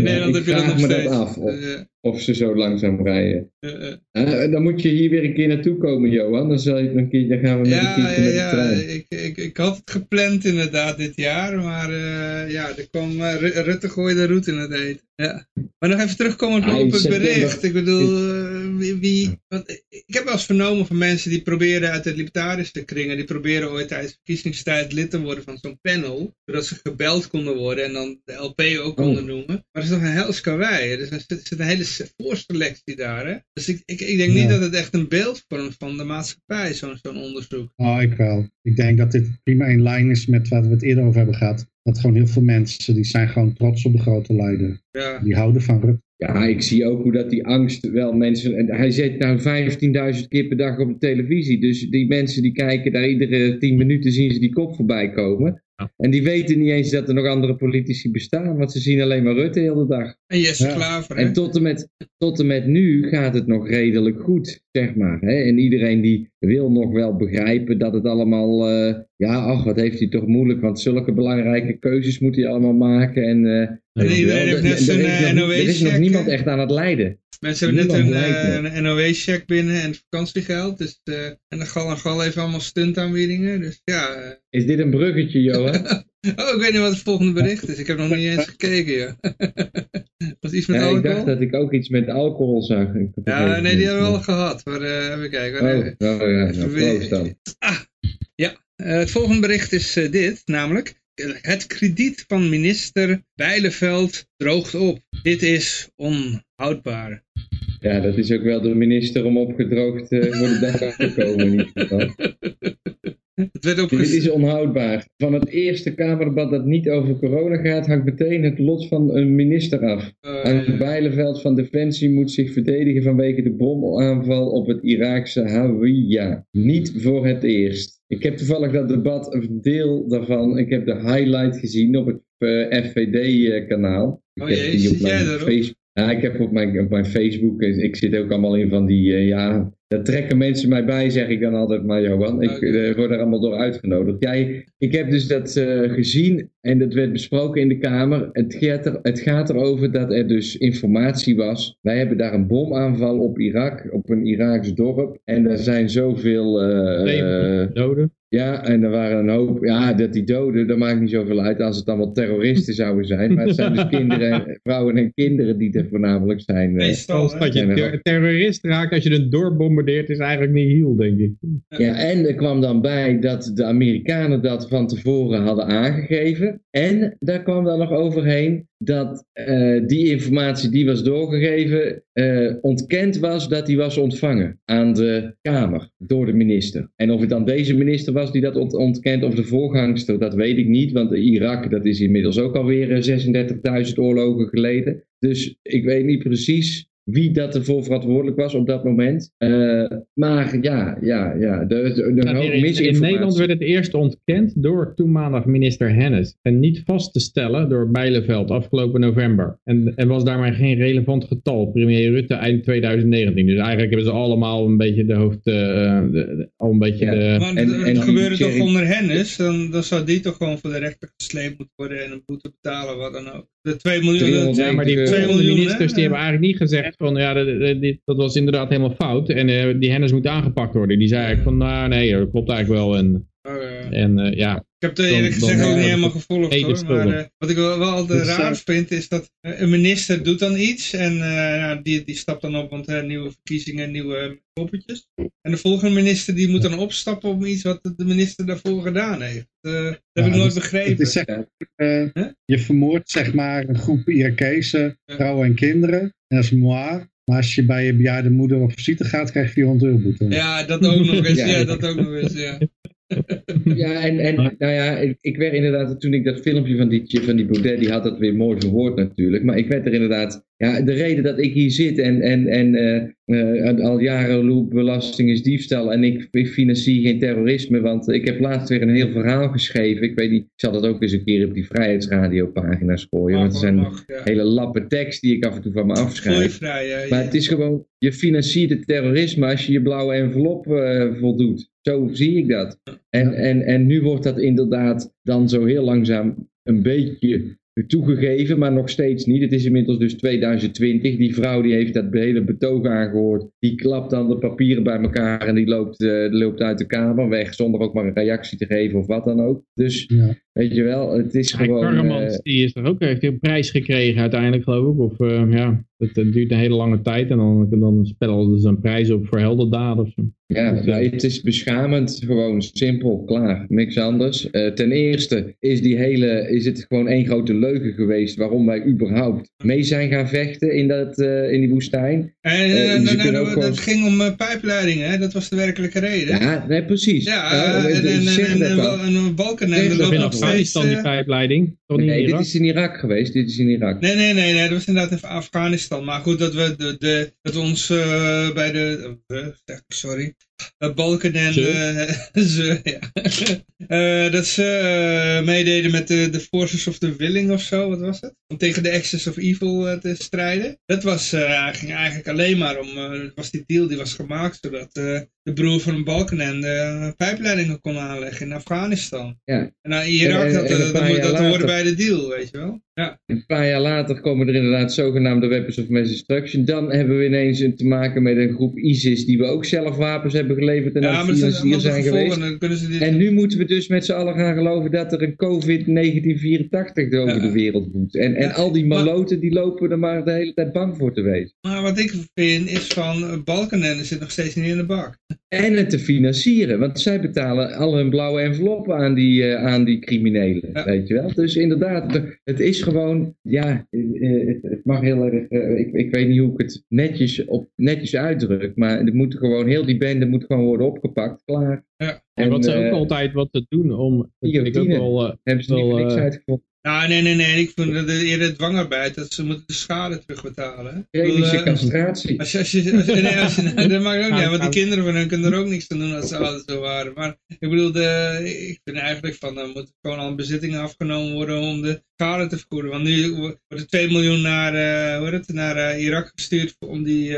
Nederland Ik heb je dat vraag nog me dat steeds. af, of- Eh, Of ze zo langzaam rijden. dan moet je hier weer een keer naartoe komen, Johan. Dan, zal je een keer, dan gaan we met een Ja, keertje ja, met de ja. Ik, ik, ik had het gepland inderdaad dit jaar, maar eh, ja, er kwam, eh, Ru- Rutte gooide de route in het eten. Ja. Maar nog even terugkomen Ah, op het bericht. Ik bedoel, eh, wie, wie want ik heb wel eens vernomen van mensen die proberen uit de libertarische kringen, die proberen ooit tijdens verkiezingstijd lid te worden van zo'n panel, zodat ze gebeld konden worden en dan de LP ook konden Oh. noemen. Maar dat is toch een hels karwei, hè? dus er zit, een hele se- voorselectie daar. Hè? Dus ik, ik, ik denk niet dat het echt een beeld vormt van de maatschappij, zo'n zo'n onderzoek. Oh, ik wel. Ik denk dat dit prima in lijn is met wat we het eerder over hebben gehad. Dat gewoon heel veel mensen, die zijn gewoon trots op de grote leider. Ja. Die houden van Rutte. Ja, ik zie ook hoe dat die angst wel mensen... en Hij zit nou 15.000 keer per dag op de televisie. Dus die mensen die kijken daar iedere 10 minuten zien ze die kop voorbij komen. Ja. En die weten niet eens dat er nog andere politici bestaan. Want ze zien alleen maar Rutte de hele dag. En Jesse Ja. Klaver, hè? En tot en, met, tot en met nu gaat het nog redelijk goed, zeg maar. Hè? En iedereen die wil nog wel begrijpen dat het allemaal... eh, ja, ach, wat heeft hij toch moeilijk. Want zulke belangrijke keuzes moet hij allemaal maken. En, eh, iedereen heeft net eh, nog- Er is nog niemand echt aan het lijden. Mensen hebben net een, Niemand lijkt een NOW-check binnen en vakantiegeld. Dus, en dan gal en gal even allemaal stuntaanbiedingen. Dus ja. Is dit een bruggetje, Johan? oh, ik weet niet wat het volgende bericht is. Ik heb nog niet eens gekeken, ja. Was iets met Ja, ik alcohol? dacht dat ik ook iets met alcohol zag. Ik Ja, nee, die hebben we al gehad. Maar eh, even kijken. Oh, oh ja, nou, weer- proost dan. Eh, het volgende bericht is eh, dit, namelijk. Het krediet van minister Bijleveld droogt op. Dit is onhoudbaar. Ja, dat is ook wel de minister om opgedroogd voor de dag afgekomen in ieder geval. Het werd Dit is onhoudbaar. Van het eerste Kamerdebat dat niet over corona gaat, hangt meteen het lot van een minister af. Aan Bijleveld van Defensie moet zich verdedigen vanwege de bomaanval op het Iraakse Hawija. Niet voor het eerst. Ik heb toevallig dat debat, een deel daarvan, ik heb de highlight gezien op het eh, FVD-kanaal. Oh jee, zit jij erop? Facebook. Ja, ik heb op mijn, op mijn Facebook, eh, ik zit ook allemaal in van die, eh, ja, daar trekken mensen mij bij, zeg ik dan altijd maar, Johan. Ik eh, word er allemaal door uitgenodigd. Jij, ik heb dus dat eh, gezien en dat werd besproken in de Kamer. Het gaat, er, het gaat erover dat er dus informatie was. Wij hebben daar een bomaanval op Irak, op een Iraaks dorp. En er zijn zoveel... 70 doden. Ja, en er waren een hoop. Ja, dat die doden, dat maakt niet zoveel uit als het allemaal terroristen zouden zijn. Maar het zijn dus kinderen, vrouwen en kinderen die er voornamelijk zijn. eh. Meestal, Als dat je ter- terrorist raakt als je een dorp bombardeert is eigenlijk niet heel, denk ik. Ja, en er kwam dan bij dat de Amerikanen dat van tevoren hadden aangegeven. En daar kwam dan nog overheen dat eh, die informatie die was doorgegeven eh, ontkend was dat die was ontvangen aan de Kamer door de minister. En of het dan deze minister was die dat ont- ontkent of de voorgangster, dat weet ik niet. Want Irak, dat is inmiddels ook alweer eh, 36.000 oorlogen geleden. Dus ik weet niet precies wie dat ervoor verantwoordelijk was op dat moment. Eh, maar ja, ja, ja, de, de, de Nou, hoop in. Nederland werd het eerst ontkend door toenmalig minister Hennis. En niet vast te stellen door Bijleveld afgelopen november. En er was daarmee geen relevant getal. Premier Rutte eind 2019. Dus eigenlijk hebben ze allemaal een beetje de hoofd... eh, de- de- al een beetje Ja. de... Maar En- het en gebeurde toch onder Hennis, dan, dan zou die toch gewoon voor de rechter gesleept moeten worden en een boete betalen, wat dan ook. De 2 miljoen, 300 Ja, maar die 2 volgende miljoen, ministers hè? die hebben eigenlijk niet gezegd van ja, dat, dat- dat was inderdaad helemaal fout. En eh, die Hennis moet aangepakt worden. Die zei eigenlijk van nou nee, dat klopt eigenlijk wel. En, Oh, en eh, ja, Ik heb het eerlijk gezegd ook niet helemaal gevolgd hoor. Maar eh, wat ik wel, wel altijd Dus, raar eh, vind is dat eh, een minister doet dan iets en nou, die, die stapt dan op, want nieuwe verkiezingen, nieuwe poppetjes. En de volgende minister die moet dan opstappen om iets wat de minister daarvoor gedaan heeft. Eh, dat heb ik nooit dus- begrepen. Het is zeg, eh, Huh? Je vermoordt zeg maar een groep Irakese vrouwen en kinderen. En dat is moi. Maar als je bij je bejaarde moeder op visite gaat, krijg je 400 euro boete. Ja, dat ook nog eens. Ja. ja. dat ook nog eens, ja. Ja, en, en nou ja, ik, ik werd inderdaad, toen ik dat filmpje van die, van die Baudet, die had dat weer mooi verwoord natuurlijk. Maar ik werd er inderdaad, ja, de reden dat ik hier zit en, en, en eh, eh, al jaren loop belasting is diefstal en ik, ik financier geen terrorisme, want ik heb laatst weer een heel verhaal geschreven. Ik weet niet, ik zal dat ook eens een keer op die Vrijheidsradio pagina's gooien, want er zijn Mag, ja. hele lappen tekst die ik af en toe van me afschrijf. Ja. Maar het is gewoon, je financiert het terrorisme als je je blauwe envelop eh, voldoet. Zo zie ik dat. En, en, en nu wordt dat inderdaad dan zo heel langzaam een beetje toegegeven, maar nog steeds niet. Het is inmiddels dus 2020. Die vrouw die heeft dat hele betoog aangehoord. Die klapt dan de papieren bij elkaar en die loopt, eh, loopt uit de kamer weg zonder ook maar een reactie te geven of wat dan ook. Dus Ja. weet je wel, het is gewoon... Karremans, eh, die is toch ook, heeft een prijs gekregen uiteindelijk geloof ik. Of, eh, ja. Het, het duurt een hele lange tijd en dan, dan spellen ze een prijs op voor heldendaden of zo. Ja, Dus, nou, eh, het is beschamend, gewoon simpel, klaar, niks anders. Eh, ten eerste is, die hele, is het gewoon één grote leugen geweest waarom wij überhaupt mee zijn gaan vechten in, dat, eh, in die woestijn. En Eh, eh, dus je nou, nou, gewoon- dat ging om eh, pijpleidingen, hè? dat was de werkelijke reden. Ja, nee, precies. Ja, Nou, eh, en, eh, en, en, en, en, en dan nog gewoon. steeds... Afghanistan die eh, pijpleiding, toch niet Nee, dit is in Irak geweest, dit is in Irak. Nee, nee, nee, nee, dat was inderdaad in Afghanistan. Maar goed, dat we de, de, dat ons eh, bij de, eh, sorry, Balkenende, Ze? eh, ze, ja. Eh, dat ze eh, meededen met de, de Forces of the Willing of zo, wat was het? Om tegen de Axis of Evil eh, te strijden. Dat was, eh, ging eigenlijk alleen maar om, eh, het was die deal die was gemaakt, zodat eh, de broer van Balkenende uh, pijpleidingen kon aanleggen in Afghanistan. Ja. En nou, Irak, dat, een dat, dat, hoorde bij de deal, weet je wel. Ja. Een paar jaar later komen er inderdaad zogenaamde weapons of mass destruction. Dan hebben we ineens te maken met een groep ISIS die we ook zelf wapens hebben geleverd en Ja, dat zijn geweest. Ze dit... En nu moeten we dus met z'n allen gaan geloven dat er een COVID-1984 over Ja. de wereld woedt. En, en Ja, al die maar- maloten die lopen er maar de hele tijd bang voor te wezen. Maar wat ik vind is van uh, Balkenende zit nog steeds niet in de bak. En het te financieren, want zij betalen al hun blauwe enveloppen aan die, eh, aan die criminelen, weet je wel. Dus inderdaad, het is gewoon, ja, eh, het, mag heel erg, eh, ik, ik weet niet hoe ik het netjes, op, netjes uitdruk, maar het moet gewoon, heel die bende moet gewoon worden opgepakt, klaar. Ja. En wat ze eh, ook altijd wat te doen om, dat vind ik ook wel, eh, hebben ze niet wel, niks eh, uitgevonden. Nee, nee, nee. Ik vind dat eerder dwangarbeid. Dat ze moeten de schade terugbetalen. Chemische eh, castratie. Als je, als je, als je- nee, als je, nou, dat maakt ook niet uit, want die kinderen van hun kunnen er ook niks aan doen als ze altijd zo waren. Maar ik bedoel, de, ik vind eigenlijk van, dan moet gewoon al bezittingen afgenomen worden om de schade te vergoeden. Want nu wordt er 2 miljoen naar, eh, hoe heet het, naar eh, Irak gestuurd om die,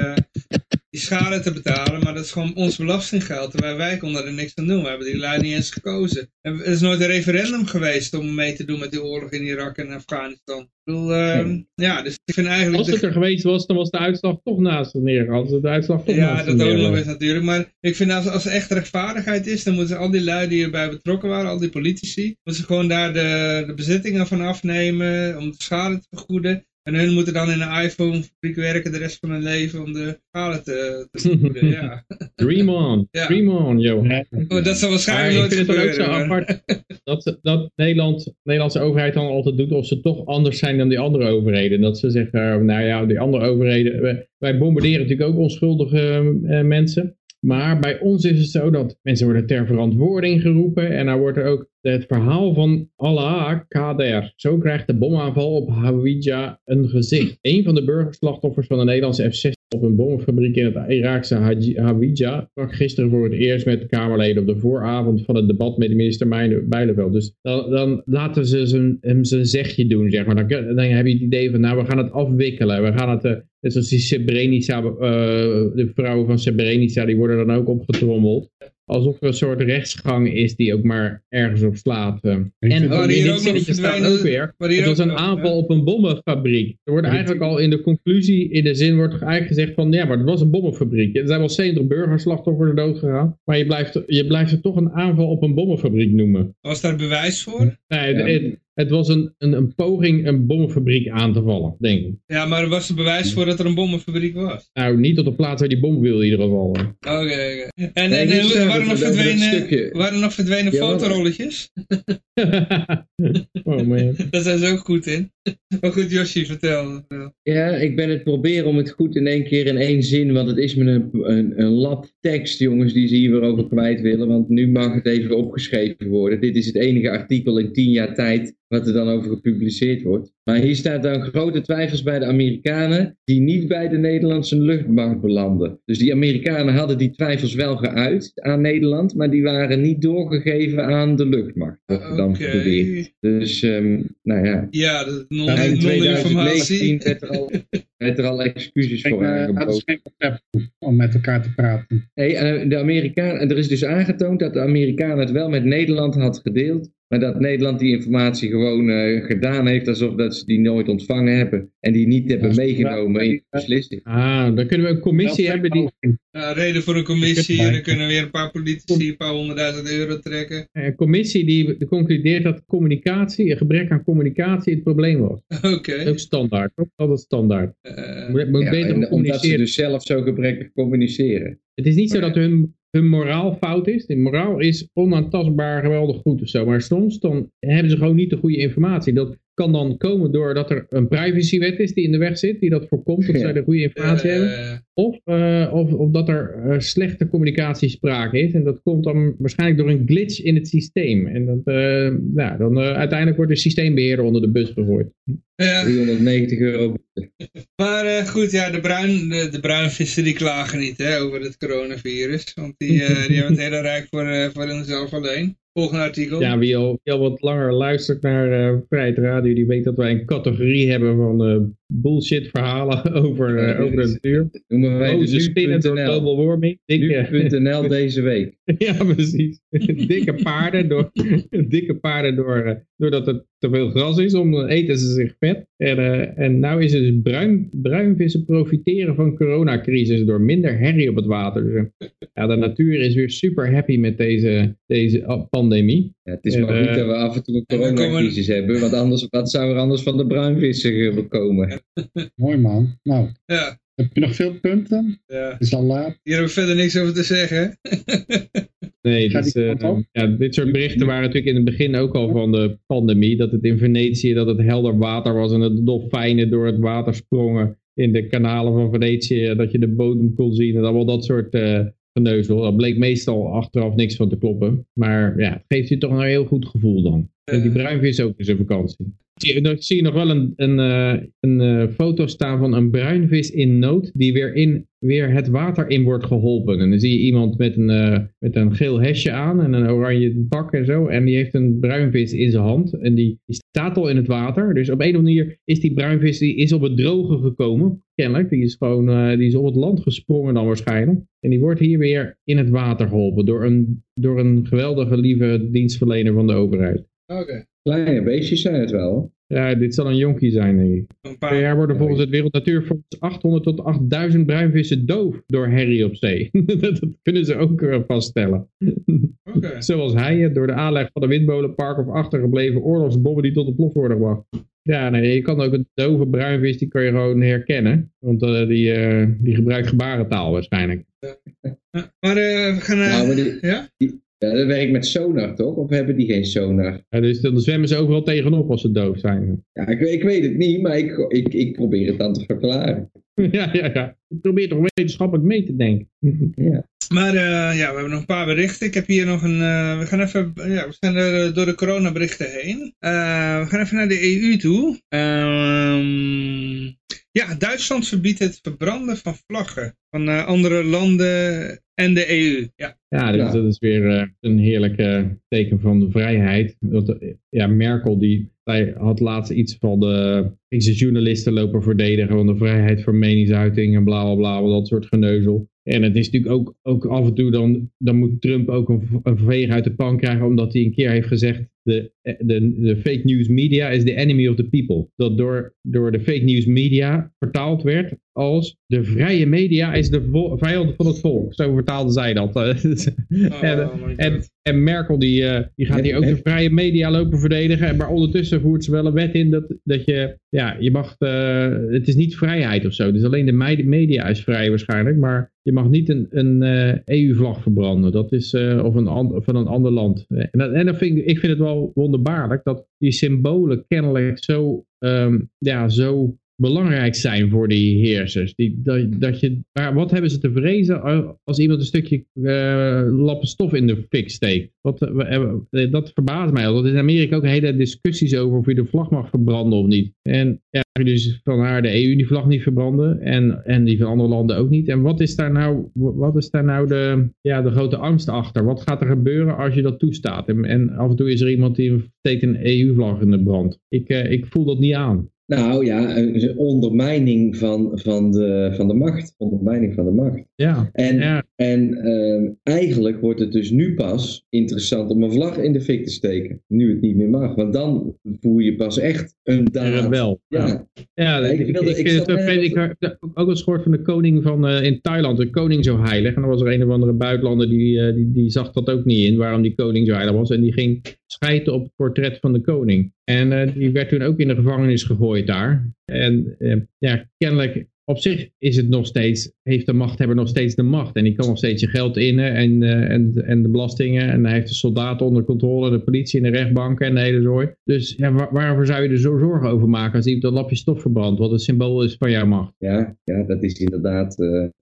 die schade te betalen. Maar dat is gewoon ons belastinggeld. Terwijl wij konden er niks aan doen. We hebben die lui niet eens gekozen. En er is nooit een referendum geweest om mee te doen met die oorlog in Irak en Afghanistan. Ik bedoel, ehm, ja, dus ik vind eigenlijk... als de- het er geweest was, dan was de uitslag toch naast zich neer. Ze de uitslag toch ja, naast dat ook nog eens natuurlijk. Maar ik vind als, als er echt rechtvaardigheid is, dan moeten al die lui die erbij betrokken waren, al die politici, moeten ze gewoon daar de, de bezittingen van afnemen om de schade te vergoeden. En hun moeten dan in een iPhone-fabriek werken de rest van hun leven om de schade te, te ja. Dream on, Ja. dream on, joh. Ja. Maar dat zal waarschijnlijk ik nooit vind het dan ook zo gebeuren. maar- apart dat, dat Nederland, de Nederlandse overheid dan altijd doet of ze toch anders zijn dan die andere overheden. Dat ze zeggen, nou ja, die andere overheden, wij, wij bombarderen natuurlijk ook onschuldige eh, mensen. Maar bij ons is het zo dat mensen worden ter verantwoording geroepen. En dan wordt er ook het verhaal van Allah Kader. Zo krijgt de bomaanval op Hawija een gezicht. Een van de burgerslachtoffers van de Nederlandse F-16 op een bommenfabriek in het Iraakse Hawija sprak gisteren voor het eerst met de Kamerleden op de vooravond van het debat met minister Meijne- Bijleveld. Dus dan, dan laten ze hem zijn zegje doen, zeg maar. Dan, dan heb je het idee van, nou, we gaan het afwikkelen. We gaan het, net zoals die Srebrenica, eh, de vrouwen van Srebrenica, die worden dan ook opgetrommeld. Alsof er een soort rechtsgang is die ook maar ergens op slaat. eh. En waar hier ook nog ook weer, het was een aanval op een bommenfabriek. Er wordt eigenlijk al in de conclusie, in de zin wordt eigenlijk gezegd van, ja, maar het was een bommenfabriek. Er zijn wel 70 burgerslachtoffers dood gegaan, maar je blijft, je blijft er toch een aanval op een bommenfabriek noemen. Was daar bewijs voor? Nee, het, Ja. het, het was een, een, een poging een bommenfabriek aan te vallen, denk ik. Ja, maar er was er bewijs voor dat er een bommenfabriek was. Nou, niet op de plaats waar die bom wil in ieder geval. Oké, oké. En, waren, het nog verdwenen, waren nog verdwenen Ja, fotorolletjes? oh man. Daar zijn ze ook goed in. Maar goed, Yoshi, vertel. Ja, ik ben het proberen om het goed in één keer in één zin, want het is me een, een, lab tekst, jongens, die ze hier weer over kwijt willen, want nu mag het even opgeschreven worden. Dit is het enige artikel in tien jaar tijd wat er dan over gepubliceerd wordt. Maar hier staat dan grote twijfels bij de Amerikanen die niet bij de Nederlandse luchtmacht belanden. Dus die Amerikanen hadden die twijfels wel geuit aan Nederland, maar die waren niet doorgegeven aan de luchtmacht, dan Oké. beweerd. Dus, ehm, nou ja, Ja, dat is non- eind 2019 non-informatie. werd er al, werd er al excuses voor eh, dat is aangeboden. geen concept om met elkaar te praten. Hey, eh, de Amerikaan, en er is dus aangetoond dat de Amerikanen het wel met Nederland had gedeeld Maar dat Nederland die informatie gewoon uh, gedaan heeft alsof dat ze die nooit ontvangen hebben. En die niet hebben meegenomen in de beslissing. Ah, dan kunnen we een commissie hebben die... Ja, reden voor een commissie. En dan kunnen weer een paar politici een paar honderdduizend euro trekken. Een commissie die concludeert dat communicatie, een gebrek aan communicatie het probleem was. Oké. Okay. Ook standaard, toch? Altijd standaard. Uh, moet, ja, beter omdat ze dus zelf zo gebrekkig communiceren. Het is niet zo dat hun hun moraal fout is. De moraal is onaantastbaar geweldig goed of zo. Maar soms dan hebben ze gewoon niet de goede informatie. Dat kan dan komen doordat er een privacywet is die in de weg zit. Die dat voorkomt dat ja. zij de goede informatie hebben. Of, uh, of, of dat er uh, slechte communicatiespraak is. En dat komt dan waarschijnlijk door een glitch in het systeem. En dat, uh, nou, dan uiteindelijk wordt de systeembeheerder onder de bus gegooid. Ja. 390 euro. Maar goed, ja, de, bruin, de, de bruinvissen die klagen niet hè, over het coronavirus. Want die, die hebben het hele rijk voor, voor hunzelf alleen. Ja, wie al, wat langer luistert naar uh, Vrijheid Radio, die weet dat wij een categorie hebben van uh, bullshit verhalen over, uh, over de natuur. Noemen wij oh, de spinnen door global warming. Deze week. ja, precies. dikke paarden, door, dikke paarden door, doordat er te veel gras is, om eten ze zich vet. En, uh, en nou is het dus bruin, bruinvissen profiteren van coronacrisis door minder herrie op het water. Dus, ja, de natuur is weer super happy met deze, deze pandemie. Ja, het is maar goed dat we af en toe een coronacrisis hebben, want anders, wat zou er anders van de bruinvissen komen? Mooi man. Nou, ja. heb je nog veel punten? Ja. Het is al laat. Hier hebben we verder niks over te zeggen. Nee, dus, uh, ja, dit soort berichten waren natuurlijk in het begin ook al van de pandemie. Dat het in Venetië dat het helder water was en de dolfijnen door het water sprongen in de kanalen van Venetië. Dat je de bodem kon zien en allemaal dat soort uh, geneuzel. Dat bleek meestal achteraf niks van te kloppen. Maar ja, het geeft je toch een heel goed gevoel dan. En die bruinvis ook in zijn vakantie. Dan zie je nog wel een, een, een, een foto staan van een bruinvis in nood die weer, in, weer het water in wordt geholpen. En dan zie je iemand met een, uh, met een geel hesje aan en een oranje pak en zo. En die heeft een bruinvis in zijn hand en die, die staat al in het water. Dus op een of andere manier is die bruinvis die is op het droge gekomen. Kennelijk, die is gewoon die is op het land gesprongen dan waarschijnlijk. En die wordt hier weer in het water geholpen door een, door een geweldige lieve dienstverlener van de overheid. Oké. Okay. Kleine beestjes zijn het wel. Ja, dit zal een jonkie zijn, denk ik. Per jaar worden volgens het Wereld Natuurfonds 800 tot 8000 bruinvissen doof door herrie op zee. dat kunnen ze ook uh, vaststellen. Okay. Zoals hij door de aanleg van de windmolenpark of achtergebleven oorlogsbommen die tot de plof worden gebracht. Ja, nee, je kan ook een dove bruinvis, die kan je gewoon herkennen. Want uh, die, uh, die gebruikt gebarentaal waarschijnlijk. Maar we gaan... Nou, maar die, ja? Die, ja, dat werkt met sonar, toch? Of hebben die geen sonar? Ja, dus dan zwemmen ze overal tegenop als ze doof zijn. Ja, ik, ik weet het niet, maar ik, ik, ik probeer het dan te verklaren. ja, ja, ja. Ik probeer toch wetenschappelijk mee te denken. ja. Maar uh, ja, we hebben nog een paar berichten. Ik heb hier nog een... Uh, we gaan even... Ja, we zijn er door de coronaberichten heen. Uh, we gaan even naar de EU toe. Um, ja, Duitsland verbiedt het verbranden van vlaggen van andere landen en de EU. Ja, ja, dus dat is weer uh, een heerlijk uh, teken van de vrijheid. Dat, ja, Merkel die zij had laatst iets van de deze journalisten lopen verdedigen van de vrijheid van meningsuiting en bla bla bla, dat soort geneuzel. En het is natuurlijk ook, ook af en toe dan, dan moet Trump ook een, een veeg uit de pan krijgen omdat hij een keer heeft gezegd de, de, de fake news media is the enemy of the people. Dat door, door de fake news media vertaald werd als de vrije media is de vijand van het volk. Zo vertaalde zij dat. Oh, en, en, en, Merkel die, uh, die gaat hier ook de vrije media lopen verdedigen. Maar ondertussen voert ze wel een wet in dat, dat je, ja, je mag, uh, het is niet vrijheid of zo. Dus alleen de media is vrij waarschijnlijk. Maar je mag niet een, een EU-vlag verbranden. Dat is, of een, van een ander land. En, en vind ik, ik vind het wel wonderbaarlijk dat die symbolen kennelijk zo, um, ja, zo belangrijk zijn voor die heersers. Die, dat, dat je, maar wat hebben ze te vrezen als iemand een stukje uh, lappen stof in de fik steekt? Wat, uh, dat verbaast mij al. Dat is in Amerika ook hele discussies over of je de vlag mag verbranden of niet. En ja, dus van haar de EU die vlag niet verbranden en, en die van andere landen ook niet. En wat is daar nou, wat is daar nou de, ja, de grote angst achter? Wat gaat er gebeuren als je dat toestaat? En, en af en toe is er iemand die steekt een EU-vlag in de brand. Ik, ik voel dat niet aan. Nou ja, een ondermijning van, van, de, van de macht. Ondermijning van de macht. Ja. En, Ja. en ehm, eigenlijk wordt het dus nu pas interessant om een vlag in de fik te steken. Nu het niet meer mag. Want dan voel je pas echt een daad. rebel. Ja, Ja, ik ik, wilde- ik, ik het heb ook wel eens gehoord van de koning van eh, in Thailand, de koning zo heilig. En dan was er een of andere buitenlander die, eh, die, die zag dat ook niet in, waarom die koning zo heilig was. En die ging schijten op het portret van de koning. En eh, die werd toen ook in de gevangenis gegooid daar. En eh, ja, kennelijk op zich is het nog steeds, heeft de machthebber nog steeds de macht. En die kan nog steeds je geld innen en, eh, en, en de belastingen. En hij heeft de soldaten onder controle, de politie en de rechtbanken en de hele zooi. Dus ja, waar, waarvoor zou je er zo zorgen over maken als iemand een lapje stof verbrandt? Wat het symbool is van jouw macht. ja, ja, dat is inderdaad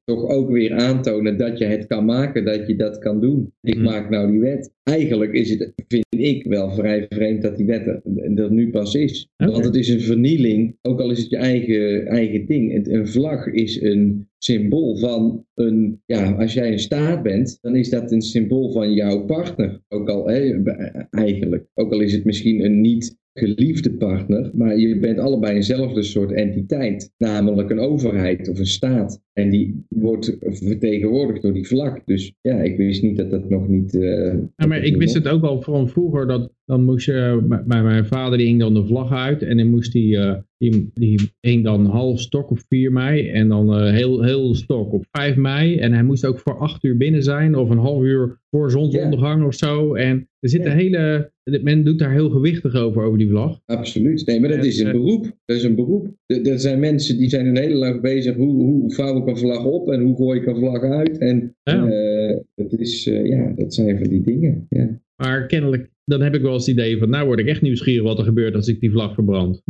toch ook weer aantonen dat je het kan maken, dat je dat kan doen. Ik Mm. maak nou die wet. Eigenlijk is het, vind ik, wel vrij vreemd dat die wet er, nu pas is. Want het is een vernieling, ook al is het je eigen, eigen ding. Een vlag is een symbool van een, ja, als jij een staat bent, dan is dat een symbool van jouw partner. Ook al, hè, eigenlijk. Ook al is het misschien een niet geliefde partner, maar je bent allebei eenzelfde soort entiteit, namelijk een overheid of een staat. En die wordt vertegenwoordigd door die vlag. Dus ja, ik wist niet dat dat nog niet... eh, Ja, maar ik wist het ook al van vroeger dat dan moest je, bij mijn vader die hing dan de vlag uit en dan moest die, eh, die, die hing dan half stok op 4 mei en dan eh, heel, heel stok op 5 mei en hij moest ook voor 8 uur binnen zijn of een half uur voor zonsondergang of zo en er zit een hele, men doet daar heel gewichtig over, over die vlag. Absoluut. Nee, maar dat is een Eh, beroep. Dat is een beroep. Er er zijn mensen die zijn een hele dag bezig. Hoe, hoe vouw ik een vlag op en hoe gooi ik een vlag uit? En Ja. eh, dat is, eh, ja, dat zijn van die dingen. Ja. Maar kennelijk, dan heb ik wel eens het idee van nou word ik echt nieuwsgierig wat er gebeurt als ik die vlag verbrand.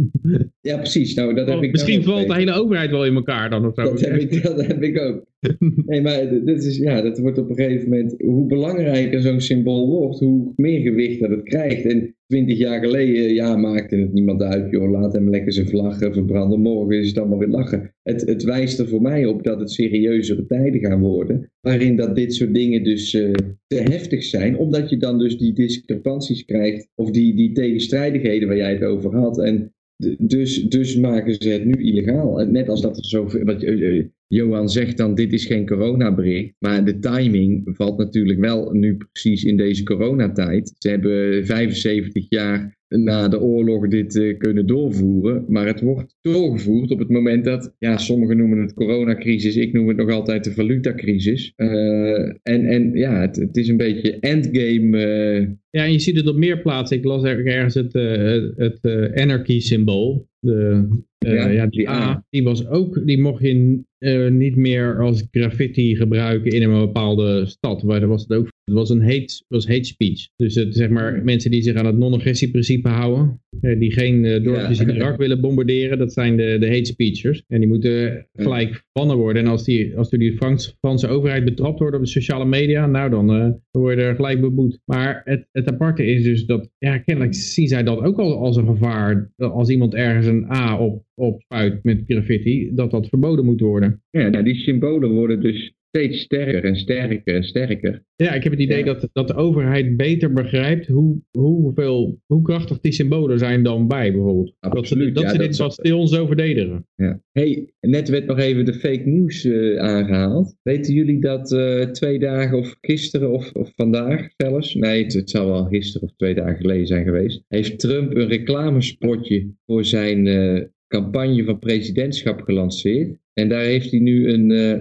ja, precies. Nou, dat heb Oh, ik misschien valt de hele overheid wel in elkaar dan of zo. Dat heb ik, dat heb ik ook. Nee, maar dit is, ja, dat wordt op een gegeven moment, hoe belangrijker zo'n symbool wordt, hoe meer gewicht dat het krijgt. En twintig jaar geleden, ja, maakte het niemand uit, joh, laat hem lekker zijn vlaggen verbranden, morgen is het allemaal weer lachen. Het, het wijst er voor mij op dat het serieuzere tijden gaan worden, waarin dat dit soort dingen dus eh, te heftig zijn, omdat je dan dus die discrepanties krijgt, of die, die tegenstrijdigheden waar jij het over had. En dus, dus maken ze het nu illegaal. Net als dat er zoveel, wat eh, eh, Johan zegt dan, dit is geen coronabericht. Maar de timing valt natuurlijk wel nu precies in deze coronatijd. Ze hebben 75 jaar na de oorlog dit eh, kunnen doorvoeren. Maar het wordt doorgevoerd op het moment dat, ja, sommigen noemen het coronacrisis. Ik noem het nog altijd de valutacrisis. Eh, en, en ja, het, het is een beetje endgame... eh, Ja, je ziet het op meer plaatsen. Ik las er- ergens het, eh, het eh, anarchy-symbool. De, eh, Ja, ja, die A. A, die was ook, die mocht je niet meer als graffiti gebruiken in een bepaalde stad. Maar dat was het ook, het was een hate, was hate speech. Dus het, zeg maar, mensen die zich aan het non-agressie-principe houden, die geen dorpjes Ja. in Irak willen bombarderen, dat zijn de, de hate speechers. En die moeten gelijk verbannen worden. En als, die, als door die Frans, Franse overheid betrapt worden op de sociale media, nou dan, dan word je er gelijk beboet. Maar het, het aparte is dus dat, ja, kennelijk zien zij dat ook al als een gevaar. Als iemand ergens een A op, op spuit met graffiti, dat dat verboden moet worden. ja, nou, die symbolen worden dus steeds sterker en sterker en sterker. Ja, ik heb het idee Ja. dat, dat de overheid beter begrijpt hoe, hoeveel, hoe krachtig die symbolen zijn dan wij bijvoorbeeld. dat ze, Absoluut, dat ja, ze dit ze- bastion zo verdedigen. Ja. Hey, net werd nog even de fake news eh, aangehaald. Weten jullie dat eh, twee dagen of gisteren of, of vandaag zelfs, nee het, het zal wel gisteren of twee dagen geleden zijn geweest, heeft Trump een reclamespotje voor zijn eh, campagne van presidentschap gelanceerd. En daar heeft hij nu een, eh,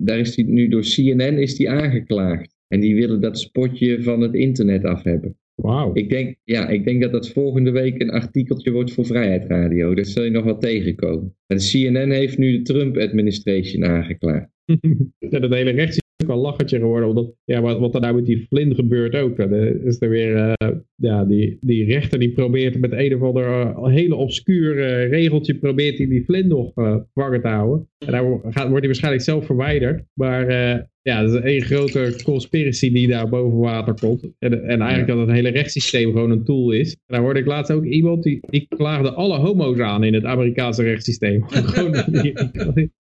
daar is hij nu door CNN is hij aangeklaagd. En die willen dat spotje van het internet af hebben. Wauw. Ik denk, ja, ik denk dat dat volgende week een artikeltje wordt voor Vrijheid Radio. Dat zul je nog wel tegenkomen. En CNN heeft nu de Trump-administration aangeklaagd. ja, dat hele rechts is ook wel lachertje geworden. Omdat, ja, wat, wat er nou met die Flynn gebeurt ook. Eh, is er weer, eh, ja, die, die rechter die probeert met een of ander eh, hele obscuur eh, regeltje probeert hij die Flynn nog eh gevangen te houden. En daar wordt hij waarschijnlijk zelf verwijderd. Maar eh, ja, dat is een grote conspiracy die daar boven water komt. En, en eigenlijk dat het hele rechtssysteem gewoon een tool is. En daar hoorde ik laatst ook iemand die, die klaagde alle homo's aan in het Amerikaanse rechtssysteem. gewoon, die,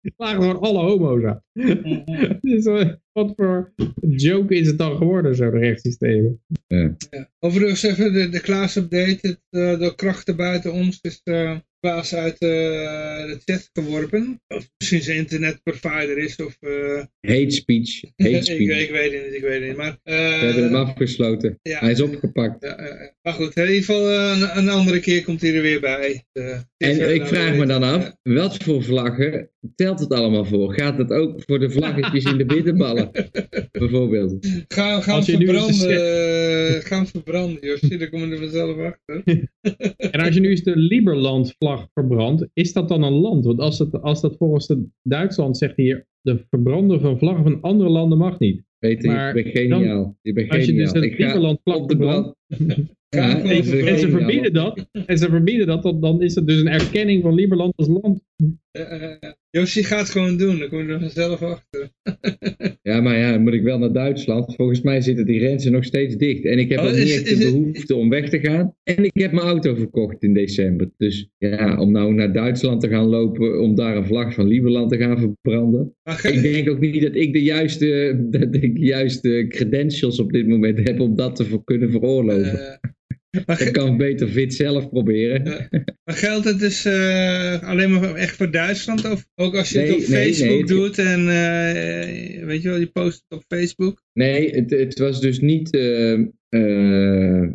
die klaagde gewoon alle homo's aan. dus, wat voor joke is het dan geworden, zo'n rechtssysteem? Overigens even de, de Klaas-update. Het, eh, de krachten buiten ons is, eh, Klaas uit uh, de chat geworpen. Of misschien zijn internetprovider is of... Uh... Hate speech. Hate speech. ik, ik, weet het niet, ik weet het niet. Maar, uh... We hebben hem afgesloten. Ja, hij is opgepakt. Ja, maar goed, in ieder geval een, een, andere keer komt hij er weer bij. en ik vraag me dan af, wat voor vlaggen telt het allemaal voor? Gaat het ook voor de vlaggetjes in de bitterballen? Bijvoorbeeld. Gaan, gaan verbranden, gaan verbranden, Josje, daar komen we er vanzelf achter. en als je nu eens de Liberland vlag verbrandt, is dat dan een land? Want als, het, als dat volgens de Duitsland zegt hier, de verbranden van vlaggen van andere landen mag niet. Je, maar ik ben geniaal. je bent als je dus het Liberland vlag verbrandt, ja, en, ze verbieden dat, en ze verbieden dat, dan is het dus een erkenning van Liberland als land. Uh, gaat het gewoon doen, dan komen we er vanzelf achter. ja, maar ja, dan moet ik wel naar Duitsland. Volgens mij zitten die grenzen nog steeds dicht. En ik heb oh, ook niet echt de behoefte om weg te gaan. En ik heb mijn auto verkocht in december. Dus ja, om nou naar Duitsland te gaan lopen, om daar een vlag van Liberland te gaan verbranden. Ik denk ook niet dat ik de juiste, dat ik de juiste credentials op dit moment heb om dat te kunnen veroorloven. Uh, maar ik kan beter fit zelf proberen. maar geldt het dus uh, alleen maar echt voor Duitsland? Of ook als je het op Facebook doet en uh, weet je wel, je post het op Facebook? Nee, het, het was dus niet... Uh,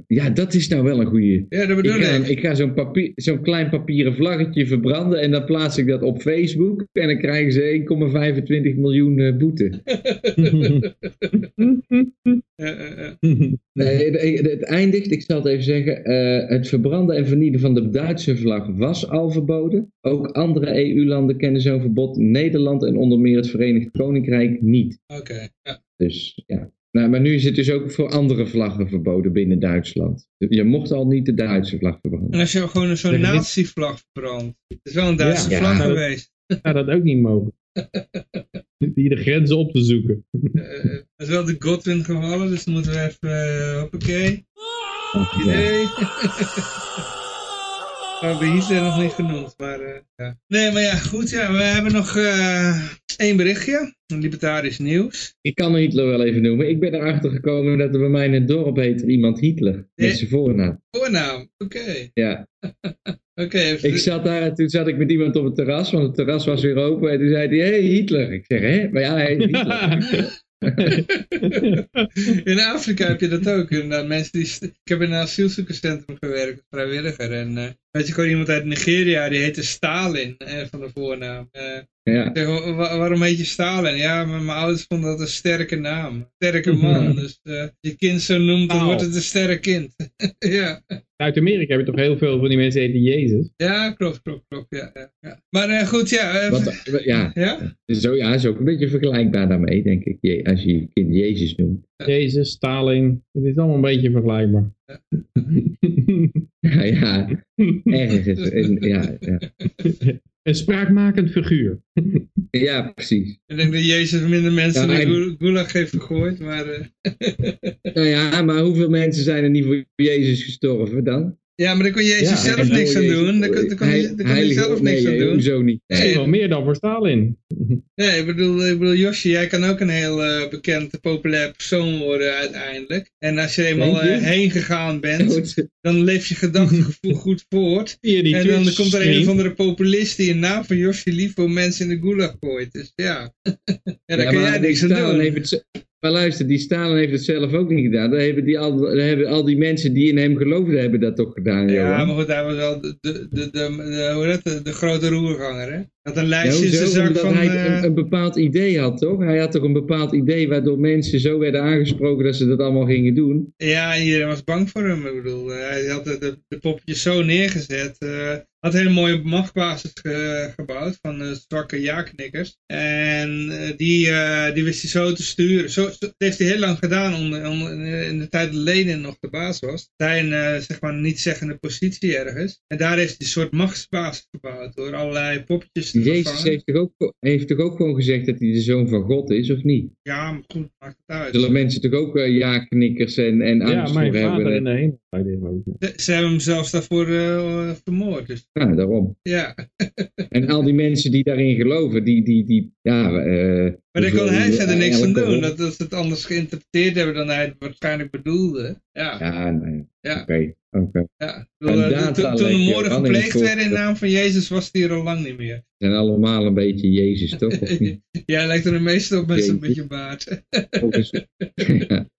ja, dat is nou wel een goede. Ja, dat bedoel ik. Ga, ik ga zo'n papier, zo'n klein papieren vlaggetje verbranden en dan plaats ik dat op Facebook en dan krijgen ze 1,25 miljoen boete. nee, het eindigt, ik zal het even zeggen, uh, het verbranden en vernielen van de Duitse vlag was al verboden. Ook andere EU-landen kennen zo'n verbod. Nederland en onder meer het Verenigd Koninkrijk niet. Oké, ja. Dus ja. Nou, maar nu is het dus ook voor andere vlaggen verboden binnen Duitsland. Je mocht al niet de Duitse vlag verbranden. En als je gewoon zo'n nazi-vlag verbrandt. Het is wel een Duitse vlag geweest. Ja, dat ook niet mogen. Die de grenzen op te zoeken. Uh, dat is wel de Godwin gevallen, dus dan moeten we even, uh, hoppakee. Oh. We hebben Hitler nog niet genoemd, maar uh, ja. Nee, maar ja, goed, ja, we hebben nog uh, één berichtje. Libertarisch nieuws. Ik kan Hitler wel even noemen. Ik ben erachter gekomen dat er bij mij in het dorp heet iemand Hitler. Met zijn voornaam. Voornaam, oké. Ja. oké. ik zat daar, toen zat ik met iemand op het terras, want het terras was weer open. En toen zei hij, hé hey, Hitler. Ik zeg, hè? Maar ja, hij heet Hitler. in Afrika heb je dat ook. Inderdaad, mensen die ik heb in een asielzoekerscentrum gewerkt, vrijwilliger. En uh, weet je, gewoon iemand uit Nigeria, die heette Stalin uh, van de voornaam. Uh, ja. Zeg, waarom heet je Stalin? Ja, maar mijn ouders vonden dat een sterke naam. Sterke man. Dus je kind zo noemt, dan wordt het een sterk kind. ja. Uit Amerika heb je toch heel veel van die mensen heten Jezus? Ja, klopt, klopt, klopt. Ja, ja, ja. Maar uh, goed, ja. Uh, Wat, ja. ja? Zo, ja, is ook een beetje vergelijkbaar daarmee, denk ik. Als je je kind Jezus noemt. Jezus, Stalin, het is allemaal een beetje vergelijkbaar. Ja, ja, ergens. ja, ja. Een spraakmakend figuur. ja, precies. Ik denk dat Jezus minder mensen ja, de gulag heeft gegooid, maar... Uh... nou ja, maar hoeveel mensen zijn er niet voor Jezus gestorven dan? Ja, maar daar kon Jezus ja, zelf niks aan doen. Daar kon, kon, hij, kon hij zelf niks aan doen. Zo niet. Nee, wel meer dan voor Stalin. Nee, ik bedoel, ik bedoel Josje, jij kan ook een heel uh, bekend, populair persoon worden uiteindelijk. En als je eenmaal uh, heen gegaan bent, dan leef je gedachtegevoel goed voort. en dan komt er een of andere populist die een naam van Josje Liefo mensen in de gulag gooit. Dus ja, ja daar kun jij niks aan doen. Maar luister, die Stalin heeft het zelf ook niet gedaan. Dan hebben, die al, dan hebben al die mensen die in hem geloofden, hebben dat toch gedaan, Ja, maar goed, hij was wel de, de, de, de, hoe de grote roerganger, hè? Had een lijstje in zijn zak van... hij een, eh, een, bepaald idee had, toch? Hij had toch een bepaald idee waardoor mensen zo werden aangesproken dat ze dat allemaal gingen doen? Ja, iedereen was bang voor hem. Ik bedoel, eh, hij had de, de, de popjes zo neergezet. Uh, had een hele mooie machtbasis ge, gebouwd van uh, zwakke ja-knikkers. En die, die wist hij zo te sturen. Zo, dat heeft hij heel lang gedaan onder, in de tijd dat Lenin nog de baas was. Zijn, zeg maar, niet zeggende positie ergens. En daar heeft hij een soort machtsbasis gebouwd door allerlei popjes Jezus heeft toch, ook, heeft toch ook gewoon gezegd dat hij de zoon van God is, of niet? Ja, maar goed, maakt het uit. Zullen mensen toch ook uh, ja-knikkers en, en angst ja, voor hebben? Ja, mijn vader in de hemel. Ze, ze, hebben hem zelfs daarvoor uh, vermoord. Dus. Ja, daarom. Ja. en al die mensen die daarin geloven, die, die, die ja... Uh, Maar daar Dus, kan eh, hij verder niks aan doen. Dat, dat ze het anders geïnterpreteerd hebben dan hij het waarschijnlijk bedoelde. Ja, Ja, nee. Ja. Oké, oké. ja. Bedoel, eh, toen- Toen de moorden gepleegd werden in naam van Jezus was die er al lang niet meer. Ze zijn allemaal een beetje Jezus, toch? Of niet? Ja, hij lijkt er de meeste op met zo'n beetje baard. Ja.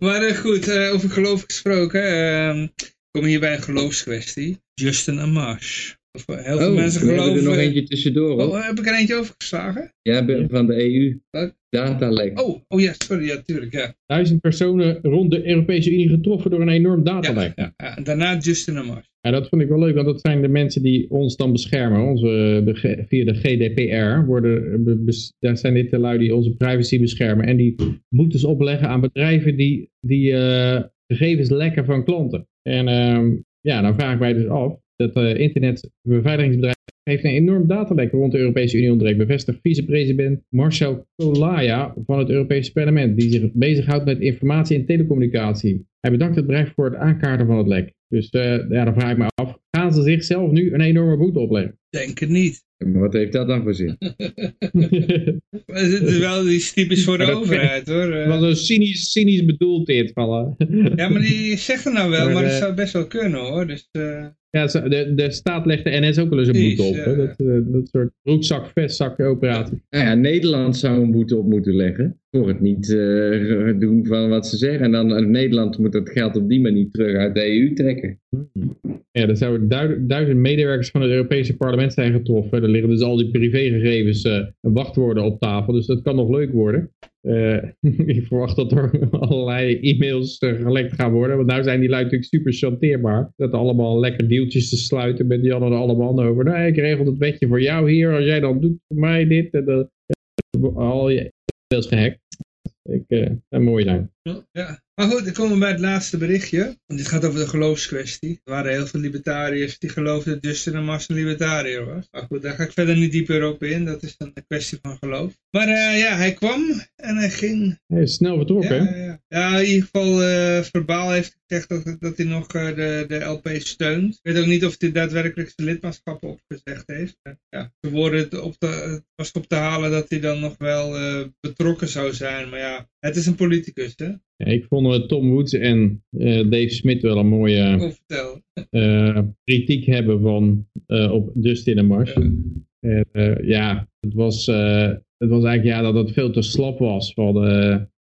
Maar eh, goed, eh, over geloof gesproken. eh, kom hier bij een geloofskwestie. Justin Amash. Heel veel Oh, mensen we hebben er geloven... nog eentje tussendoor, hoor. Oh, heb ik er eentje overgeslagen? Ja, be- van de EU. Wat? Datalek. Oh, oh ja, sorry, ja, tuurlijk, ja. Duizend personen rond de Europese Unie getroffen door een enorm datalek. Ja, ja, ja. Daarna Justin Amash. Ja, dat vond ik wel leuk, want dat zijn de mensen die ons dan beschermen. Onze, de, via de GDPR worden, bes- daar zijn dit de lui die onze privacy beschermen. En die boetes opleggen aan bedrijven die, die eh, gegevens lekken van klanten. En ehm, ja, dan vraag ik mij dus af, dat eh internetbeveiligingsbedrijf heeft een enorm datalek rond de Europese Unie ontdekt, bevestigt vicepresident Marcel Colaya van het Europese parlement, die zich bezighoudt met informatie en telecommunicatie. Hij bedankt het bedrijf voor het aankaarten van het lek. Dus eh, ja, dan vraag ik me af, gaan ze zichzelf nu een enorme boete opleggen? Denk het niet. Maar wat heeft dat dan voor zin? Maar Het is wel die is typisch voor de overheid hoor. Het Eh, was een cynisch, cynisch bedoeld dit. Van, Ja, maar die zegt het nou wel, Maar, maar dat zou best wel kunnen hoor. Dus, eh, ja, de, de staat legt de NS ook wel eens een boete op. hè. Dat, eh, dat soort broekzak, vestzak operatie. Nou ja, Nederland zou een boete op moeten leggen. Voor het niet eh, doen van wat ze zeggen. En dan eh, Nederland moet dat geld op die manier terug uit de EU trekken. Ja, er zouden duid- duizend medewerkers van het Europese parlement zijn getroffen. Er liggen dus al die privégegevens eh, en wachtwoorden op tafel. Dus dat kan nog leuk worden. Eh, ik verwacht dat er allerlei e-mails eh, gelekt gaan worden. Want nu zijn die lui natuurlijk super chanteerbaar. Dat allemaal lekker deeltjes te sluiten met Jan en allemaal over. Nee, ik regel het wetje voor jou hier. Als jij dan doet voor mij dit. En dan al je e-mails gehackt. Ik, eh dat mooi zijn. Ja. Maar goed, dan komen we bij het laatste berichtje. Dit gaat over de geloofskwestie. Er waren heel veel libertariërs die geloofden dat Justin Amash een libertariër was. Maar goed, daar ga ik verder niet dieper op in. Dat is een kwestie van geloof. Maar eh, ja, hij kwam en hij ging. Hij is snel vertrokken. Ja, hè? ja, ja. in ieder geval eh, verbaal heeft gezegd dat, dat hij nog eh, de, de LP steunt. Ik weet ook niet of hij daadwerkelijk zijn lidmaatschap opgezegd heeft. Ja, ze worden het op de, was op te halen dat hij dan nog wel betrokken zou zijn. Maar ja, het is een politicus, hè? Ja, ik vond Tom Woods en eh, Dave Smith wel een mooie eh, kritiek hebben van, eh, op Dustin en Mars. Ja. Het was, het was eigenlijk ja, dat het veel te slap was. Van,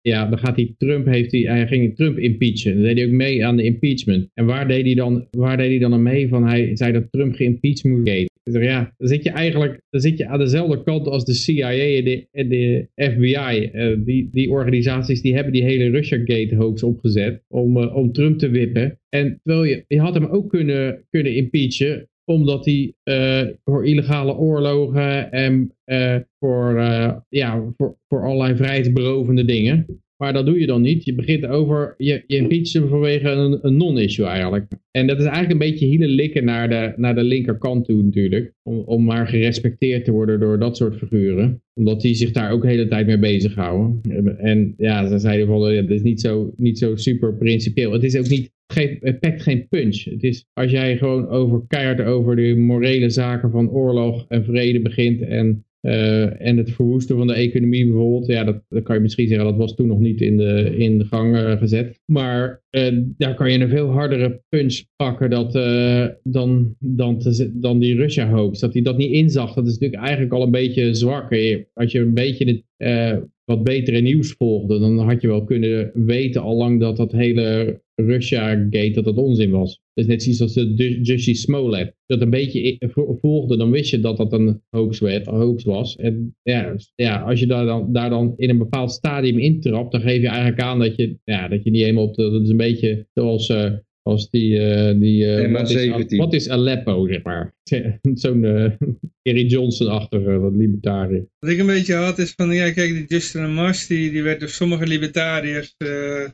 ja, dan gaat hij Trump, heeft hij, hij ging Trump impeachen. Dan deed hij ook mee aan de impeachment. En waar deed hij dan, waar deed hij dan aan mee van hij zei dat Trump geïmpeached moet ja, dan zit je eigenlijk dan zit je aan dezelfde kant als de CIA en de, en de FBI. Eh, die, die organisaties die hebben die hele Russiagate hoax opgezet om, eh, om Trump te wippen. En terwijl je, je had hem ook kunnen, kunnen impeachen omdat hij eh, voor illegale oorlogen en voor, ja, voor, voor allerlei vrijheidsberovende dingen. Maar dat doe je dan niet. Je begint over, je, je impeacht vanwege een, een non-issue eigenlijk. En dat is eigenlijk een beetje hielen likken naar de, naar de linkerkant toe natuurlijk. Om, om maar gerespecteerd te worden door dat soort figuren. Omdat die zich daar ook de hele tijd mee bezighouden. En ja, ze zeiden van, het is niet zo, niet zo super principieel. Het is ook niet, het pakt geen punch. Het is, als jij gewoon over keihard over de morele zaken van oorlog en vrede begint en eh, en het verwoesten van de economie bijvoorbeeld, ja, dat, dat kan je misschien zeggen, dat was toen nog niet in de, in de gang eh, gezet. Maar eh, daar kan je een veel hardere punch pakken dat, dan, dan, dan die Russia hoax. Dat hij dat niet inzag, dat is natuurlijk eigenlijk al een beetje zwak. Eh, Als je een beetje het, wat betere nieuws volgde, dan had je wel kunnen weten allang dat dat hele Russia-gate, dat dat onzin was. Dus net zoiets als de Jussie Smollett. Dat een beetje volgde, dan wist je dat dat een hoax, werd, een hoax was. En ja, ja als je daar dan, daar dan in een bepaald stadium intrapt, dan geef je eigenlijk aan dat je, ja, dat je niet helemaal op de, dat is een beetje zoals, eh, als die, eh, die eh, wat, is, MH17. wat is Aleppo, zeg maar. Zo'n Kerry Johnson-achtige, wat libertariër. Wat ik een beetje had is van, ja kijk, die Justin Mars, die, die werd door sommige libertariërs eh, eh,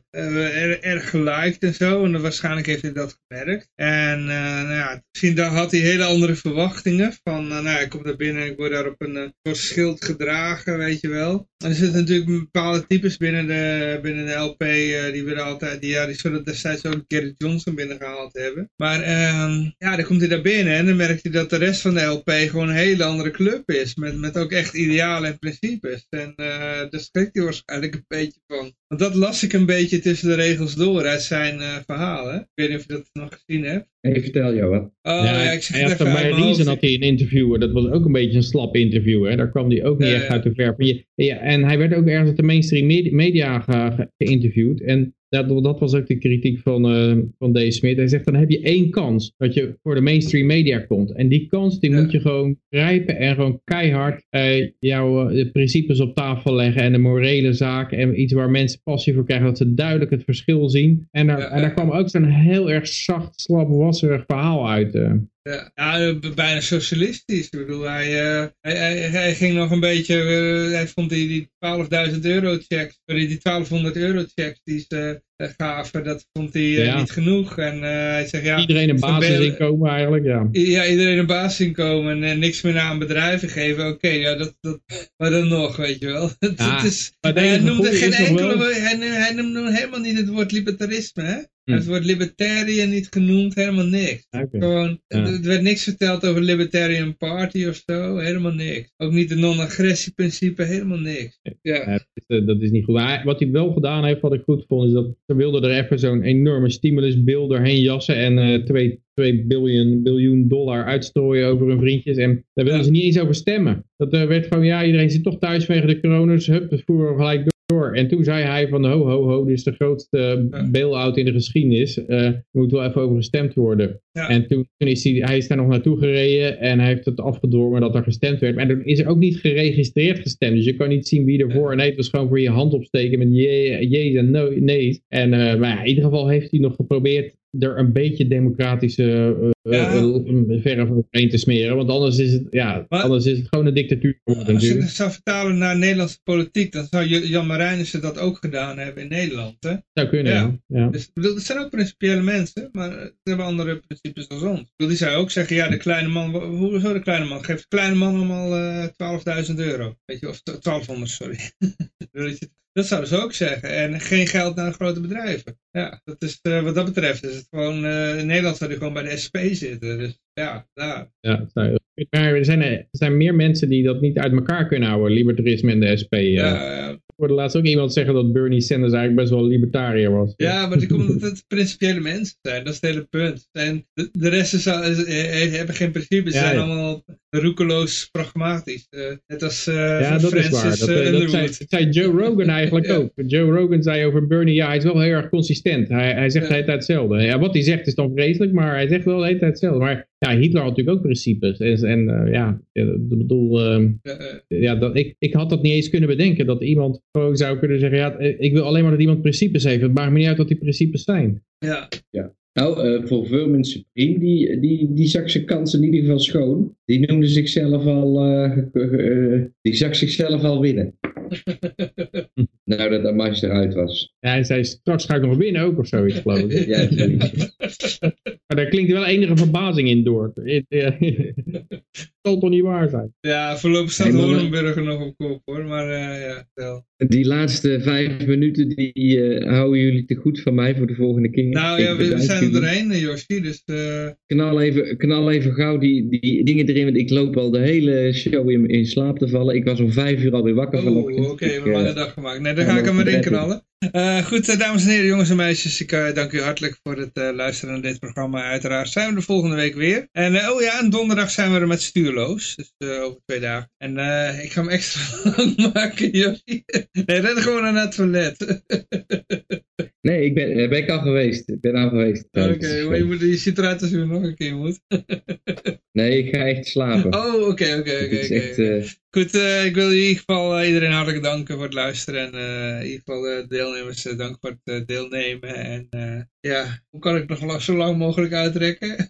er- erg geliked en zo. En waarschijnlijk heeft hij dat gemerkt. En eh, nou ja, misschien daar had hij hele andere verwachtingen. Van, eh, nou, ik kom daar binnen en ik word daar op een eh, schild gedragen, weet je wel. Er zitten natuurlijk bepaalde types binnen de, binnen de LP, eh, die willen altijd, die, ja, die zullen destijds ook Gary Johnson binnengehaald hebben. Maar ehm, ja, dan komt hij daar binnen en dan merkt hij dat de rest van de LP gewoon hele andere club is. Met, met ook echt idealen en principes. En uh, daar schrikt hij waarschijnlijk een beetje van. Want dat las ik een beetje tussen de regels door uit zijn uh, verhaal. Hè? Ik weet niet of je dat nog gezien hebt. Hey, vertel jou wat. Oh, ja, ja ik had bij Reason had hij een interview. Dat was ook een beetje een slap interview. Hè? Daar kwam hij ook niet echt uit de verf. Ja, en hij werd ook ergens op de mainstream media geïnterviewd. En dat, dat was ook de kritiek van, uh, van D. Smit. Hij zegt, dan heb je één kans dat je voor de mainstream media komt. En die kans die moet je gewoon grijpen en gewoon keihard uh, jouw uh, principes op tafel leggen en de morele zaak en iets waar mensen passie voor krijgen, dat ze duidelijk het verschil zien. En daar, en daar kwam ook zo'n heel erg zacht, slap, wasserig verhaal uit. Ja, ja, bijna socialistisch. Ik bedoel, hij, hij, hij, hij, ging nog een beetje, hij vond die, die 12.000 euro checks, die 1200 euro checks die ze gaven, dat vond hij ja. niet genoeg. En hij zegt, ja, iedereen een basisinkomen eigenlijk, ja. Ja, iedereen een basisinkomen en niks meer aan bedrijven geven. Oké, okay, ja, dat, dat, maar dan nog, weet je wel. Ja, dat is, hij noemde geen enkele, wel... hij, hij noemde helemaal niet het woord libertarisme, hè? Hm. Het wordt libertarian niet genoemd, helemaal niks. Okay. Gewoon, ja. Er werd niks verteld over Libertarian Party of zo, helemaal niks. Ook niet de non-agressieprincipe, helemaal niks. Ja. ja dat, is, niet goed. Maar wat hij wel gedaan heeft, wat ik goed vond, is dat ze wilden er even zo'n enorme stimulusbil doorheen jassen en uh, twee 2 biljoen, biljoen dollar uitstrooien over hun vriendjes. En daar wilden ze niet eens over stemmen. Dat uh, werd gewoon, ja, iedereen zit toch thuis vanwege de coronas. Hup, dat voeren we gelijk door. En toen zei hij van ho ho ho, dit is de grootste bail-out in de geschiedenis. Uh, er moet wel even over gestemd worden. Ja. En toen, toen, is hij, hij is daar nog naartoe gereden en hij heeft het afgedwongen dat er gestemd werd. Maar toen is er ook niet geregistreerd gestemd. Dus je kan niet zien wie ervoor en nee. Het was gewoon voor je hand opsteken met je's en no, nee's. En uh, maar ja, in ieder geval heeft hij nog geprobeerd er een beetje democratische uh, ja. verre van te smeren. Want anders is het, ja, maar, anders is het gewoon een dictatuur geworden. Als je het zou vertalen naar Nederlandse politiek, dan zou Jan Marijnissen dat ook gedaan hebben in Nederland. Hè? Zou kunnen, ja. ja. Dus, dat zijn ook principiële mensen, maar ze hebben andere principes dan ons. Die zou ook zeggen, ja, de kleine man, hoezo de kleine man? Geeft de kleine man allemaal uh, 12.000 euro. Weet je, of 1200, sorry. Dat zouden ze ook zeggen. En geen geld naar grote bedrijven. Ja, dat is, uh, wat dat betreft is het gewoon... Uh, in Nederland zou je gewoon bij de SP zitten. Dus ja, daar. Ja, maar er zijn, er zijn meer mensen die dat niet uit elkaar kunnen houden. Libertarisme en de SP. Uh. Ja, ja. Ik hoorde laatst ook iemand zeggen dat Bernie Sanders eigenlijk best wel libertariër was. Ja, maar die komt omdat het principiële mensen zijn. Dat is het hele punt. En de, de rest is, is, is, hebben geen principes. Ze zijn allemaal roekeloos pragmatisch. Uh, net als uh, ja, dat Francis is waar. Dat, uh, dat zei, zei, Joe Rogan eigenlijk ook. Joe Rogan zei over Bernie, ja, hij is wel heel erg consistent. Hij, hij zegt de hele tijd hetzelfde. Ja, wat hij zegt is dan vreselijk, maar hij zegt wel de hele tijd hetzelfde. Maar ja, Hitler had natuurlijk ook principes. En, en ja, ik bedoel, ehm, ja, dat, ik, ik had dat niet eens kunnen bedenken. Dat iemand gewoon zou kunnen zeggen, ja, ik wil alleen maar dat iemand principes heeft. Het maakt me niet uit wat die principes zijn. Ja. ja. Nou, uh, voor Vermin Supreme, die, die, die zag zijn kansen in ieder geval schoon. Die noemde zichzelf al, uh, uh, die zag zichzelf al winnen. nou, dat Amash eruit was. Ja, hij zei, straks ga ik nog winnen ook of zoiets, geloof ik. ja, zoiets. maar daar klinkt wel enige verbazing in door. Het zal toch niet waar zijn? Ja, voorlopig staat hey, Horenburger nog op kop hoor, maar ja, tel. Die laatste vijf minuten, die uh, houden jullie te goed van mij voor de volgende keer. Nou ja, we, we zijn er doorheen, Joshi, dus... Uh... Knal, even, knal even gauw die, die dingen erin, want ik loop al de hele show in, in slaap te vallen. Ik was om vijf uur alweer wakker oh, vanochtend. oké, okay, we hebben een lange dag gemaakt. Nee, daar ga ik hem erin knallen. Uh, goed, dames en heren, jongens en meisjes, ik uh, dank u hartelijk voor het luisteren naar dit programma. Uiteraard zijn we er volgende week weer. En oh ja, en donderdag zijn we er met Stuurloos, dus over twee dagen. En ik ga hem extra lang maken, jullie. nee, ren gewoon naar het toilet. nee, ik ben, ben ik al geweest. Ik ben al geweest. Oké, okay, maar je, moet, je ziet eruit als je nog een keer moet. nee, ik ga echt slapen. Oh, oké, oké, oké. Goed, uh, ik wil in ieder geval uh, iedereen hartelijk danken voor het luisteren. En uh, in ieder geval de deelnemers dank voor het deelnemen. En ja, hoe kan ik nog zo lang mogelijk uitrekken?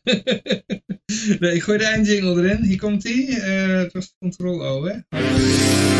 nee, ik gooi de eindjingle erin. Hier komt hij. het was de controle O, hè?